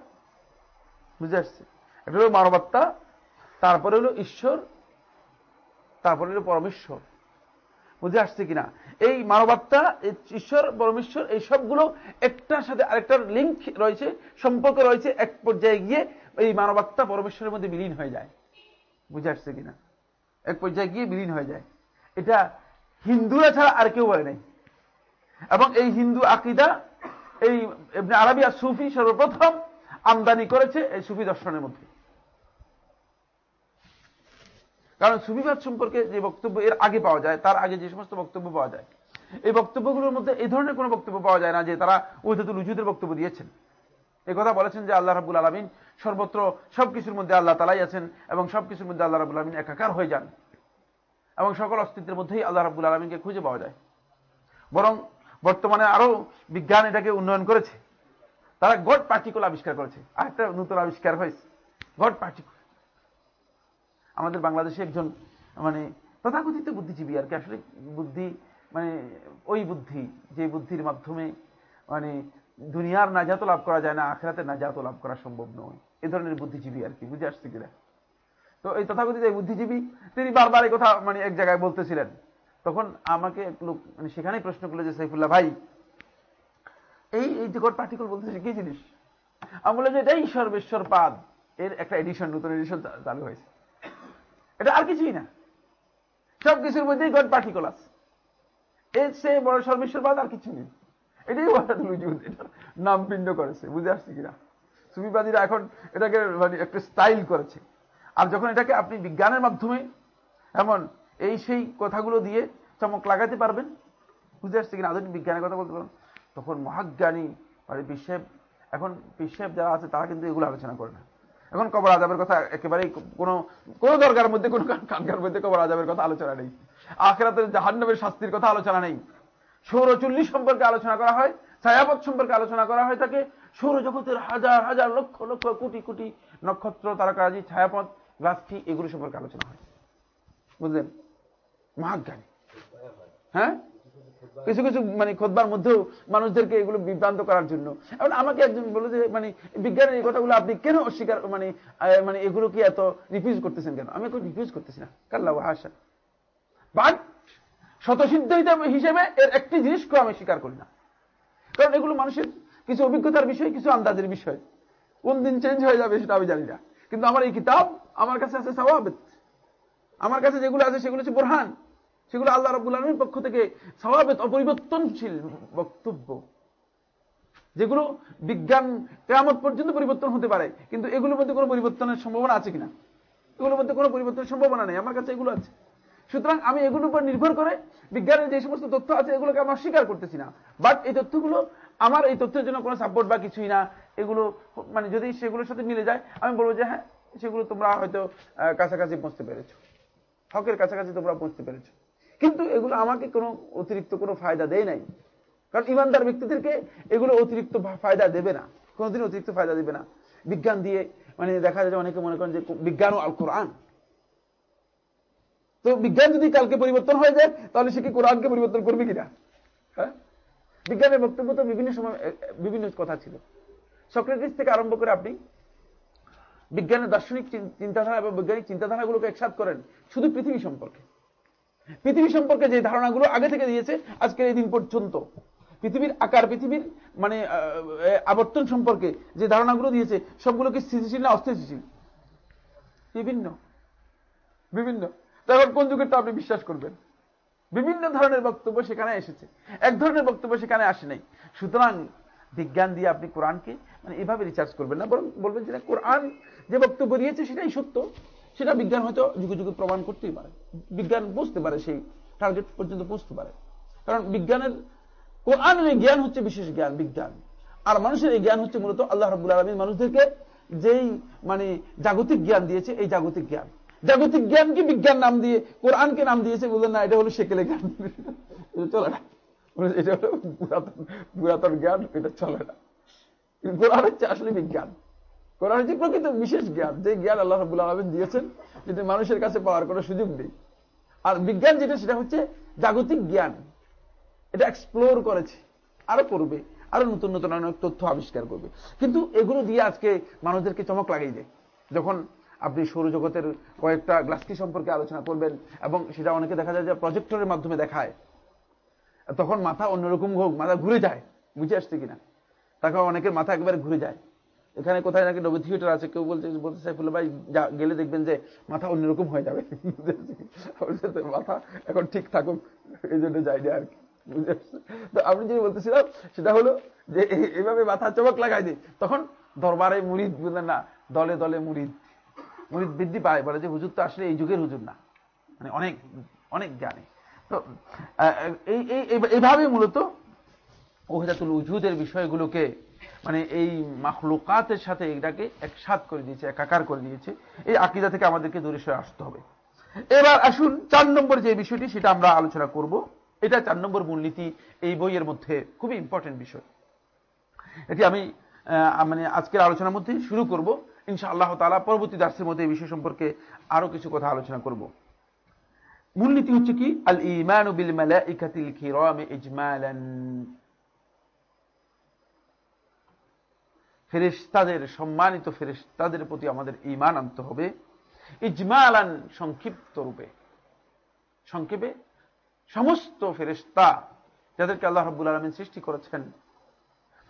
বুঝে আসছে? একটা হলো মানবত্তা তারপরে হলো ঈশ্বর তারপরে পরমেশ্বর। বুঝে আসছে কিনা? এই মানবাত্মা ঈশ্বর, পরমেশ্বর, এই সবগুলো একটার সাথে আরেকটার লিঙ্ক রয়েছে, সম্পর্ক রয়েছে, এক পর্যায়ে গিয়ে এই মানবাত্মা পরমেশ্বরের মধ্যে বিলীন হয়ে যায়। বুঝে আসছে কিনা? এক পর্যায়ে গিয়ে বিলীন হয়ে যায়। এটা হিন্দুরা ছাড়া আর কেউ বলে নাই। এবং এই হিন্দু আকিদা, এই আরবি আর সুফি সর্বপ্রথম আমদানি করেছে এই সুফি দর্শনের মধ্যে। কারণ সুফিবাদ সম্পর্কে যে বক্তব্য এর আগে পাওয়া যায়, তার আগে যে সমস্ত বক্তব্য পাওয়া যায়, এই বক্তব্যগুলোর মধ্যে এই ধরনের কোনো বক্তব্য পাওয়া যায় না যে তারা ওহিদুল উজুদের বক্তব্য দিয়েছেন। কথা বলেছেন যে আল্লাহ রাবুল আলমিন সর্বত্র সবকিছুর মধ্যে আল্লাহ তালাই আছেন এবং সবকিছুর মধ্যে আল্লাহ রাবুল আলমিন একাকার হয়ে যান এবং সকল অস্তিত্বের মধ্যেই আল্লাহ রাবুল আলমিনকে খুঁজে পাওয়া যায়। বরং বর্তমানে আরও বিজ্ঞান এটাকে উন্নয়ন করেছে। তারা গড পার্টিকুল আবিষ্কার করেছে। আরেকটা নতুন আবিষ্কার হয়েছে। গড পার্টিকুল আমাদের বাংলাদেশে একজন মানে তথাকথিত বুদ্ধিজীবী আর কি। আসলে বুদ্ধি মানে ওই বুদ্ধি, যে বুদ্ধির মাধ্যমে মানে দুনিয়ার নাজাত লাভ করা যায় না আখেরাতে নাজাত লাভ করা সম্ভব নয়। এ ধরনের বুদ্ধিজীবী আর কি, বুঝে আসছে কিনা? তো এই তথাকথিত এই বুদ্ধিজীবী, তিনি বারবার এই কথা মানে এক জায়গায় বলতেছিলেন। তখন আমাকে এক লোক মানে সেখানেই প্রশ্ন করল যে, সাইফুল্লাহ ভাই, এই এই যে পার্টিকল বলতেছে, কি জিনিস? আমি বললাম যে, এটাই সর্বেশ্বর পাদ। এর একটা এডিশন নতুন এডিশন চালু হয়েছে। এটা আর কিছুই না। সব কিছুর মধ্যেই গড পার্টিকল আছে এর সে বড় সর্বেশ্বরবাদ আর কিছু নেই। এটাই এটার নাম পিণ্ড করেছে, বুঝে আসছি কিনা? সুবিবাদীরা এখন এটাকে মানে একটা স্টাইল করেছে। আর যখন এটাকে আপনি বিজ্ঞানের মাধ্যমে এমন এই সেই কথাগুলো দিয়ে চমক লাগাতে পারবেন, বুঝে আসছে কিনা? আধুনিক বিজ্ঞানের কথা বলতে পারেন তখন মহাজ্ঞানী মানে বিশ্বেব এখন বিশ্বেব যারা আছে তারা কিন্তু এগুলো আলোচনা করে না। এখন কবর আজাবের কথা একেবারেই কোনো দরকার মধ্যে, কোনো কানকার মধ্যে কবর আজাবের কথা আলোচনা নেই। আখেরাতের জাহান্নবের শাস্তির কথা আলোচনা নেই। সৌরচল্লিশ সম্পর্কে আলোচনা করা হয়, ছায়াপথ সম্পর্কে আলোচনা করা হয় তাকে। সৌরজগতের হাজার হাজার লক্ষ লক্ষ, কোটি কোটি নক্ষত্র, তারকারাজি, ছায়াপথ গ্লাসটি এগুলো সম্পর্কে আলোচনা হয়। বুঝলেন? মহাজ্ঞানী। হ্যাঁ? কিছু কিছু মানে খোদবার মধ্যেও মানুষদেরকে এগুলো বিভ্রান্ত করার জন্য। এখন আমাকে একজন বলল যে মানে বিজ্ঞানের এই কথাগুলো আপনি কেন অস্বীকার মানে মানে এগুলো কি এত রিফিউজ করতেছেন কেন? আমি রিফিউজ করতেছি না। কাল্লা হাসা। বাট শতসিদ্ধ হিসেবে এর একটি জিনিসকেও আমি স্বীকার করি না। কারণ এগুলো মানুষের কিছু অভিজ্ঞতার বিষয়, কিছু আন্দাজের বিষয়। কোন দিন চেঞ্জ হয়ে যাবে সেটা আমি জানি না। কিন্তু আমার এই কিতাব আমার কাছে আছে সওয়াবেদ আমার কাছে যেগুলো আছে সেগুলো হচ্ছে বোরহান। সেগুলো আল্লাহ রবুল আলমীর পক্ষ থেকে স্বভাবেত অপরিবর্তনশীল বক্তব্য। যেগুলো বিজ্ঞান কেমন পর্যন্ত পরিবর্তন হতে পারে, কিন্তু এগুলোর মধ্যে কোনো পরিবর্তনের সম্ভাবনা আছে কিনা? এগুলোর মধ্যে কোনো পরিবর্তনের সম্ভাবনা নেই, আমার কাছে এগুলো আছে। সুতরাং আমি এগুলোর উপর নির্ভর করে বিজ্ঞানের যে সমস্ত তথ্য আছে, এগুলোকে আমি অস্বীকার করতেছি না। বাট এই তথ্যগুলো, আমার এই তথ্যের জন্য কোনো সাপোর্ট বা কিছুই না। এগুলো মানে যদি সেগুলোর সাথে মিলে যায়, আমি বলব যে হ্যাঁ সেগুলো তোমরা হয়তো কাছাকাছি পৌঁছতে পেরেছ। হকের কাছাকাছি তোমরা পৌঁছতে পেরেছ। কিন্তু এগুলো আমাকে কোনো অতিরিক্ত কোনো ফায়দা দেয় নাই। কারণ ইমানদার ব্যক্তিদেরকে এগুলো অতিরিক্ত ফায়দা দেবে না। কোনোদিন অতিরিক্ত ফায়দা দেবে না। বিজ্ঞান দিয়ে মানে দেখা যায় অনেকে মনে করেন যে বিজ্ঞান ও আল কোরআন তো বিজ্ঞান যদি কালকে পরিবর্তন হয়ে যায়, তাহলে সে কি কোরআনকে পরিবর্তন করবে কিনা? হ্যাঁ? বিজ্ঞানের বক্তব্য তো বিভিন্ন সময় বিভিন্ন কথা ছিল। সক্রেটিস থেকে আরম্ভ করে আপনি বিজ্ঞানের দার্শনিক চিন্তাধারা এবং বৈজ্ঞানিক চিন্তাধারাগুলোকে একসাথ করেন, শুধু পৃথিবী সম্পর্কে। পৃথিবী সম্পর্কে যে ধারণাগুলো আগে থেকে দিয়েছে, আজকের এই দিন পর্যন্ত। পৃথিবীর আকার, পৃথিবীর মানে আবর্তন সম্পর্কে যে ধারণাগুলো দিয়েছে, সবগুলো কি স্থিতিশীল না অস্থিতিশীল? বিভিন্ন। বিভিন্ন। তখন কোন যুগেরটা আপনি বিশ্বাস করবেন? বিভিন্ন ধরনের বক্তব্য সেখানে এসেছে। এক ধরনের বক্তব্য সেখানে আসে নাই। সুতরাং বিজ্ঞান দিয়ে আপনি কোরআনকে মানে এভাবে রিচার্জ করবেন না, বরং বলবেন যে কোরআন যে বক্তব্য দিয়েছে সেটাই সত্য। সেটা বিজ্ঞান হয়তো যুগে যুগে প্রমাণ করতেই পারে। বিজ্ঞান বুঝতে পারে, সেই টার্গেট পর্যন্ত বুঝতে পারে। কারণ বিজ্ঞানের কোরআনের এই জ্ঞান হচ্ছে বিশেষ জ্ঞান, বিজ্ঞান। আর মানুষের এই জ্ঞান হচ্ছে মূলত আল্লাহ রাবুল আলমী মানুষদেরকে যেই মানে জাগতিক জ্ঞান দিয়েছে, এই জাগতিক জ্ঞান। জাগতিক জ্ঞানকে বিজ্ঞান নাম দিয়ে, কোরআনকে নাম দিয়েছে, বললেন, না, এটা হলো সেকেলে জ্ঞান। চলে না। এটা হলো পুরাতন পুরাতন জ্ঞান, এটা চলে না। কোরআন হচ্ছে আসলে বিজ্ঞান। কোরআন হচ্ছে প্রকৃত বিশেষ জ্ঞান। যে জ্ঞান আল্লাহ রাবুল আলমিন দিয়েছেন, যেটা মানুষের কাছে পাওয়ার কোনো সুযোগ নেই। আর বিজ্ঞান যেটা, সেটা হচ্ছে জাগতিক জ্ঞান। এটা এক্সপ্লোর করেছে। আরও করবে আরও নতুন নতুন অনেক তথ্য আবিষ্কার করবে। কিন্তু এগুলো দিয়ে আজকে মানুষদেরকে চমক লাগাই দেয়। যখন আপনি সৌরজগতের কয়েকটা গ্লাসকি সম্পর্কে আলোচনা করবেন, এবং সেটা অনেকে দেখা যায় যে প্রজেক্টরের মাধ্যমে দেখায়, তখন মাথা অন্যরকম হোক, মাথা ঘুরে যায়। বুঝে আসছে কিনা? তাকে অনেকের মাথা একবারে ঘুরে যায়। এখানে কোথায় নাকি নবী থিয়েটার আছে, কেউ বলছে বলতে সাইফুল্লাহ ভাই গেলে দেখবেন যে মাথা অন্যরকম হয়ে যাবে। মাথা এখন ঠিক থাকুক, এই জন্য যায়নি আর কি। তো আপনি যেটা বলতেছিলাম, সেটা হলো যে এইভাবে মাথা চমক লাগাই দিই তখন দরবারে মুড়িদ বুঝলেন না, দলে দলে মুড়িদ মুড়িদ বৃদ্ধি পায়, বলে যে হুজুর তো আসলে এই যুগের হুজুর না। মানে অনেক অনেক জানে। তো এই এইভাবে মূলত ওহেদাতুল উজুদের বিষয়গুলোকে মানে এই মাখলুকাতের সাথে এটাকে একসাথ করে দিয়েছে, একাকার করে দিয়েছে। এই আকিদা থেকে আমাদেরকে দূরে সরে আসতে হবে। এবার আসুন চার নম্বর যে বিষয়টি, সেটা আমরা আলোচনা করব। এটা চার নম্বর মূলনীতি এই বইয়ের মধ্যে খুবই ইম্পর্টেন্ট বিষয়। এটি আমি মানে আজকের আলোচনার মধ্যে শুরু করব। ইনশা আল্লাহ তালা পরবর্তী দার্সের মধ্যে এই বিষয় সম্পর্কে আরও কিছু কথা আলোচনা করব। মূলনীতি হচ্ছে কি? আল ইমান ফেরেশতাদের, সম্মানিত ফেরেশতাদের প্রতি আমাদের ইমান আনতে হবে। ইজমালান সংক্ষিপ্ত রূপে। সংক্ষেপে, সমস্ত ফেরেশতা যাদেরকে আল্লাহ রাব্বুল আলামিন সৃষ্টি করেছেন,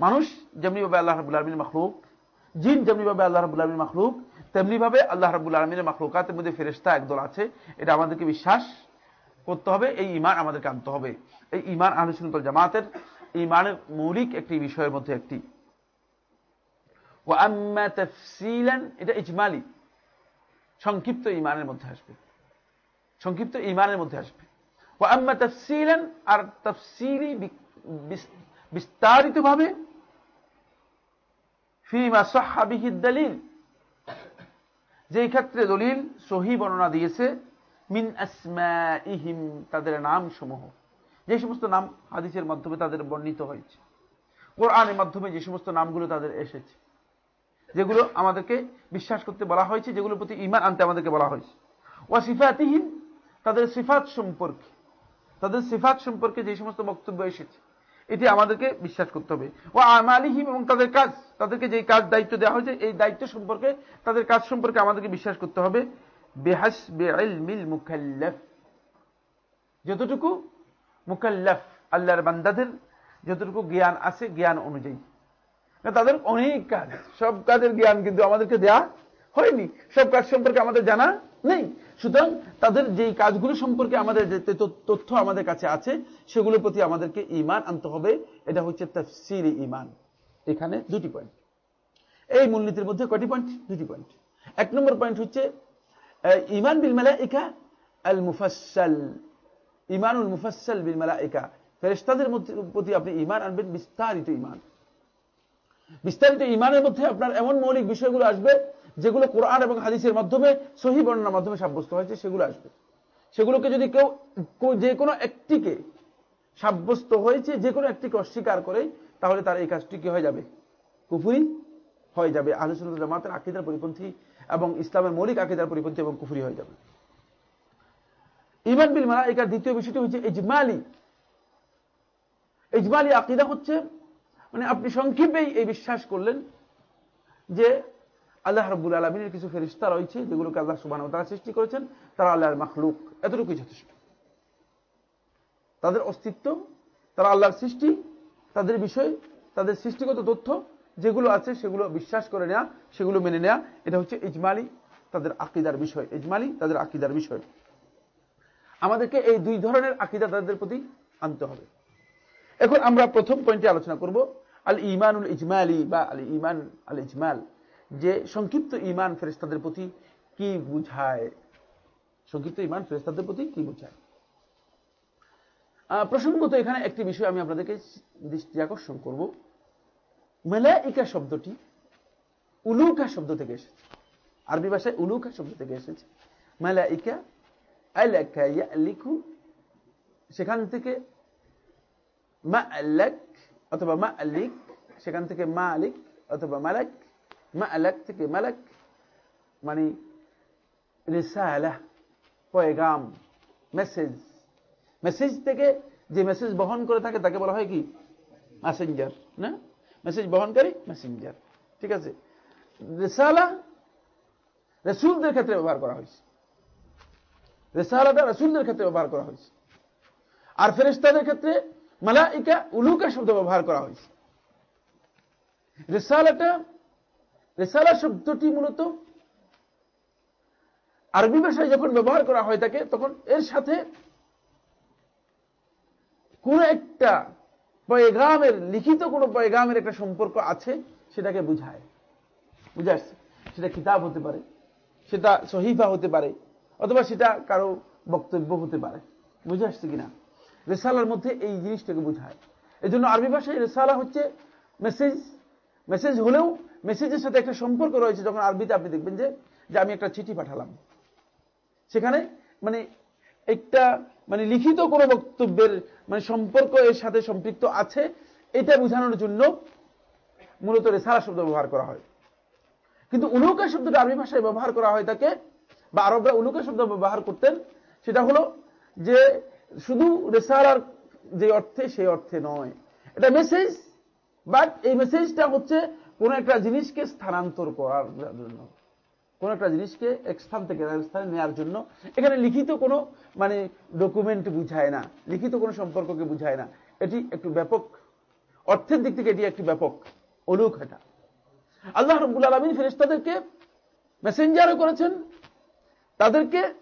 মানুষ যেমনিভাবে আল্লাহ রাব্বুল আলামিন মাখলুক, জিন যেমনিভাবে আল্লাহ রাব্বুল আলামিন মাখলুক, তেমনিভাবে আল্লাহ রাব্বুল আলামিনের মাখলুকাতের মধ্যে ফেরেশতা একদল আছে। এটা আমাদেরকে বিশ্বাস করতে হবে, এই ইমান আমাদেরকে আনতে হবে। এই ইমান আলোচনা জামাতের ইমানের মৌলিক একটি বিষয়ের মধ্যে একটি। ও আম্মা তফসিলান, এটা ইজমালি। সংক্ষিপ্ত ইমানের মধ্যে আসবে। সংক্ষিপ্ত ইমানের মধ্যে আসবে। ও আম্মা তফসিলান, আর তফসিলি বিস্তারিত ভাবে ফিমা সাহাবিহি দলিল। যে ক্ষেত্রে দলিল সহি বর্ণনা দিয়েছে, মিন ইহিম তাদের নাম সমূহ যে সমস্ত নাম হাদিসের মাধ্যমে তাদের বর্ণিত হয়েছে। কোরআনের মাধ্যমে যে সমস্ত নামগুলো তাদের এসেছে। যেগুলো আমাদেরকে বিশ্বাস করতে বলা হয়েছে, যেগুলোর প্রতি ইমান আনতে আমাদেরকে বলা হয়েছে। ও সিফাতিহীন তাদের সিফাত সম্পর্কে। তাদের সিফাত সম্পর্কে যে সমস্ত বক্তব্য এসেছে, এটি আমাদেরকে বিশ্বাস করতে হবে। ও আমালিহিম এবং তাদের কাজ, তাদেরকে যে কাজ দায়িত্ব দেওয়া হয়েছে, এই দায়িত্ব সম্পর্কে, তাদের কাজ সম্পর্কে আমাদেরকে বিশ্বাস করতে হবে। বেহাস বেআলমিল মুখাল্লাফ যতটুকু মুখাল্লাফ আল্লাহর বান্দাদের, যতটুকু জ্ঞান আছে, জ্ঞান অনুযায়ী। তাদের অনেক কাজ। সব কাজের জ্ঞান কিন্তু আমাদেরকে দেয়া হয়নি। সব কাজ সম্পর্কে আমাদের জানা নেই। সুতরাং তাদের যেই কাজগুলো সম্পর্কে আমাদের যে তথ্য আমাদের কাছে আছে, সেগুলোর প্রতি আমাদেরকে ইমান আনতে হবে। এটা হচ্ছে তফসির ইমান এখানে দুটি পয়েন্ট এই মূলনীতির মধ্যে কটি পয়েন্ট দুটি পয়েন্ট এক নম্বর পয়েন্ট হচ্ছে ইমান বিল মেলা ইকা আল মুফাসাল ইমানুল মুফাসাল বিল মেলা ইকা ফেরেস্তাদের প্রতি আপনি ইমান আনবেন বিস্তারিত ইমান বিস্তারিত ইমানের মধ্যে আপনার এমন মৌলিক বিষয়গুলো আসবে, যেগুলো কোরআন এবং হাদিসের মাধ্যমে, সহি বর্ণনার মাধ্যমে সাব্যস্ত হয়েছে, সেগুলো আসবে। সেগুলোকে যদি কেউ যে কোনো একটিকে সাব্যস্ত হয়েছে, যে কোনো একটিকে অস্বীকার করে, তাহলে তার এই কাজটি কি হয়ে যাবে? কুফুরি হয়ে যাবে। আলোচনা জামাতের আকিদার পরিপন্থী এবং ইসলামের মৌলিক আকিদার পরিপন্থী এবং কুফুরি হয়ে যাবে। ইমান বিল মালা একার দ্বিতীয় বিষয়টি হচ্ছে ইজমালি। ইজমালি আকিদা হচ্ছে মানে আপনি সংক্ষেপেই এই বিশ্বাস করলেন যে আল্লাহ রব্বুল আলমিনের কিছু ফেরিস্তা রয়েছে যেগুলোকে আল্লাহ সুবাহ তারা সৃষ্টি করেছেন, তারা আল্লাহর মাখলুক। এতটুকুই যথেষ্ট। তাদের অস্তিত্ব, তারা আল্লাহর সৃষ্টি, তাদের বিষয়, তাদের সৃষ্টিগত তথ্য যেগুলো আছে সেগুলো বিশ্বাস করে নেয়া, সেগুলো মেনে নেয়া, এটা হচ্ছে ইজমালি তাদের আকিদার বিষয়। ইজমালি তাদের আকিদার বিষয়। আমাদেরকে এই দুই ধরনের আকিদা তাদের প্রতি আনতে হবে। এখন আমরা প্রথম পয়েন্টে আলোচনা করব আল ইমানুল ইজমালি বা আল ইমান আল ইজমাল যে সংক্ষিপ্ত ইমান ফেরেস্তাদের প্রতি কি বুঝায়? সংক্ষিপ্ত ইমান ফেরেস্তাদের প্রতি কি বুঝায়? প্রসঙ্গত এখানে একটি বিষয় আমি আপনাদেরকে দৃষ্টি আকর্ষণ করব। মেলাইকা শব্দটি উলুকা শব্দ থেকে এসেছে। আরবি ভাষায় উলুকা শব্দ থেকে এসেছে। মেলাইকা লিখু সেখান থেকে মা অথবা মা আলিক সেখান থেকে মা আলিক অথবা মালাক মা আলাক থেকে মালাক মানে রিসালা, পয়গাম, মেসেজ। মেসেজ থেকে যে মেসেজ বহন করে থাকে, তাকে বলা হয় কি? মেসেঞ্জার, না? মেসেজ বহনকারী, মেসেঞ্জার। ঠিক আছে? রেসালা রসুলদের ক্ষেত্রে ব্যবহার করা হয়েছে। রেসালাটা রসুলদের ক্ষেত্রে ব্যবহার করা হয়েছে। আর ফেরেস্তাদের ক্ষেত্রে মালাইকা উলুকা শব্দ ব্যবহার করা হয়েছে। রেসালাটা, রেসালা শব্দটি মূলত আরবি ভাষায় যখন ব্যবহার করা হয় থাকে তখন এর সাথে কোন একটা পয়গামের, লিখিত কোন পয়গামের একটা সম্পর্ক আছে, সেটাকে বুঝায়। বুঝে আসছে? সেটা কিতাব হতে পারে, সেটা সহিফা হতে পারে, অথবা সেটা কারও বক্তব্য হতে পারে। বুঝে আসছে কিনা? রেসালার মধ্যে এই জিনিসটাকে বোঝায়। এই জন্য আরবি ভাষায় রেসালা হচ্ছে মেসেজ মেসেজ হলেও মেসেজের সাথে একটা সম্পর্ক রয়েছে যখন আরবিতে আপনি দেখবেন যে যে আমি একটা চিঠি পাঠালাম। সেখানে মানে একটা মানে লিখিত কোনো বক্তব্যের মানে সম্পর্ক এর সাথে সম্পৃক্ত আছে, এটা বোঝানোর জন্য মূলত রেসালা শব্দ ব্যবহার করা হয়। কিন্তু উলুকা শব্দটা আরবি ভাষায় ব্যবহার করা হয় তাকে, বা আরবরা উলুকা শব্দ ব্যবহার করতেন, সেটা হলো যে শুধু রেসালার যে অর্থে, সেই অর্থে নয়। এটা মেসেজ বাট এই মেসেজটা হচ্ছে কোন একটা জিনিসকে স্থানান্তর করার জন্য। কোন একটা জিনিসকে এক স্থান থেকে স্থানে নেওয়ার জন্য। এখানে লিখিত কোনো মানে ডকুমেন্ট বুঝায় না। লিখিত কোনো সম্পর্ককে বুঝায় না। এটি একটু ব্যাপক। অর্থের দিক থেকে এটি একটি ব্যাপক। অলুক এটা। আল্লাহ রব্বুল আলমিন ফেরেস্তাদেরকে মেসেঞ্জারও করেছেন। তাদেরকে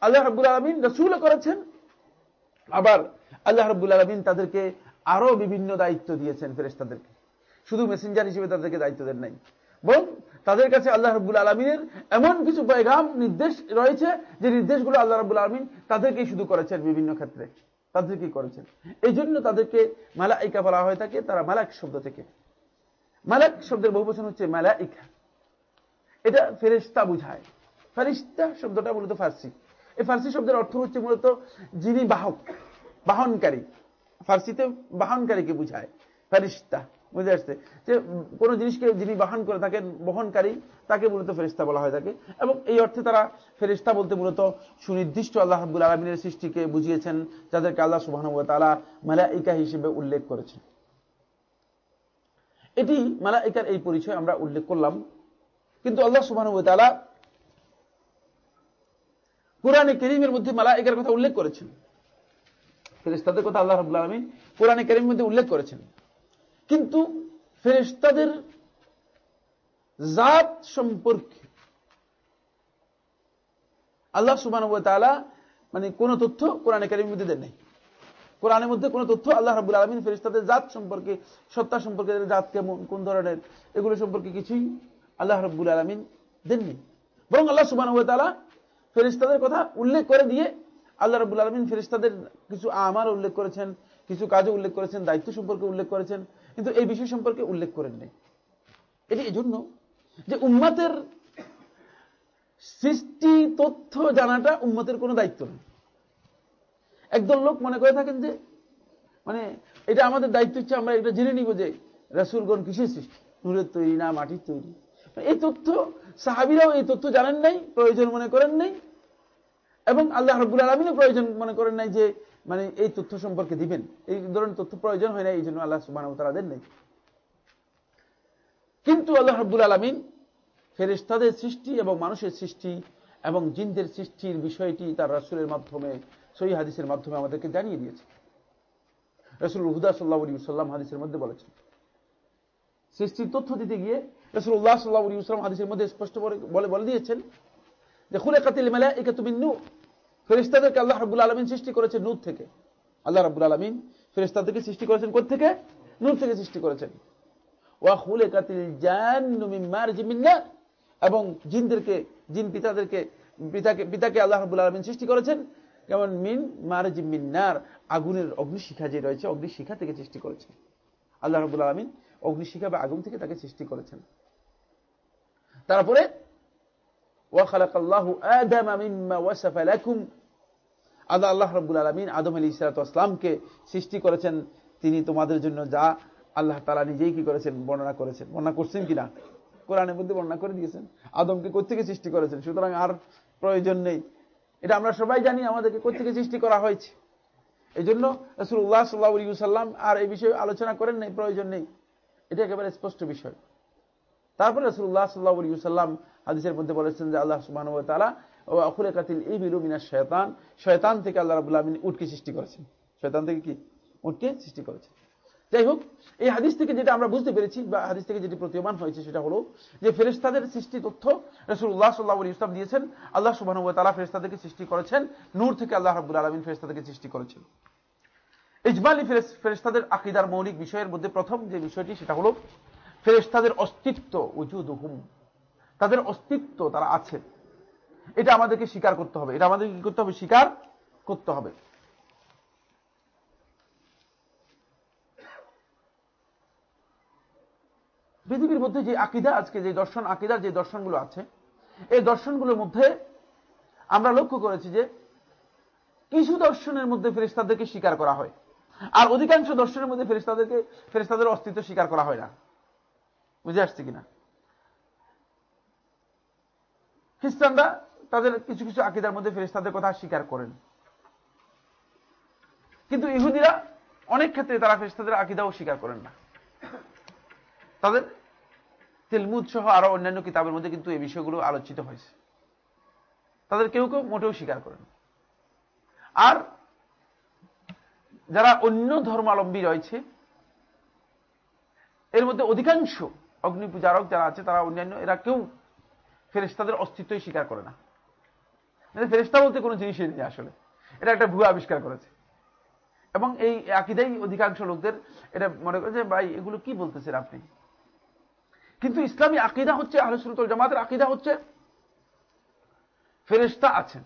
আল্লাহ রব্বুল আলমিন রসুলও করেছেন। আবার আল্লাহ রব্বুল আলমিন তাদেরকে আরও বিভিন্ন দায়িত্ব দিয়েছেন ফেরেস্তাদেরকে শুধু মেসেঞ্জার হিসেবে তাদেরকে দায়িত্ব দেন নাই। বরং তাদের কাছে আল্লাহ রব্বুল আলমিনের এমন কিছু পয়গাম, নির্দেশ রয়েছে, যে নির্দেশগুলো আল্লাহ রব্বুল আলমিন তাদেরকেই শুধু করেছেন বিভিন্ন ক্ষেত্রে। তাদেরকেই করেছেন। এই জন্য তাদেরকে মালাইকা বলা হয়ে থাকে, তারা মালাক শব্দ থেকে। মালাক শব্দের বহু বহুবচন হচ্ছে মালাইকা। এটা ফেরিস্তা বুঝায়। ফেরিস্তা শব্দটা মূলত ফার্সি। এই ফার্সি শব্দের অর্থ হচ্ছে মূলত যিনি বাহক, বাহনকারী। ফার্সিতে বাহনকারীকে বুঝায় ফেরিস্তা বুঝে আসছে। যে কোন জিনিসকে যিনি বাহন করে থাকেন, বহনকারী, তাকে মূলত ফেরিস্তা বলা হয় থাকে। এবং এই অর্থে তারা ফেরিস্তা বলতে মূলত সুনির্দিষ্ট আল্লাহ হাবুল আলমিনের সৃষ্টিকে বুঝিয়েছেন, যাদেরকে আল্লাহ সুবাহ তালা মালাইকা হিসেবে উল্লেখ করেছেন। এটি মালাইকার এই পরিচয় আমরা উল্লেখ করলাম। কিন্তু আল্লাহ সুবাহ তালা কোরআনে করিমের মধ্যে মালাইকার কথা উল্লেখ করেছেন। ফেরিস্তাদের কথা আল্লাহ রাবুল আলমী কোরআনে করিমের মধ্যে উল্লেখ করেছেন। কিন্তু ফেরেস্তাদের জাত সম্পর্কে আল্লাহ সুবান মানে কোন তথ্য কোরআনে কারিমের মধ্যে দেন নাই। কোরআনের মধ্যে কোন তথ্য আল্লাহ রাবুল আলমিন ফেরিস্তাদের জাত সম্পর্কে, সত্তা সম্পর্কে জাত কেমন, কোন ধরনের, এগুলো সম্পর্কে কিছুই আল্লাহ রব্বুল আলমিন দেননি। বরং আল্লাহ সুবান ফেরিস্তাদের কথা উল্লেখ করে দিয়ে আল্লাহ রবুল আলমিন ফেরিস্তাদের কিছু আমার উল্লেখ করেছেন, কিছু কাজে উল্লেখ করেছেন, দায়িত্ব সম্পর্কে উল্লেখ করেছেন, কিন্তু এই বিষয় সম্পর্কে উল্লেখ করেন নাই। এটি এই জন্য যে উম্মাতের সৃষ্টি তথ্য জানাটা উম্মতের কোনো দায়িত্ব নেই একদল লোক মনে করে থাকেন যে মানে এটা আমাদের দায়িত্ব হচ্ছে, আমরা এটা জেনে নিব যে রাসুলগণ কিসের সৃষ্টি? নূরের তৈরি না মাটির তৈরি? এই তথ্য, সাহাবিরাও এই তথ্য জানেন নাই, প্রয়োজন মনে করেন নাই এবং আল্লাহ রব্বুল আলমিনও প্রয়োজন মনে করেন নাই যে মানে এই তথ্য সম্পর্কে দিবেন। এই ধরনের তথ্য প্রয়োজন হয় না এই জন্য আল্লাহ সুবাহ তারা দেন নাই। কিন্তু আল্লাহ রব্বুল আলমিন ফেরেস্তাদের সৃষ্টি এবং মানুষের সৃষ্টি এবং জিনদের সৃষ্টির বিষয়টি তার রাসুলের মাধ্যমে সই হাদিসের মাধ্যমে আমাদেরকে জানিয়ে দিয়েছে। রসুল হুদা সাল্লাহ সাল্লাম হাদিসের মধ্যে বলেছেন, সৃষ্টির তথ্য দিতে গিয়ে রসুল উল্লাহ সাল্লাহ সাল্লাম হাদিসের মধ্যে স্পষ্ট বলে বলে দিয়েছেন যে খুলে কাতিল মেলা একে তুমি নু ফেরিস্তাদেরকে আল্লাহ রাবুল আলমিন সৃষ্টি করেছে নূর থেকে। আল্লাহ রাবুল আলমিন ফেরিস্তাদেরকে সৃষ্টি করেছেন থেকে? নূর থেকে সৃষ্টি করেছেন। ওয়া খুলে কাতিল জান এবং জিনদেরকে, জিন পিতাদেরকে, পিতাকে পিতাকে আল্লাহ রাবুল আলমিন সৃষ্টি করেছেন। যেমন মিন মার জিমিনার আগুনের অগ্নিশিখা যে রয়েছে, অগ্নিশিখা থেকে সৃষ্টি করেছেন আল্লাহ রাবুল আলমিন অগ্নিশিখা বা আগুন থেকে তাকে সৃষ্টি করেছেন। তারপরে ওয়াখালাক সৃষ্টি করেছেন। তিনি তোমাদের জন্য যা আল্লাহ তালা নিজেই কি করেছেন, বর্ণনা করেছেন। বর্ণনা করছেন কিনা? কোরআনের মধ্যে বর্ণনা করে দিয়েছেন। আদমকে কোথেকে সৃষ্টি করেছেন? সুতরাং আর প্রয়োজন নেই। এটা আমরা সবাই জানি, আমাদেরকে কোথেকে সৃষ্টি করা হয়েছে। এই জন্য রসুল্লাহ সাল্লাহ সাল্লাম আর এই বিষয়ে আলোচনা করেন নেই, প্রয়োজন নেই। এটা একেবারে স্পষ্ট বিষয়। তারপরে রসুল্লাহ সাল্লাহ সাল্লাম হাদিসের মধ্যে বলেছেন যে আল্লাহ সুবাহ তালা ও আখুরে কাতিল এই বিলুমিনা শয়তান শয়তান থেকে আল্লাহ রাবুল্লাহ আলমিন উটকে সৃষ্টি করেছেন। শয়তান থেকে কি? উটকে সৃষ্টি করেছেন। যাই হোক, এই হাদিস থেকে যেটা আমরা বুঝতে পেরেছি, বা হাদিস থেকে যেটি প্রতীয়মান হয়েছে সেটা হলো যে ফেরেস্তাদের সৃষ্টি তথ্য রসুল্লাহ সাল্লাহ ইসলাম দিয়েছেন, আল্লাহ সুবাহ তালা ফেরেস্তাদেরকে সৃষ্টি করেছেন, নূর থেকে আল্লাহ রাবুল আলমিন ফেরেস্তাদেরকে সৃষ্টি করেছেন। ইজমালি ফেরেস্তাদের আকিদার মৌলিক বিষয়ের মধ্যে প্রথম যে বিষয়টি সেটা হলো ফেরেস্তাদের অস্তিত্ব উজুদ হুম তাদের অস্তিত্ব তারা আছে। এটা আমাদেরকে স্বীকার করতে হবে। এটা আমাদেরকে কি করতে হবে? স্বীকার করতে হবে। পৃথিবীর মধ্যে যে আকিদা, আজকে যে দর্শন আকিদার যে দর্শনগুলো আছে, এই দর্শনগুলোর মধ্যে আমরা লক্ষ্য করেছি যে কিছু দর্শনের মধ্যে ফেরিস্তাদেরকে স্বীকার করা হয়। আর অধিকাংশ দর্শনের মধ্যে ফেরিস্তাদেরকে ফেরিস্তাদের অস্তিত্ব স্বীকার করা হয় না। বুঝে আসছে কিনা? খ্রিস্টানরা তাদের কিছু কিছু আকিদার মধ্যে ফেরিস্তাদের কথা স্বীকার করেন। কিন্তু ইহুদিরা অনেক ক্ষেত্রে তারা ফেরিস্তাদের আকিদাও স্বীকার করেন না। তাদের তেলমুদ সহ আরও অন্যান্য কিতাবের মধ্যে কিন্তু এই বিষয়গুলো আলোচিত হয়েছে। তাদের কেউ কেউ মোটেও স্বীকার করেন আর যারা অন্য ধর্মাবলম্বী রয়েছে, এর মধ্যে অধিকাংশ অগ্নি পূজারক যারা আছে, তারা অন্যান্য, এরা কেউ ফেরেস্তাদের অস্তিত্বই স্বীকার করে না। মানে ফেরেস্তা বলতে কোনো জিনিসই নেই আসলে। এটা একটা ভুয়া আবিষ্কার করেছে। এবং এই আকিদাই অধিকাংশ লোকদের এটা মনে করে যে, ভাই, এগুলো কি বলতেছেন আপনি? কিন্তু ইসলামী আকিদা হচ্ছে আহলসুল জামাতের আকিদা হচ্ছে ফেরেস্তা আছেন।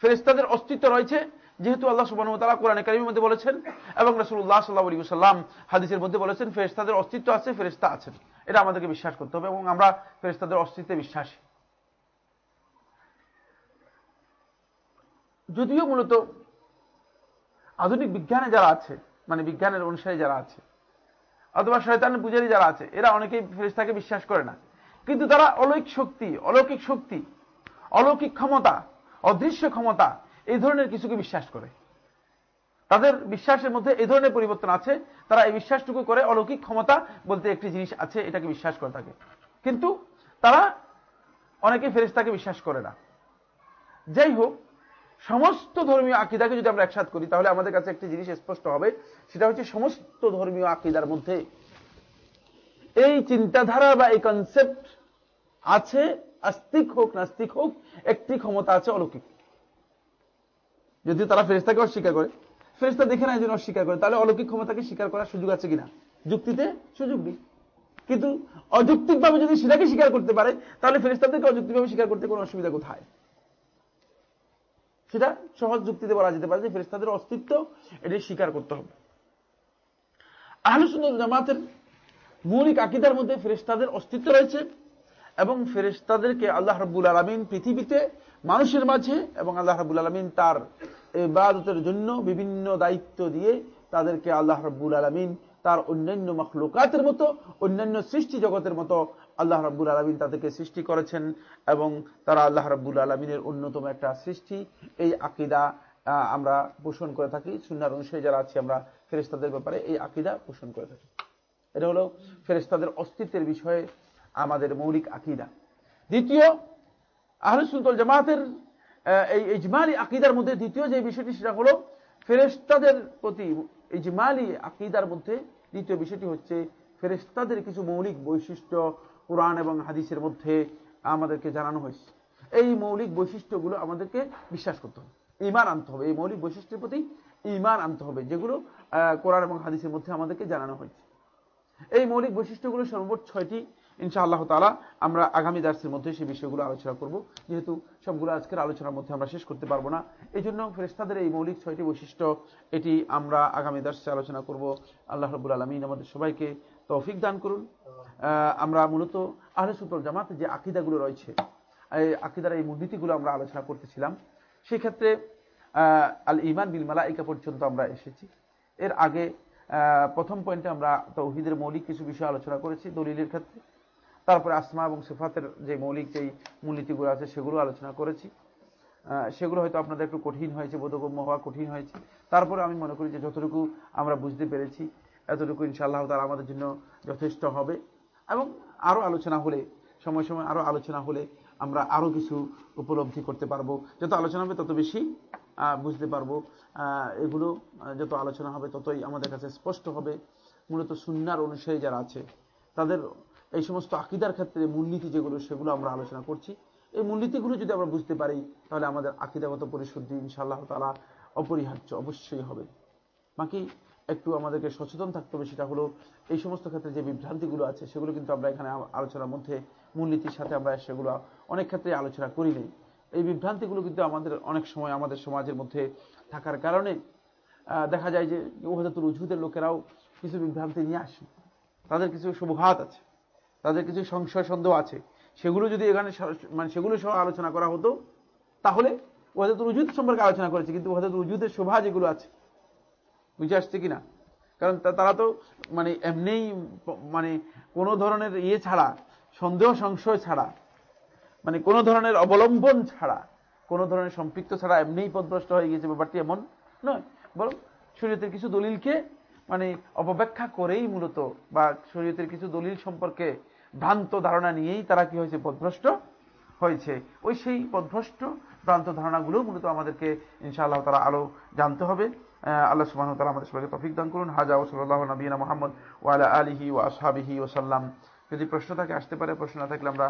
ফেরেস্তাদের অস্তিত্ব রয়েছে যেহেতু আল্লাহ সুবাহ তালা কোরআন কারিমের মধ্যে বলেছেন এবং রসুল্লাহ সাল্লাহ আলী সাল্লাম হাদিসের মধ্যে বলেছেন ফেরেস্তাদের অস্তিত্ব আছে ফেরেস্তা আছেন। এটা আমাদেরকে বিশ্বাস করতে হবে এবং আমরা ফেরেস্তাদের অস্তিত্বে বিশ্বাসী। যদিও মূলত আধুনিক বিজ্ঞানে যারা আছে মানে বিজ্ঞানের অনুসারী যারা আছে, অথবা শয়তানের পূজারী যারা আছে, এরা অনেকেই ফেরিস্তাকে বিশ্বাস করে না। কিন্তু তারা অলৌকিক শক্তি অলৌকিক শক্তি, অলৌকিক ক্ষমতা, অদৃশ্য ক্ষমতা, এই ধরনের কিছুকে বিশ্বাস করে। তাদের বিশ্বাসের মধ্যে এই ধরনের পরিবর্তন আছে, তারা এই বিশ্বাসটুকু করে অলৌকিক ক্ষমতা বলতে একটি জিনিস আছে, এটাকে বিশ্বাস করে থাকে। কিন্তু তারা অনেকে ফেরিস্তাকে বিশ্বাস করে না। যাই হোক সমস্ত ধর্মীয় আকিদাকে যদি আমরা একসাথ করি, তাহলে আমাদের কাছে একটি জিনিস স্পষ্ট হবে, সেটা হচ্ছে সমস্ত ধর্মীয় আকিদার মধ্যে এই চিন্তাধারা বা এই কনসেপ্ট আছে, আস্তিক হোক, নাস্তিক হোক, একটি ক্ষমতা আছে অলৌকিক। যদি তারা ফেরিস্তাকে অস্বীকার করে। ফেরিস্তা দেখে না যেন অস্বীকার করে। তাহলে অলৌকিক ক্ষমতাকে স্বীকার করার সুযোগ আছে কিনা? যুক্তিতে সুযোগ নেই। কিন্তু অযৌক্তিকভাবে যদি সেটাকে স্বীকার করতে পারে, তাহলে ফেরিস্তাদেরকে অযৌক্তিকভাবে স্বীকার করতে কোনো অসুবিধা কোথায়? সেটা সহজ যুক্তিতে বলা যেতে পারে যে ফেরিস্তাদের অস্তিত্ব এটি স্বীকার করতে হবে। আহলুসুল জামাতের মৌলিক আকিদার মধ্যে ফেরিস্তাদের অস্তিত্ব রয়েছে এবং ফেরিস্তাদেরকে আল্লাহ রব্বুল আলমিন পৃথিবীতে মানুষের মাঝে এবং আল্লাহ রব্বুল আলমিন তার ইবাদতের জন্য বিভিন্ন দায়িত্ব দিয়ে তাদেরকে আল্লাহ রব্বুল আলমিন তার অন্যান্য মখলুকাতের মতো, অন্যান্য সৃষ্টি জগতের মতো আল্লাহ রাব্বুল আলমিন তাদেরকে সৃষ্টি করেছেন এবং তারা আল্লাহ রাব্বুল আলমিনের অন্যতম একটা সৃষ্টি। এই আকিদা আমরা পোষণ করে থাকি। সুনার অনুসারী যারা আছি আমরা ফেরেস্তাদের ব্যাপারে এই আকিদা পোষণ করে থাকি। এটা হলো ফেরেস্তাদের অস্তিত্বের বিষয়ে আমাদের মৌলিক আকিদা। দ্বিতীয় আহলুসুল জামাতের এই ইজমালি আকিদার মধ্যে দ্বিতীয় যে বিষয়টি সেটা হলো ফেরেস্তাদের প্রতি ইজমালি আকিদার মধ্যে দ্বিতীয় বিষয়টি হচ্ছে ফেরেস্তাদের কিছু মৌলিক বৈশিষ্ট্য কোরআন এবং হাদিসের মধ্যে আমাদেরকে জানানো হয়েছে। এই মৌলিক বৈশিষ্ট্যগুলো আমাদেরকে বিশ্বাস করতে হবে। ইমান আনতে হবে। এই মৌলিক বৈশিষ্ট্যের প্রতি ইমান আনতে হবে, যেগুলো কোরআন এবং হাদিসের মধ্যে আমাদেরকে জানানো হয়েছে। এই মৌলিক বৈশিষ্ট্যগুলো সর্বমোট ছয়টি। ইনশা আল্লাহ তালা আমরা আগামী দার্সের মধ্যে সেই বিষয়গুলো আলোচনা করব। যেহেতু সবগুলো আজকের আলোচনার মধ্যে আমরা শেষ করতে পারব না এই জন্য ফেরেস্তাদের এই মৌলিক ছয়টি বৈশিষ্ট্য, এটি আমরা আগামী দার্সে আলোচনা করব। আল্লাহ রবুল আলমিন আমাদের সবাইকে তৌফিক দান করুন। আমরা মূলত আহলে সুতল জামাতে যে আকিদাগুলো রয়েছে, এই আকিদার এই মূলনীতিগুলো আমরা আলোচনা করতেছিলাম সেই ক্ষেত্রে আল ইমান বিল মালাইকা পর্যন্ত আমরা এসেছি। এর আগে প্রথম পয়েন্টে আমরা তৌহিদের মৌলিক কিছু বিষয় আলোচনা করেছি দলিলের ক্ষেত্রে। তারপরে আসমা এবং সিফাতের যে মৌলিক যেই মূলনীতিগুলো আছে সেগুলো আলোচনা করেছি। সেগুলো হয়তো আপনাদের একটু কঠিন হয়েছে, বোধগম্য হওয়া কঠিন হয়েছে। তারপরে আমি মনে করি যে যতটুকু আমরা বুঝতে পেরেছি এতটুকু ইনশাআল্লাহ তারা আমাদের জন্য যথেষ্ট হবে। এবং আরও আলোচনা হলে, সময় সময় আরও আলোচনা হলে আমরা আরও কিছু উপলব্ধি করতে পারব। যত আলোচনা হবে তত বেশি বুঝতে পারব। এগুলো, যত আলোচনা হবে ততই আমাদের কাছে স্পষ্ট হবে। মূলত সুন্নার অনুসারী যারা আছে, তাদের এই সমস্ত আকিদার ক্ষেত্রে মূলনীতি যেগুলো, সেগুলো আমরা আলোচনা করছি। এই মূলনীতিগুলো যদি আমরা বুঝতে পারি, তাহলে আমাদের আকিদাগত পরিশুদ্ধি ইনশাআল্লাহ তালা অপরিহার্য অবশ্যই হবে। বাকি একটু আমাদেরকে সচেতন থাকতে হবে, সেটা হলো এই সমস্ত ক্ষেত্রে যে বিভ্রান্তিগুলো আছে, সেগুলো কিন্তু আমরা এখানে আলোচনার মধ্যে মূলনীতির সাথে আমরা সেগুলো অনেক ক্ষেত্রে আলোচনা করি নেই। এই বিভ্রান্তিগুলো কিন্তু আমাদের অনেক সময় আমাদের সমাজের মধ্যে থাকার কারণে দেখা যায় যে ওহাদাতুল উজুদের লোকেরাও কিছু বিভ্রান্তি নিয়ে আসে। তাদের কিছু শুভঘাত আছে, তাদের কিছু সংশয় সন্দেহ আছে। সেগুলো যদি এখানে মানে সেগুলো সহ আলোচনা করা হতো, তাহলে ওহাদাতুল উজুদ সম্পর্কে আলোচনা করেছে, কিন্তু ওহাদাতুল উজুদের শোভা যেগুলো আছে বুঝে আসছে কিনা? কারণ তারা তো মানে এমনিই মানে কোনো ধরনের ইয়ে ছাড়া, সন্দেহ সংশয় ছাড়া মানে কোনো ধরনের অবলম্বন ছাড়া, কোনো ধরনের সম্পৃক্ত ছাড়া এমনিই পদভ্রষ্ট হয়ে গেছে ব্যাপারটি এমন নয়। বরং শরীয়তের কিছু দলিলকে মানে অপব্যাখ্যা করেই মূলত বা শরীয়তের কিছু দলিল সম্পর্কে ভ্রান্ত ধারণা নিয়েই তারা কি হয়েছে, পদভ্রষ্ট হয়েছে। ওই সেই পদভ্রষ্ট, ভ্রান্ত ধারণাগুলো মূলত আমাদেরকে ইনশাআল্লাহ তারা আরও জানতে হবে। আল্লাহ সুবাহ তালা আমাদের সবাইকে তফিক দান করুন। হাজা ও সাল্লাহ নবীনা মোহাম্মদ ওয়ালা আলিহি ও আসহাবিহি ওসাল্লাম যদি প্রশ্ন থাকে, আসতে পারে। প্রশ্ন না থাকলে আমরা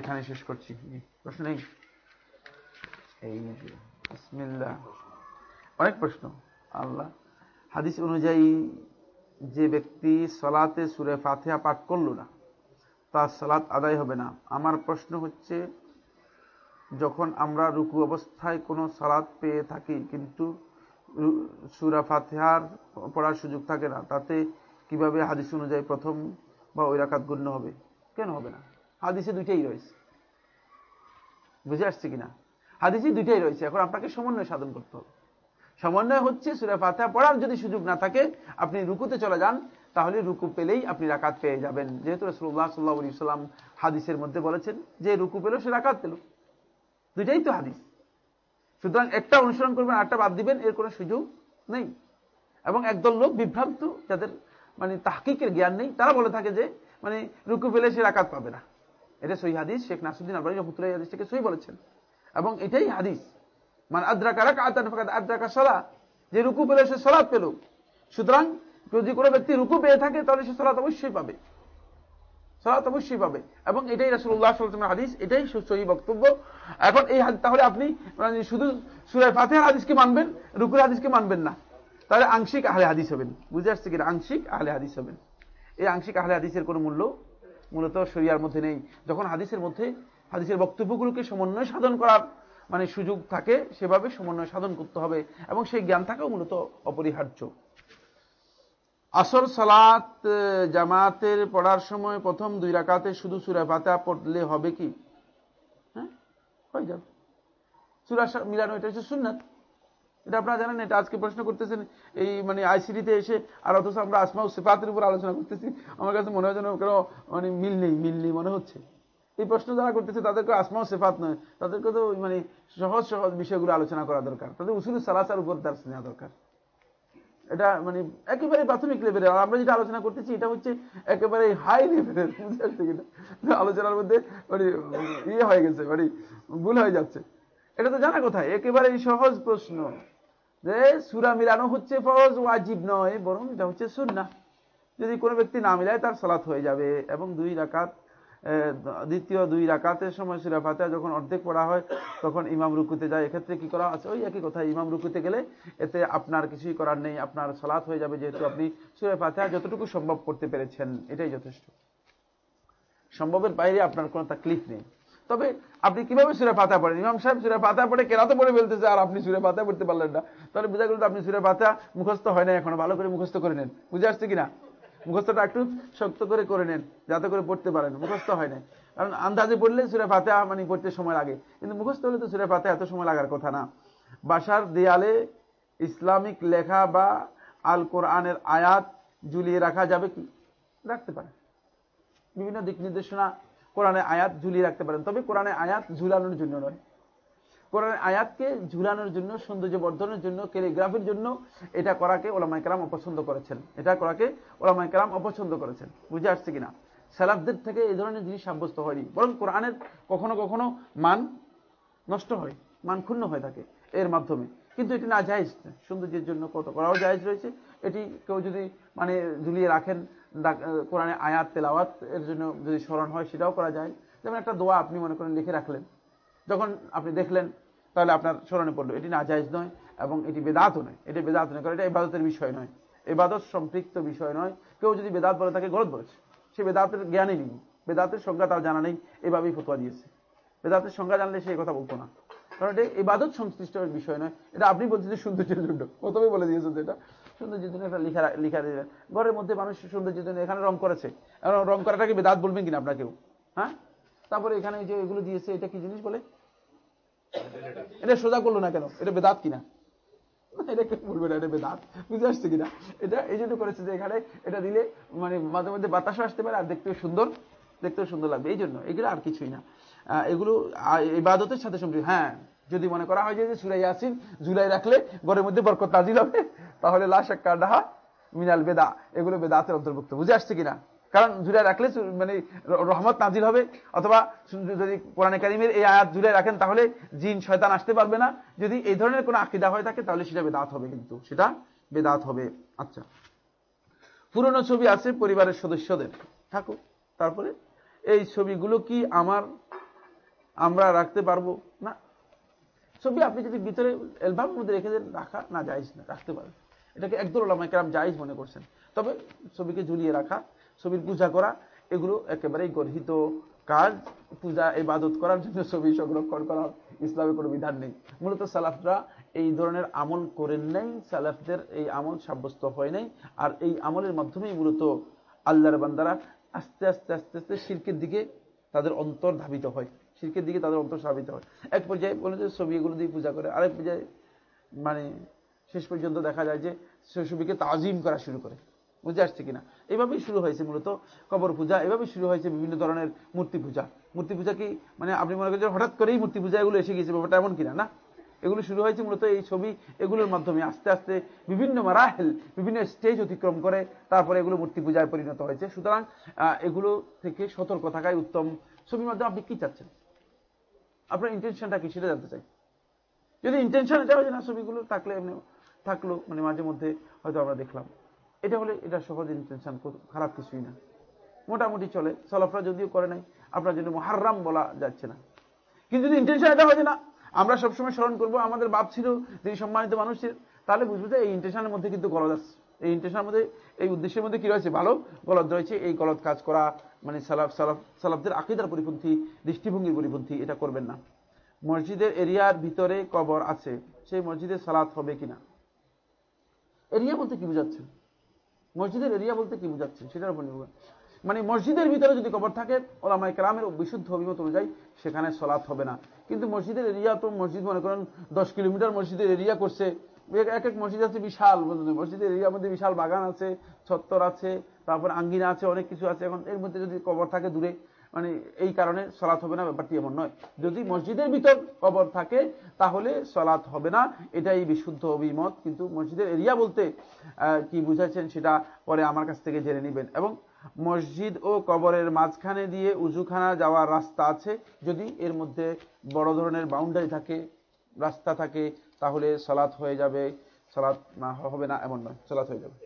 এখানে শেষ করছি। প্রশ্ন নেই? এই বিসমিল্লাহ। অনেক প্রশ্ন। আল্লাহ, হাদিস অনুযায়ী যে ব্যক্তি সলাতে সুরে ফাতেহা পাঠ করল না, তার সালাত আদায় হবে না। আমার প্রশ্ন হচ্ছে, যখন আমরা রুকু অবস্থায় কোনো সালাত পেয়ে থাকি, কিন্তু সুরা ফাতেহার পড়ার সুযোগ থাকে না। তাতে কীভাবে হাদিস অনুযায়ী প্রথম বা ওই রাকাত গণ্য হবে? কেন হবে না? হাদিসে দুইটাই রয়েছে। বুঝে আসছে কিনা? হাদিসে দুইটাই রয়েছে। এখন আপনাকে সমন্বয় সাধন করতে হবে। সমন্বয় হচ্ছে সুরা ফাতেহা পড়ার যদি সুযোগ না থাকে, আপনি রুকুতে চলে যান, তাহলে রুকু পেলেই আপনি রাকাত পেয়ে যাবেন। যেহেতু রসুল্লাহ সাল্লাহ সাল্লাম হাদিসের মধ্যে বলেছেন, যে রুকু পেল, সে রাকাত পেল। দুইটাই তো হাদিস। সুতরাং একটা অনুসরণ করবেন আটটা বাদ দিবেন, এর কোনো সুযোগ নেই। এবং একদল লোক বিভ্রান্ত, যাদের মানে তাহকিকের জ্ঞান নেই, তারা বলে থাকে যে মানে রুকু ফেলে সে রাকাত পাবে না। এটা সই হাদিস, শেখ নাসুদ্দিন আলবানি রহমতুল্লাহ হাদিস থেকে সই বলেছেন। এবং এটাই হাদিস। মানে আদ্রাকা রাকা আদান আদ্রাকা সলা। যে রুকু পেলে সে সলাৎ পেল। সুতরাং যদি কোনো ব্যক্তি রুকু পেয়ে থাকে, তাহলে সে সলাৎ অবশ্যই পাবে। সলাৎ অবশ্যই পাবে। এবং এটাই রাসুল্লাহ সাল্লামের হাদিস, এটাই সহি বক্তব্য। এখন এই তাহলে আপনি মানে শুধু সুরায় ফাতেহার হাদিসকে মানবেন, রুকুর হাদিসকে মানবেন না। তাহলে আংশিক আহলে হাদিস হবেন। বুঝে আসছে কিনা? আংশিক আহলে হাদিস হবেন। এই আংশিক আহলে হাদিসের কোনো মূল্য মূলত শরিয়ার মধ্যে নেই। যখন হাদিসের মধ্যে হাদিসের বক্তব্যগুলোকে সমন্বয় সাধন করার মানে সুযোগ থাকে, সেভাবে সমন্বয় সাধন করতে হবে। এবং সেই জ্ঞান থাকাও মূলত অপরিহার্য। আসর সালাত জামাতের পড়ার সময় প্রথম দুই রাকাতে শুধু সুরা পাতা পড়লে হবে কি? হ্যাঁ? হয়ে যাবে। সুরা মিলানো এটা হচ্ছে সুন্নাত। এটা আপনারা জানেন, এটা আজকে প্রশ্ন করতেছেন, এই মানে আইসিডিতে এসে, আর অথচ আমরা আসমা সেফাতের উপর আলোচনা করতেছি, আমার কাছে মনে হয় যেন কেন মানে মিল নেই মিল নেই মনে হচ্ছে। এই প্রশ্ন যারা করতেছে, তাদেরকে আসমা সেফাত নয়, তাদেরকে তো মানে সহজ সহজ বিষয়গুলো আলোচনা করা দরকার, তাদের উসুল সালাসার উপর তার নেওয়া দরকার। এটা মানে একেবারে প্রাথমিক লেভেলের আর আমরা যেটা আলোচনা করতেছি, এটা হচ্ছে একেবারে হাই লেভেলের বুঝতে পারছি কিনা? আলোচনার মধ্যে মানে ইয়ে হয়ে গেছে মানে ভুল হয়ে যাচ্ছে। এটা তো জানা কোথায়? একেবারে সহজ প্রশ্ন যে সুরা মিলানো হচ্ছে ফরজ, ওয়াজিব নয়, বরং এটা হচ্ছে সুন্না যদি কোনো ব্যক্তি না মিলায়, তার সালাত হয়ে যাবে এবং দুই রাকাত দ্বিতীয় দুই রাকাতের সময় সুরা ফাতেহা যখন অর্ধেক পড়া হয়, তখন ইমাম রুকুতে যায়। এক্ষেত্রে কি করা আছে? ওই একই কথা ইমাম রুকুতে গেলে এতে আপনার কিছুই করার নেই, আপনার সালাত হয়ে যাবে যেহেতু আপনি সুরা ফাতেহা যতটুকু সম্ভব করতে পেরেছেন, এটাই যথেষ্ট। সম্ভবের বাইরে আপনার কোনো তাকলিফ নেই। তবে আপনি কীভাবে সুরে পাতা পড়েন? ইমাম সাহেব সুরে পাতা পড়ে কেরাতে পড়ে ফেলতেছে, আর আপনি সুরে পাতা পড়তে পারলেন না। তাহলে বোঝা গেল আপনি সুরে পাতা মুখস্থ হয় না এখনও ভালো করে মুখস্থ করে নেন। বুঝে আসছে কিনা? মুখস্থটা একটু শক্ত করে করে নেন, যাতে করে পড়তে পারেন। মুখস্থ হয় না কারণ আন্দাজে পড়লে সুরে পাতা মানে পড়তে সময় লাগে। কিন্তু মুখস্থ হলে তো সুরে পাতা এত সময় লাগার কথা না। বাসার দেয়ালে ইসলামিক লেখা বা আল কোরআনের আয়াত ঝুলিয়ে রাখা যাবে কি? রাখতে পারে বিভিন্ন দিক নির্দেশনা কোরআনে আয়াত ঝুলিয়ে রাখতে পারেন। তবে কোরআনে আয়াত ঝুলানোর জন্য নয়। কোরআনের আয়াতকে ঝুলানোর জন্য সৌন্দর্য বর্ধনের জন্য ক্যালিগ্রাফির জন্য এটা করাকে ওলামাই কালাম অপছন্দ করেছেন। এটা করাকে ওলামাই কালাম অপছন্দ করেছেন। বুঝে আসছে কিনা? সালাফদের থেকে এই ধরনের জিনিস সাব্যস্ত হয়নি। বরং কোরআনের কখনো কখনো মান নষ্ট হয়, মান ক্ষুণ্ণ হয়ে থাকে এর মাধ্যমে। কিন্তু এটি না জায়জ, সৌন্দর্যের জন্য কত করাও জায়জ রয়েছে। এটি কেউ যদি মানে ঝুলিয়ে রাখেন কোরআনে আয়াত, তেলাওয়াত এর জন্য যদি স্মরণ হয়, সেটাও করা যায়। যেমন একটা দোয়া আপনি মনে করেন লিখে রাখলেন। যখন আপনি দেখলেন, তাহলে আপনার স্মরণে পড়ল, এটি না জায়জ নয় এবং এটি বেদাতও নয়। এটি বেদাত নয়, কারণ এটা এবাদতের বিষয় নয়। এবাদত সম্পৃক্ত বিষয় নয়। কেউ যদি বেদাত বলে তাকে গলত বলেছে, সে বেদাতের জ্ঞানই নেই। বেদাতের সংজ্ঞা তার জানা নেই, এভাবেই ফতোয়া দিয়েছে। বেদাতের সংজ্ঞা জানলে সে কথা বলতো না। কারণ এটা ইবাদত সংশ্লিষ্ট বিষয় নয়। এটা আপনি বলছেন যে সৌন্দর্যের জন্য প্রথমে বলে দিয়েছেন যে এটা। সৌন্দর্যের জন্য একটা লিখা লিখা দিলেন ঘরের মধ্যে মানুষ সৌন্দর্যের জন্য এখানে রং করেছে। এবং রং করাটাকে বেদাত বলবেন কিনা আপনাকেও? হ্যাঁ? তারপরে এখানে যে এগুলো দিয়েছে, এটা কি জিনিস বলে? এটা সোজা করল না কেন? এটা বেদাত কিনা? এটা বলবে না, এটা বেদাত। বুঝে আসছে কিনা? এটা এই জন্য করেছে যে এখানে এটা দিলে মানে মাঝে মধ্যে বাতাসও আসতে পারে আর দেখতেও সুন্দর দেখতেও সুন্দর লাগবে। এই জন্য এগুলো আর কিছুই না। এগুলো ইবাদতের সাথে সম্পৃক্ত। হ্যাঁ যদি মনে করা হয় যে সুরাই জুলাই রাখলে ঘরের মধ্যে বরকত নাজিল হবে, তাহলে লাশ একটা ডাহা মিনাল বেদা, এগুলো বেদাতের অন্তর্ভুক্ত। বুঝে আসছে কিনা? কারণ জুড়ে রাখলে মানে রহমত নাজিল হবে, অথবা যদি কোরআনে কারিমের এই আয়াত জুড়ে রাখেন, তাহলে জিন শয়তান আসতে পারবে না। যদি এই ধরনের কোনো আকিদা হয়ে থাকে, তাহলে সেটা বেদাত হবে কিন্তু। সেটা বেদাত হবে। আচ্ছা। পুরনো ছবি আছে পরিবারের সদস্যদের। থাকুক তারপরে, এই ছবিগুলো কি আমার, আমরা রাখতে পারব? না। ছবি আপনি যদি ভিতরে অ্যালবাম মধ্যে রেখে দেন, রাখা না যাইজ না, রাখতে পারেন এটাকে একদল ওলামায় কেরাম জায়জ মনে করছেন। তবে ছবিকে ঝুলিয়ে রাখা ছবির পূজা করা, এগুলো একেবারেই গর্হিত কাজ। পূজা, ইবাদত করার জন্য ছবি সংরক্ষণ করা ইসলামে কোনো বিধান নেই। মূলত সালাফরা এই ধরনের আমল করেন নাই, সালাফদের এই আমল সাব্যস্ত হয় নাই, আর এই আমলের মাধ্যমেই মূলত আল্লাহর বান্দারা আস্তে আস্তে আস্তে আস্তে শিল্পের দিকে তাদের অন্তর ধাবিত হয়। শিল্পের দিকে তাদের অন্তর ধাবিত হয়। এক পর্যায়ে বলে যে ছবি এগুলো দিয়ে পূজা করে, আরেক পর্যায়ে মানে শেষ পর্যন্ত দেখা যায় যে ছবিকে তাজিম করা শুরু করে। বুঝে আসছে কিনা। এভাবেই শুরু হয়েছে মূলত কবর পূজা, এভাবেই শুরু হয়েছে বিভিন্ন ধরনের মূর্তি পূজা। মূর্তি পূজা কি মানে আপনি মনে করেন হঠাৎ করেই মূর্তি পূজা এগুলো এসে গেছে ব্যাপারটা এমন কিনা, না? এগুলো শুরু হয়েছে মূলত এই ছবি এগুলোর মাধ্যমে। আস্তে আস্তে বিভিন্ন মারাহেল, বিভিন্ন স্টেজ অতিক্রম করে তারপরে এগুলো মূর্তি পূজায় পরিণত হয়েছে। সুতরাং এগুলো থেকে সতর্ক থাকাই উত্তম। ছবির মাধ্যমে আপনি কি চাচ্ছেন? আপনার ইন্টেনশনটা কি সেটা জানতে চাই। যদি ইন্টেনশন এটা হয় না, ছবিগুলো থাকলে এমনি থাকল মানে মাঝে মধ্যে হয়তো আমরা দেখলাম। এটা হলে এটা সহজ ইন্টেনশন খারাপ কিছুই না। মোটামুটি চলে, সলাফরা যদিও করে নাই, আপনার জন্য মহারাম বলা যাচ্ছে না। কিন্তু যদি ইন্টেনশন এটা হয় না, আমরা সবসময় স্মরণ করব, আমাদের বাপ ছিল যিনি সম্মানিত মানুষের, তাহলে বুঝব যে এই ইন্টেনশনের মধ্যে কিন্তু গলদ আছে। এই ইন্টেনশনের মধ্যে, এই উদ্দেশ্যের মধ্যে কি রয়েছে? ভালো গলদ রয়েছে, এই গলদ কাজ করা মানে সালাফ সালাফ, সালাফদের আকিদার পরিপন্থী, দৃষ্টিভঙ্গির পরিপন্থী, এটা করবেন না। মসজিদের এরিয়ার ভিতরে কবর আছে, সেই মসজিদে সালাত হবে কিনা? এরিয়া বলতে কি বুঝাচ্ছেন? মসজিদের এরিয়া বলতে কি বুঝাচ্ছেন? সেটার উপর নির্ভর মানে মসজিদের ভিতরে যদি কবর থাকে ওলামাই কালামের বিশুদ্ধ অভিমত অনুযায়ী সেখানে সলাৎ হবে না। কিন্তু মসজিদের এরিয়া তো মসজিদ, মনে করেন, দশ কিলোমিটার মসজিদের এরিয়া করছে। এক এক মসজিদ আছে বিশাল মসজিদের এরিয়ার মধ্যে বিশাল বাগান আছে ছত্তর আছে, তারপর আঙ্গিনা আছে, অনেক কিছু আছে। এখন এর মধ্যে যদি কবর থাকে দূরে মানে এই কারণে সলাৎ হবে না, ব্যাপারটি এমন নয়। যদি মসজিদের ভিতর কবর থাকে, তাহলে সলাৎ হবে না। এটাই বিশুদ্ধ অভিমত। কিন্তু মসজিদের এরিয়া বলতে কি বুঝাচ্ছেন সেটা পরে আমার কাছ থেকে জেনে নেবেন। এবং মসজিদ ও কবরের মাঝখানে দিয়ে উজুখানা যাওয়ার রাস্তা আছে। যদি এর মধ্যে বড় ধরনের বাউন্ডারি থাকে, রাস্তা থাকে, তাহলে সলাৎ হয়ে যাবে। সলাৎ না, হবে না, এমন নয়। সলাৎ হয়ে যাবে।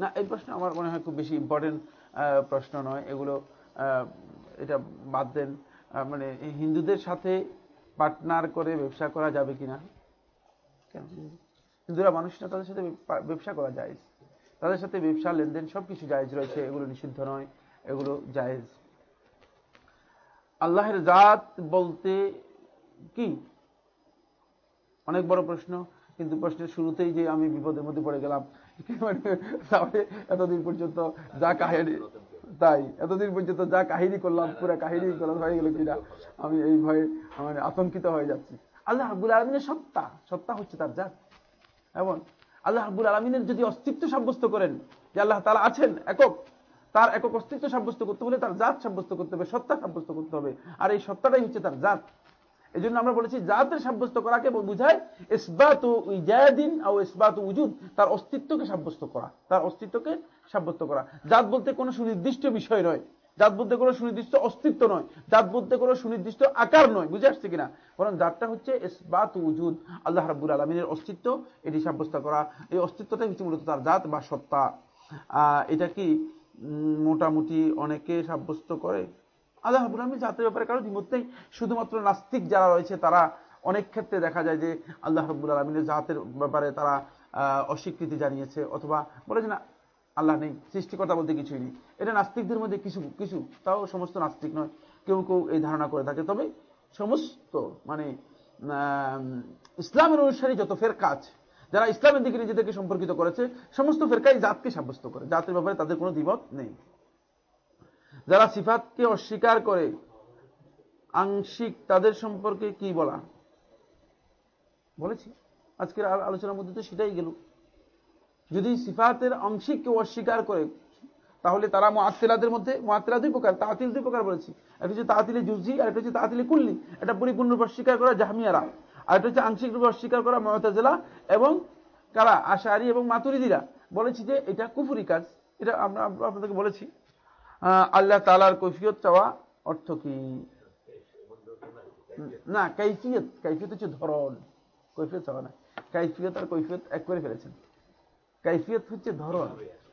না, এই প্রশ্ন আমার মনে হয় খুব বেশি ইম্পর্টেন্ট প্রশ্ন নয়। এগুলো এটা বাদ দেন। মানে হিন্দুদের সাথে পার্টনার করে ব্যবসা করা যাবে কিনা? হিন্দুরা মানুষ না, তাদের সাথে ব্যবসা করা যায় তাদের সাথে ব্যবসা, লেনদেন সবকিছু জায়েজ রয়েছে, এগুলো নিষিদ্ধ নয়, এগুলো জায়েজ। আল্লাহের জাত বলতে কি? অনেক বড় প্রশ্ন, কিন্তু প্রশ্নের শুরুতেই যে আমি বিপদের মধ্যে পড়ে গেলাম তাহলে এতদিন পর্যন্ত যা কাহিনী তাই, এতদিন পর্যন্ত যা কাহিনী করলাম, পুরো কাহিনী হয়ে গেল কিনা? আমি এই ভয়ে মানে আতঙ্কিত হয়ে যাচ্ছি। আল্লাহ আলমিনের সত্তা সত্তা হচ্ছে তার জাত। এমন? আল্লাহ হাবুল আলমিনের যদি অস্তিত্ব সাব্যস্ত করেন, যে আল্লাহ তালা আছেন একক, তার একক অস্তিত্ব সাব্যস্ত করতে হলে তার জাত সাব্যস্ত করতে হবে, সত্তা সাব্যস্ত করতে হবে। আর এই সত্তাটাই হচ্ছে তার জাত। এই জন্য আমরা বলেছি জাতের সাব্যস্ত করাকে বুঝায় ইসবাত ইজাদিন ও ইসবাত উজুদ, তার অস্তিত্বকে সাব্যস্ত করা, তার অস্তিত্বকে সাব্যস্ত করা। জাত বলতে কোনো সুনির্দিষ্ট বিষয় নয়, জাত বলতে কোনো সুনির্দিষ্ট অস্তিত্ব নয়, জাত বলতে কোনো সুনির্দিষ্ট আকার নয়, বুঝে আসছে কিনা? বরং জাতটা হচ্ছে ইসবাত উজুদ, আল্লাহ রাব্বুল আলমিনের অস্তিত্ব, এটি সাব্যস্ত করা। এই অস্তিত্বটাই হচ্ছে মূলত তার জাত বা সত্তা। এটা কি মোটামুটি অনেকে সাব্যস্ত করে? আল্লাহ রাবুল আলমী জাতের ব্যাপারে কারও দ্বিমত নেই শুধুমাত্র নাস্তিক যারা রয়েছে, তারা অনেক ক্ষেত্রে দেখা যায় যে আল্লাহ রব্বুল আলমিনের জাতের ব্যাপারে তারা অস্বীকৃতি জানিয়েছে অথবা বলেছে না, আল্লাহ নেই, সৃষ্টিকর্তা বলতে কিছুই নেই। এটা নাস্তিকদের মধ্যে কিছু কিছু, তাও সমস্ত নাস্তিক নয়, কেউ কেউ এই ধারণা করে থাকে। তবে সমস্ত মানে ইসলামের অনুসারী যত ফের কাজ যারা ইসলামের দিকে নিজেদেরকে সম্পর্কিত করেছে, সমস্ত ফেরকাই জাতকে সাব্যস্ত করে। জাতের ব্যাপারে তাদের কোনো দ্বিমত নেই। যারা সিফাতকে অস্বীকার করে, আংশিক তাদের সম্পর্কে কি বলা? বলেছি। আজকের আলোচনার মধ্যে তো সেটাই গেল। যদি সিফাতের আংশিক কেউ অস্বীকার করে, তাহলে তারা মোয়াত্তিলাদের মধ্যে মোয়াত্তিলা দুই প্রকার তাঁতিল দুই প্রকার বলেছি। একটা হচ্ছে তাঁতিলে জুজি আর একটা হচ্ছে তাঁতিলে কুল্লি। এটা পরিপূর্ণরূপে অস্বীকার করা জাহামিয়ারা। আর এটা হচ্ছে আংশিক রূপে অস্বীকার করা মমতাজেলা এবং কারা? আশারি এবং মাতুরিদিরা। বলেছি যে এটা কুফুরি কাজ। এটা আমরা আপনাদেরকে বলেছি। আল্লাহ তালার কৈফিয়ত চাওয়া অর্থ কি? না, কাইফিয়ত কাইফিয়ত হচ্ছে ধরন। কৈফিয়ত চাওয়া না। কাইফিয়ত আর কৈফিয়ত এক করে ফেলেছেন। কাইফিয়ত হচ্ছে ধরন।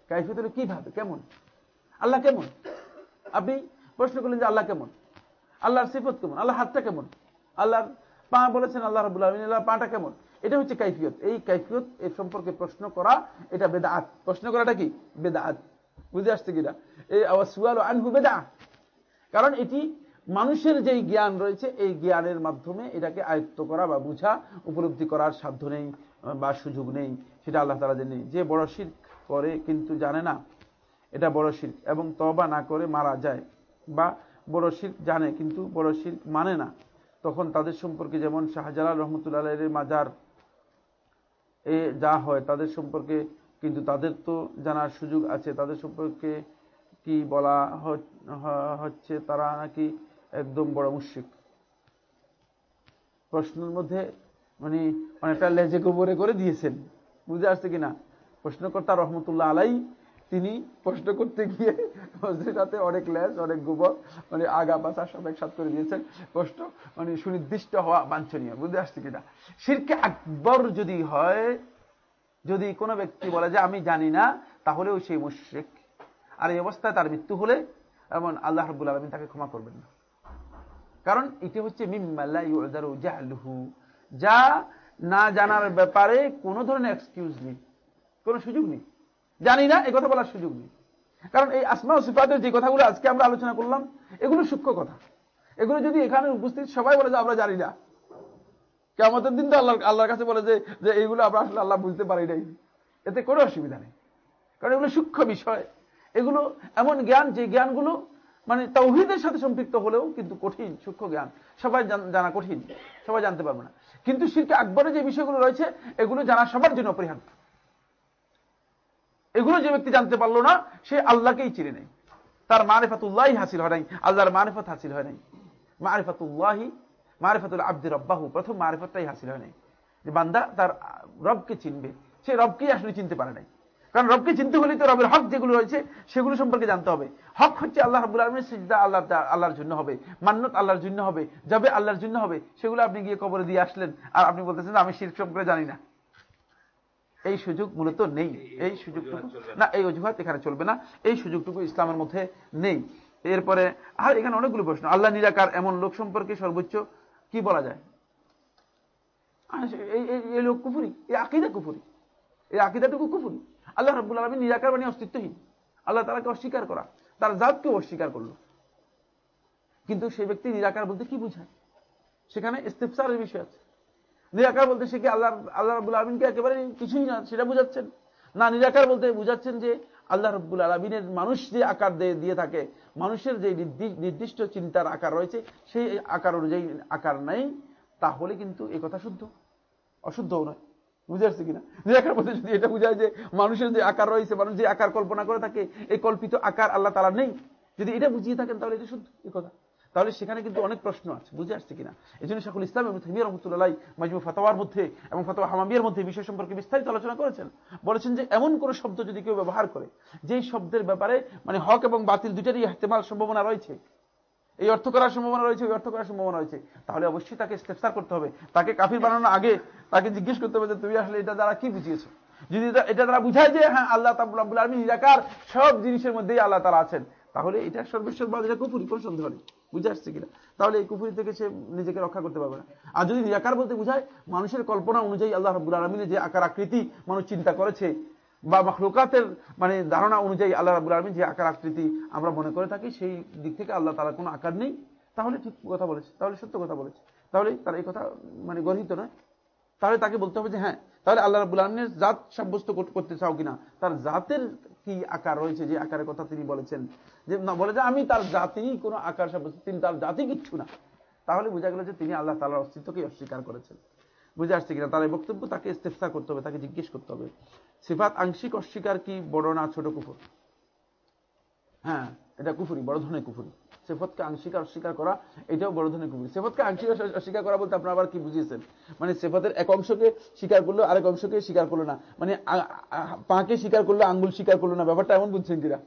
কাইফিয়ত হলো কীভাবে? কেমন? আল্লাহ কেমন? আপনি প্রশ্ন করলেন যে আল্লাহ কেমন? আল্লাহর সিফত কেমন? আল্লাহ হাতটা কেমন? আল্লাহর পা বলেছেন আল্লাহ রাবুল আলমিন আল্লাহ পাটা কেমন? এটা হচ্ছে কাইফিয়ত। এই কাইফিয়ত এর সম্পর্কে প্রশ্ন করা, এটা বেদাত। প্রশ্ন করাটা কি? বেদাত। বুঝে আসছে কিনা? এই সুয়াল আনহু বেদা কারণ এটি মানুষের যেই জ্ঞান রয়েছে, এই জ্ঞানের মাধ্যমে এটাকে আয়ত্ত করা বা বুঝা, উপলব্ধি করার সাধ্য নেই বা সুযোগ নেই। সেটা আল্লাহ তালা নেই যে বড় শির করে কিন্তু জানে না, এটা বড় শির এবং তবা না করে মারা যায় বা বড় শির জানে কিন্তু বড় শির মানে না। তখন তাদের সম্পর্কে যেমন শাহজালাল রহমতুল্লাহ মাজার এ যা হয়, তাদের সম্পর্কে কিন্তু তাদের তো জানার সুযোগ আছে। তাদের সম্পর্কে কি বলা হচ্ছে তারা নাকি একদম বড় মুশিক প্রশ্নের মধ্যে মানে অনেকটা লেজে গোবরে করে দিয়েছেন। বুঝে আসছে কিনা? প্রশ্নকর্তা রহমতুল্লাহ আলাই, তিনি প্রশ্ন করতে গিয়ে সাথে অনেক লেজ, অনেক গোবর মানে আগা পাশা সব একসাথ করে দিয়েছেন। প্রশ্ন মানে সুনির্দিষ্ট হওয়া বাঞ্ছনীয়। বুঝে আসছে কিনা? শিরকে আকবর যদি হয় যদি কোনো ব্যক্তি বলে যে আমি জানি না, তাহলেও সেই মুশ্রিক। আর এই অবস্থায় তার মৃত্যু হলে এমন আল্লাহ রব্বুল আলমিন তাকে ক্ষমা করবেন না। কারণ এটি হচ্ছে যা না জানার ব্যাপারে কোনো ধরনের এক্সকিউজ নেই, কোনো সুযোগ নেই। জানি না কথা বলার সুযোগ নেই। কারণ এই আসমা সিফাতের যে কথাগুলো আজকে আমরা আলোচনা করলাম, এগুলো সূক্ষ্ম কথা। এগুলো যদি এখানে উপস্থিত সবাই বলে যে আমরা জানি না কেমতের দিন তো আল্লাহ, আল্লাহর কাছে বলে যে যে এইগুলো আমরা আসলে আল্লাহ বুঝতে পারি নাই। এতে কোনো অসুবিধা নেই। কারণ এগুলো সূক্ষ্ম বিষয়। এগুলো এমন জ্ঞান, যে জ্ঞানগুলো মানে তৌহিদের সাথে সম্পৃক্ত হলেও কিন্তু কঠিন, সূক্ষ্ম জ্ঞান। সবাই জানা কঠিন। সবাই জানতে পারবে না। কিন্তু শিরকে আকবরে যে বিষয়গুলো রয়েছে, এগুলো জানা সবার জন্য অপরিহার্য। এগুলো যে ব্যক্তি জানতে পারল না, সে আল্লাহকেই চিনে নেই তার মারেফাতুল্লাহ হাসিল হয় নাই। আল্লাহর মারেফত হাসিল হয় নাই। মারেফাতুল্লাহি মারেফাতুল আব্দুর রব্বাহু, প্রথম মারেফতটাই হাসিল হয় নাই। যে বান্দা তার রবকে চিনবে। সে রবকেই আসলে চিনতে পারে নাই। কারণ রবকে চিনতে হলে তো রবের হক যেগুলো রয়েছে, সেগুলো সম্পর্কে জানতে হবে। হক হচ্ছে আল্লাহ রবুল আলমের সিজদা আল্লাহ আল্লাহর জন্য হবে। মান্যত আল্লাহর জন্য হবে। যাবে আল্লাহর জন্য হবে। সেগুলো আপনি গিয়ে কবরে দিয়ে আসলেন। আর আপনি বলতেছেন, আমি শির সম্পর্কে জানি না। এই সুযোগ মূলত নেই। এই সুযোগটুকু না, এই অজুহাত এখানে চলবে না। এই সুযোগটুকু ইসলামের মধ্যে নেই। এরপরে, আর এখানে অনেকগুলো প্রশ্ন। আল্লাহ নিরাকার এমন লোক সম্পর্কে সর্বোচ্চ কি বলা যায়? এই লোক কুফুরি, এই আকিদা কুফুরি, এই আকিদাটুকু কুফুরি। আল্লাহ রব্বুল আলমী নিরাকার মানে অস্তিত্বহীন। আল্লাহ তালাকে অস্বীকার করা, তার জাতকে অস্বীকার করল। কিন্তু সেই ব্যক্তি নিরাকার বলতে কি বুঝায়? সেখানে ইস্তেফসারের বিষয় আছে। নিরাকার বলতে সে কি আল্লাহ আল্লাহ রব্বুল আলমিনকে একেবারে কিছুই না সেটা বুঝাচ্ছেন? না, নিরাকার বলতে বুঝাচ্ছেন যে আল্লাহ রব্বুল আলমিনের মানুষ যে আকার দিয়ে থাকে, মানুষের যে নির্দিষ্ট চিন্তার আকার রয়েছে, সেই আকার অনুযায়ী আকার নেই, তাহলে কিন্তু এ কথা শুদ্ধ। অশুদ্ধও নয়। বুঝে আসছে কিনা? আকার মধ্যে যদি এটা বুঝায় যে মানুষের যে আকার রয়েছে, মানুষ যে আকার কল্পনা করে থাকে এই কল্পিত আকার আল্লাহ তালা নেই। যদি এটা বুঝিয়ে থাকেন তাহলে এটা শুদ্ধ, এ কথা। তাহলে সেখানে কিন্তু অনেক প্রশ্ন আছে, বুঝে আসছে কিনা? এই জন্য শাকুল ইসলাম এবং থামিয়া রহমতুল্লাহ মাজমু ফাতাওয়ার মধ্যে এবং ফাতোয়া হামাবিয়ার মধ্যে বিষয় সম্পর্কে বিস্তারিত আলোচনা করেছেন। বলেছেন যে এমন কোন শব্দ যদি কেউ ব্যবহার করে, যেই শব্দের ব্যাপারে মানে হক এবং বাতিল দুটারই ইহতেমাল সম্ভাবনা রয়েছে, এই অর্থ করার সম্ভাবনা রয়েছে, ওই অর্থ করার সম্ভাবনা রয়েছে, তাহলে অবশ্যই তাকে স্টেপসার করতে হবে। তাকে কাফির বানানোর আগে তাকে জিজ্ঞেস করতে হবে যে, তুমি আসলে এটা দ্বারা কি বুঝিয়েছো? যদি এটা দ্বারা বুঝায় যে হ্যাঁ আল্লাহ তাবুল আলমী নিরাকার সব জিনিসের মধ্যেই আল্লাহ তারা আছেন। তাহলে এটা সর্বেশ্বর বা এটা কুপুরি কোন সন্দেহ নেই। বুঝে আসছে কিনা? তাহলে এই কুপুরি থেকে সে নিজেকে রক্ষা করতে পারবে না। আর যদি নিরাকার বলতে বুঝায়, মানুষের কল্পনা অনুযায়ী আল্লাহ রব্বুল আলমিনের যে আকার আকৃতি মানুষ চিন্তা করেছে বা মখলুকাতের মানে ধারণা অনুযায়ী আল্লাহ রাবুল আলমী যে আকার আকৃতি আমরা মনে করে থাকি, সেই দিক থেকে আল্লাহ তারা কোনো আকার নেই। তাহলে ঠিক কথা বলেছে। তাহলে সত্য কথা বলেছে। তাহলে তার এই কথা মানে গর্হিত নয়। তাহলে তাকে বলতে হবে যে হ্যাঁ তাহলে আল্লাহ রাবুল আলমের জাত সাব্যস্ত করতে চাও কিনা? তার জাতের কি আকার রয়েছে, যে আকারের কথা তিনি বলেছেন। যে না, বলে যে আমি তার জাতি, কোনো আকার সাব্যস্ত তিনি তার জাতি কিচ্ছু না। তাহলে বোঝা গেল যে তিনি আল্লাহ তালার অস্তিত্বকে অস্বীকার করেছেন। বুঝে আসছে কিনা? তার বক্তব্য তাকে ইস্তেফসা করতে হবে, তাকে জিজ্ঞেস করতে হবে। সিফাত আংশিক অস্বীকার কি বড় না ছোট কুফুর? হ্যাঁ এটা কুফুরি, বড় ধরনের কুফুরি। সেফতকে আংশিক অস্বীকার করা, এটাও বড় ধরনের কুফুরি। সেফতকে আংশিক অস্বীকার করা বলতে আপনারা আবার কি বুঝিয়েছেন? মানে সেফতের এক অংশকে স্বীকার করল, আরেক অংশকে স্বীকার করল না। মানে পাকে স্বীকার করল, আঙ্গুল স্বীকার করল না। ব্যাপারটা এমন বুঝছেন কিনা?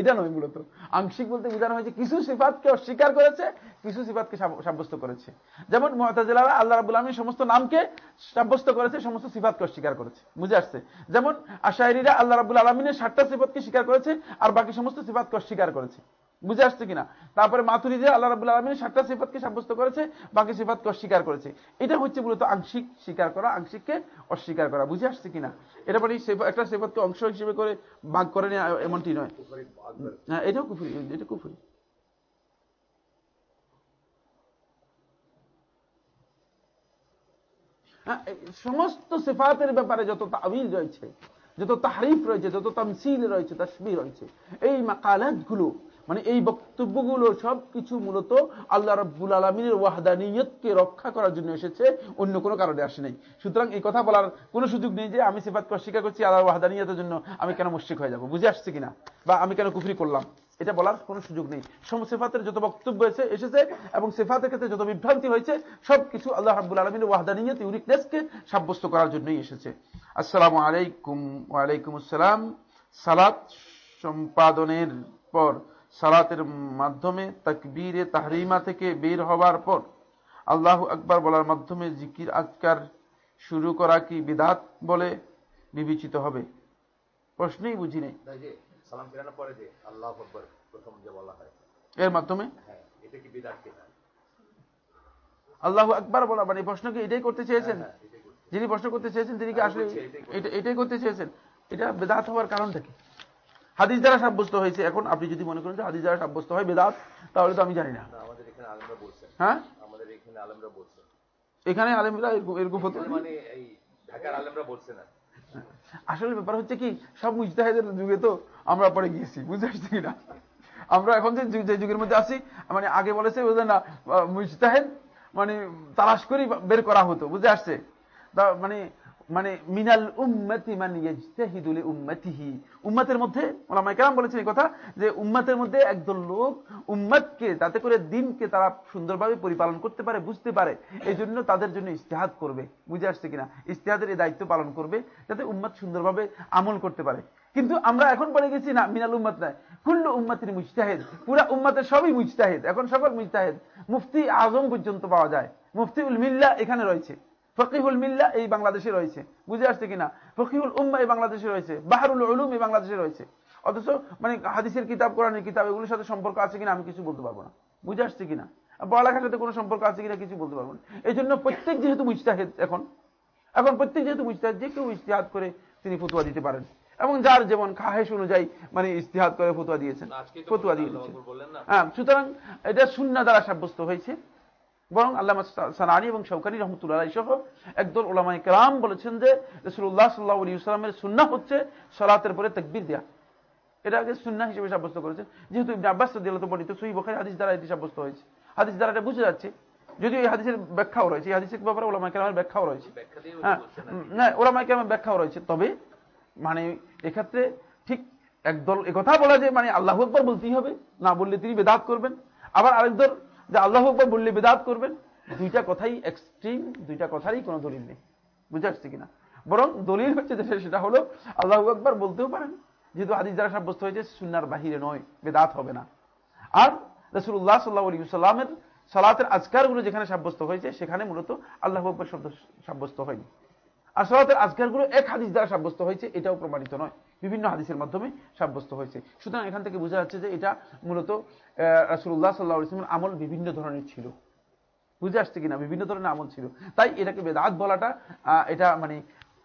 এটা নয় মূলত। আংশিক বলতে বোঝানো হয়েছে, কিছু সিফাতকে অস্বীকার করেছে, কিছু সিফাতকে সাব্যস্ত করেছে। যেমন মহতাজিলারা আল্লাহ রাবুল আলমী সমস্ত নামকে সাব্যস্ত করেছে, সমস্ত সিফাতকে অস্বীকার করেছে। বুঝে আসছে? যেমন আশাহরিরা আল্লাহ রাবুল আলমিনের সাতটা সিফাতকে স্বীকার করেছে, আর বাকি সমস্ত সিফাতকে অস্বীকার করেছে। বুঝে আসছে কিনা? তারপরে মাতুরিদে আল্লাহ রাবুল আলমিনের সাতটা সিফাতকে সাব্যস্ত করেছে বাকি সিফাতকে অস্বীকার করেছে। এটা হচ্ছে মূলত আংশিক স্বীকার করা আংশিককে অস্বীকার করা। বুঝে আসছে কিনা? এটা মানে একটা সিফাতকে অংশ হিসেবে করে ভাগ করে নেওয়া এমনটি নয়। হ্যাঁ এটাও কুফুরি এটা কুফুরি। হ্যাঁ, সমস্ত সেফাতের ব্যাপারে যত তাবিল রয়েছে যত তাহরিফ রয়েছে যত তামসিল রয়েছে তসবি রয়েছে এই মাকালাতগুলো মানে এই বক্তব্যগুলো সবকিছু মূলত আল্লাহ রব্বুল আলমিনের ওয়াহদানিয়তকে রক্ষা করার জন্য এসেছে, অন্য কোনো কারণে আসে নাই। সুতরাং এই কথা বলার কোনো সুযোগ নেই যে আমি সেফাতকে অস্বীকার করছি আল্লাহ ওয়াহদানিয়তের জন্য আমি কেন মুশ্রিক হয়ে যাব। বুঝে আসছে কিনা? বা আমি কেন কুফরি করলাম? এটা বলার কোনো সুযোগ নেই। সেফাতের যত বক্তব্য এসেছে এবং সেফাতের ক্ষেত্রে যত বিভ্রান্তি হয়েছে, সবকিছু আল্লাহ রাবুল আলমিনের ওয়াহদানিয়ত, ইউনিকনেসকে সাব্যস্ত করার জন্যই এসেছে। আসসালামু আলাইকুম, ওয়ালাইকুম আসসালাম। সালাত সম্পাদনের পর সালাতের মাধ্যমে তাকবীরে তাহরিমা থেকে বের হবার পর আল্লাহ আকবার বলার মাধ্যমে জিকির আজকার শুরু করা কি বিধাত বলে বিবেচিত হবে? প্রশ্নই বুঝি নেই। এর মাধ্যমে? হ্যাঁ, আল্লাহ আকবার বলা মানে প্রশ্ন কি এটাই করতে চেয়েছেন? হ্যাঁ, হ্যাঁ, যিনি প্রশ্ন করতে চেয়েছেন তিনি কি আসলে এটাই করতে চেয়েছেন? এটা বেদাত হওয়ার কারণটা কি? হাদিস দ্বারা সাব্যস্ত হয়েছে। এখন আপনি যদি মনে করেন যে হাদিস দ্বারা সাব্যস্ত হয় বেদাত তাহলে তো আমি জানি না। হ্যাঁ? এখানে আলেমরা এরকম হতো মানে আসলে ব্যাপার হচ্ছে কি সব মুজতাহেদের যুগে তো আমরা পরে গিয়েছি বুঝতে পারছি কিনা আমরা এখন যে যুগের মধ্যে আছি মানে আগে বলেছে বুঝলেন না মুজতাহেদ মানে তালাশ করেই বের করা হতো বুঝতে আসছে? মানে মানে মিনাল উম্মতি মান ইয়াজতাহিদু উম্মতিহি উম্মতের মধ্যে ওলামায়ে কেরাম বলেছেন এই কথা যে উম্মতের মধ্যে একদল লোক উম্মতকে তাতে করে দিনকে তারা সুন্দরভাবে পরিপালন করতে পারে, বুঝতে পারে। এই জন্য তাদের জন্য ইস্তেহাদ করবে। বুঝে আসছে কিনা? ইস্তেহাদের এই দায়িত্ব পালন করবে, যাতে উম্মত সুন্দরভাবে আমল করতে পারে। কিন্তু আমরা এখন পড়ে গেছি, না, মিনাল উম্মত নয়। কুল্লু উম্মতির মুজতাহেদ। পুরা উম্মতের সবই মুজতাহেদ। এখন সকল মুজতাহেদ। মুফতি আজম পর্যন্ত পাওয়া যায়। মুফতি উল মিল্লা এখানে রয়েছে। ফকিহুল মিল্লা এই বাংলাদেশে রয়েছে। বুঝে আসছে কিনা? ফকিহুল উম্মা এই বাংলাদেশে রয়েছে। বাহারুল উলুম এই বাংলাদেশে রয়েছে। অথচ মানে হাদিসের কিতাব কোরআনের কিতাব এগুলোর সাথে সম্পর্ক আছে কিনা আমি কিছু বলতে পারব না। বুঝে আসছে কিনা? পড়ালেখার সাথে কোনো সম্পর্ক আছে কিনা কিছু বলতে পারব না। এই জন্য প্রত্যেক যেহেতু মুজতাহেদ এখন এখন প্রত্যেক যেহেতু মুজতাহেদ যে কেউ ইস্তেহাদ করে তিনি ফতুয়া দিতে পারেন। এবং যার যেমন খাহেস অনুযায়ী মানে ইস্তেহাদ করে ফতুয়া দিয়েছেন ফতুয়া দিয়ে হ্যাঁ সুতরাং এটা শূন্য দ্বারা সাব্যস্ত হয়েছে। বরং আল্লাহ সানানি এবং শৌকানি রহমতুল্লাহ সহ একদল ওলামাই কালাম বলেছেন যে রসুল্লাহ সাল্লাহ আলী ইসলামের সুন্না হচ্ছে সলাতের পরে তকবির দেয়া। এটা আগে সুন্না হিসেবে সাব্যস্ত করেছেন। যেহেতু ইবনে আব্বাস দিলত পণ্ডিত সহি বখারি হাদিস দ্বারা এটি সাব্যস্ত হয়েছে। হাদিস দ্বারা এটা বুঝে যাচ্ছে। যদিও এই হাদিসের ব্যাখ্যাও রয়েছে। এই হাদিসের ব্যাপারে ওলামাই কালামের ব্যাখ্যাও রয়েছে। হ্যাঁ না ওলামাই কালামের ব্যাখ্যাও রয়েছে। তবে মানে এক্ষেত্রে ঠিক একদল একথা বলা যে মানে আল্লাহ একবার বলতেই হবে। না বললে তিনি বেদাত করবেন। আবার আরেক দল যে আল্লাহ আকবর বললে বেদাত করবেন, দুইটা কথাই এক্সট্রিম দুইটা কথারই কোনো দলিল নেই। বুঝে আসছে কিনা? বরং দলিল হচ্ছে যে সেটা হলো, আল্লাহ আকবর বলতেও পারেন, যেহেতু হাদিস দ্বারা সাব্যস্ত হয়েছে সুনার বাহিরে নয়, বেদাত হবে না। আর রসুল্লাহ সাল্লাহ আলী সাল্লামের সালাতের আজকারগুলো যেখানে সাব্যস্ত হয়েছে, সেখানে মূলত আল্লাহ আকবর শব্দ সাব্যস্ত হয়নি। আর সালাতের আজকারগুলো এক হাদিস দ্বারা সাব্যস্ত হয়েছে, এটাও প্রমাণিত নয়। বিভিন্ন হাদিসের মাধ্যমে সাব্যস্ত হয়েছে। সুতরাং এখান থেকে বোঝা যাচ্ছে যে এটা মূলত রাসুল্লাহ সাল্লাহ ইসলামের আমল বিভিন্ন ধরনের ছিল। বুঝে আসছে কিনা? বিভিন্ন ধরনের আমল ছিল। তাই এটাকে বেদাত বলাটা এটা মানে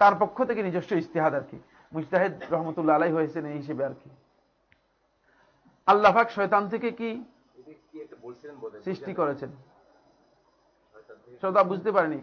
তার পক্ষ থেকে নিজস্ব ইস্তেহাদ আর কি। মুস্তাহেদ রহমতুল্লা আলাই হয়েছেন এই হিসেবে আর কি। আল্লাহাক শয়তান থেকে কি সৃষ্টি করেছেন। শ্রোতা বুঝতে পারেনি।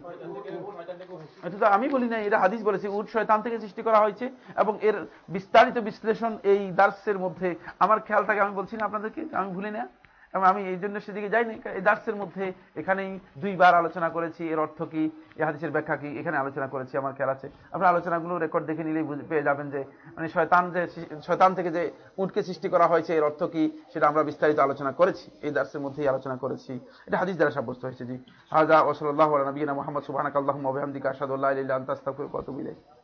এটা আমি বলি না এটা হাদিস বলেছি, উট শয়তান থেকে সৃষ্টি করা হয়েছে এবং এর বিস্তারিত বিশ্লেষণ এই দার্সের মধ্যে। আমার খেয়াল থাকে, আমি বলছি না আপনাদেরকে, আমি ভুলি না। এবং আমি এই জন্য সেদিকে যাইনি। এই দার্সের মধ্যে এখানেই দুইবার আলোচনা করেছি। এর অর্থ কি? এই হাদিসের ব্যাখ্যা কি? এখানে আলোচনা করেছি, আমার খেয়াল আছে। আপনার আলোচনাগুলো রেকর্ড দেখে নিলেই পেয়ে যাবেন যে মানে শয়তান যে শয়তান থেকে যে উটকে সৃষ্টি করা হয়েছে, এর অর্থ কি সেটা আমরা বিস্তারিত আলোচনা করেছি। এই দার্সের মধ্যেই আলোচনা করেছি। এটা হাদিস দ্বারা সাব্যস্ত হয়েছে, জি। হাজা ওসল্লাহ নবীনা মোহাম্মদ সুবাহ আল্লাহ মহামদিকা আসাদুল্লাহ আন্তাস্তাফুর কত বিলাই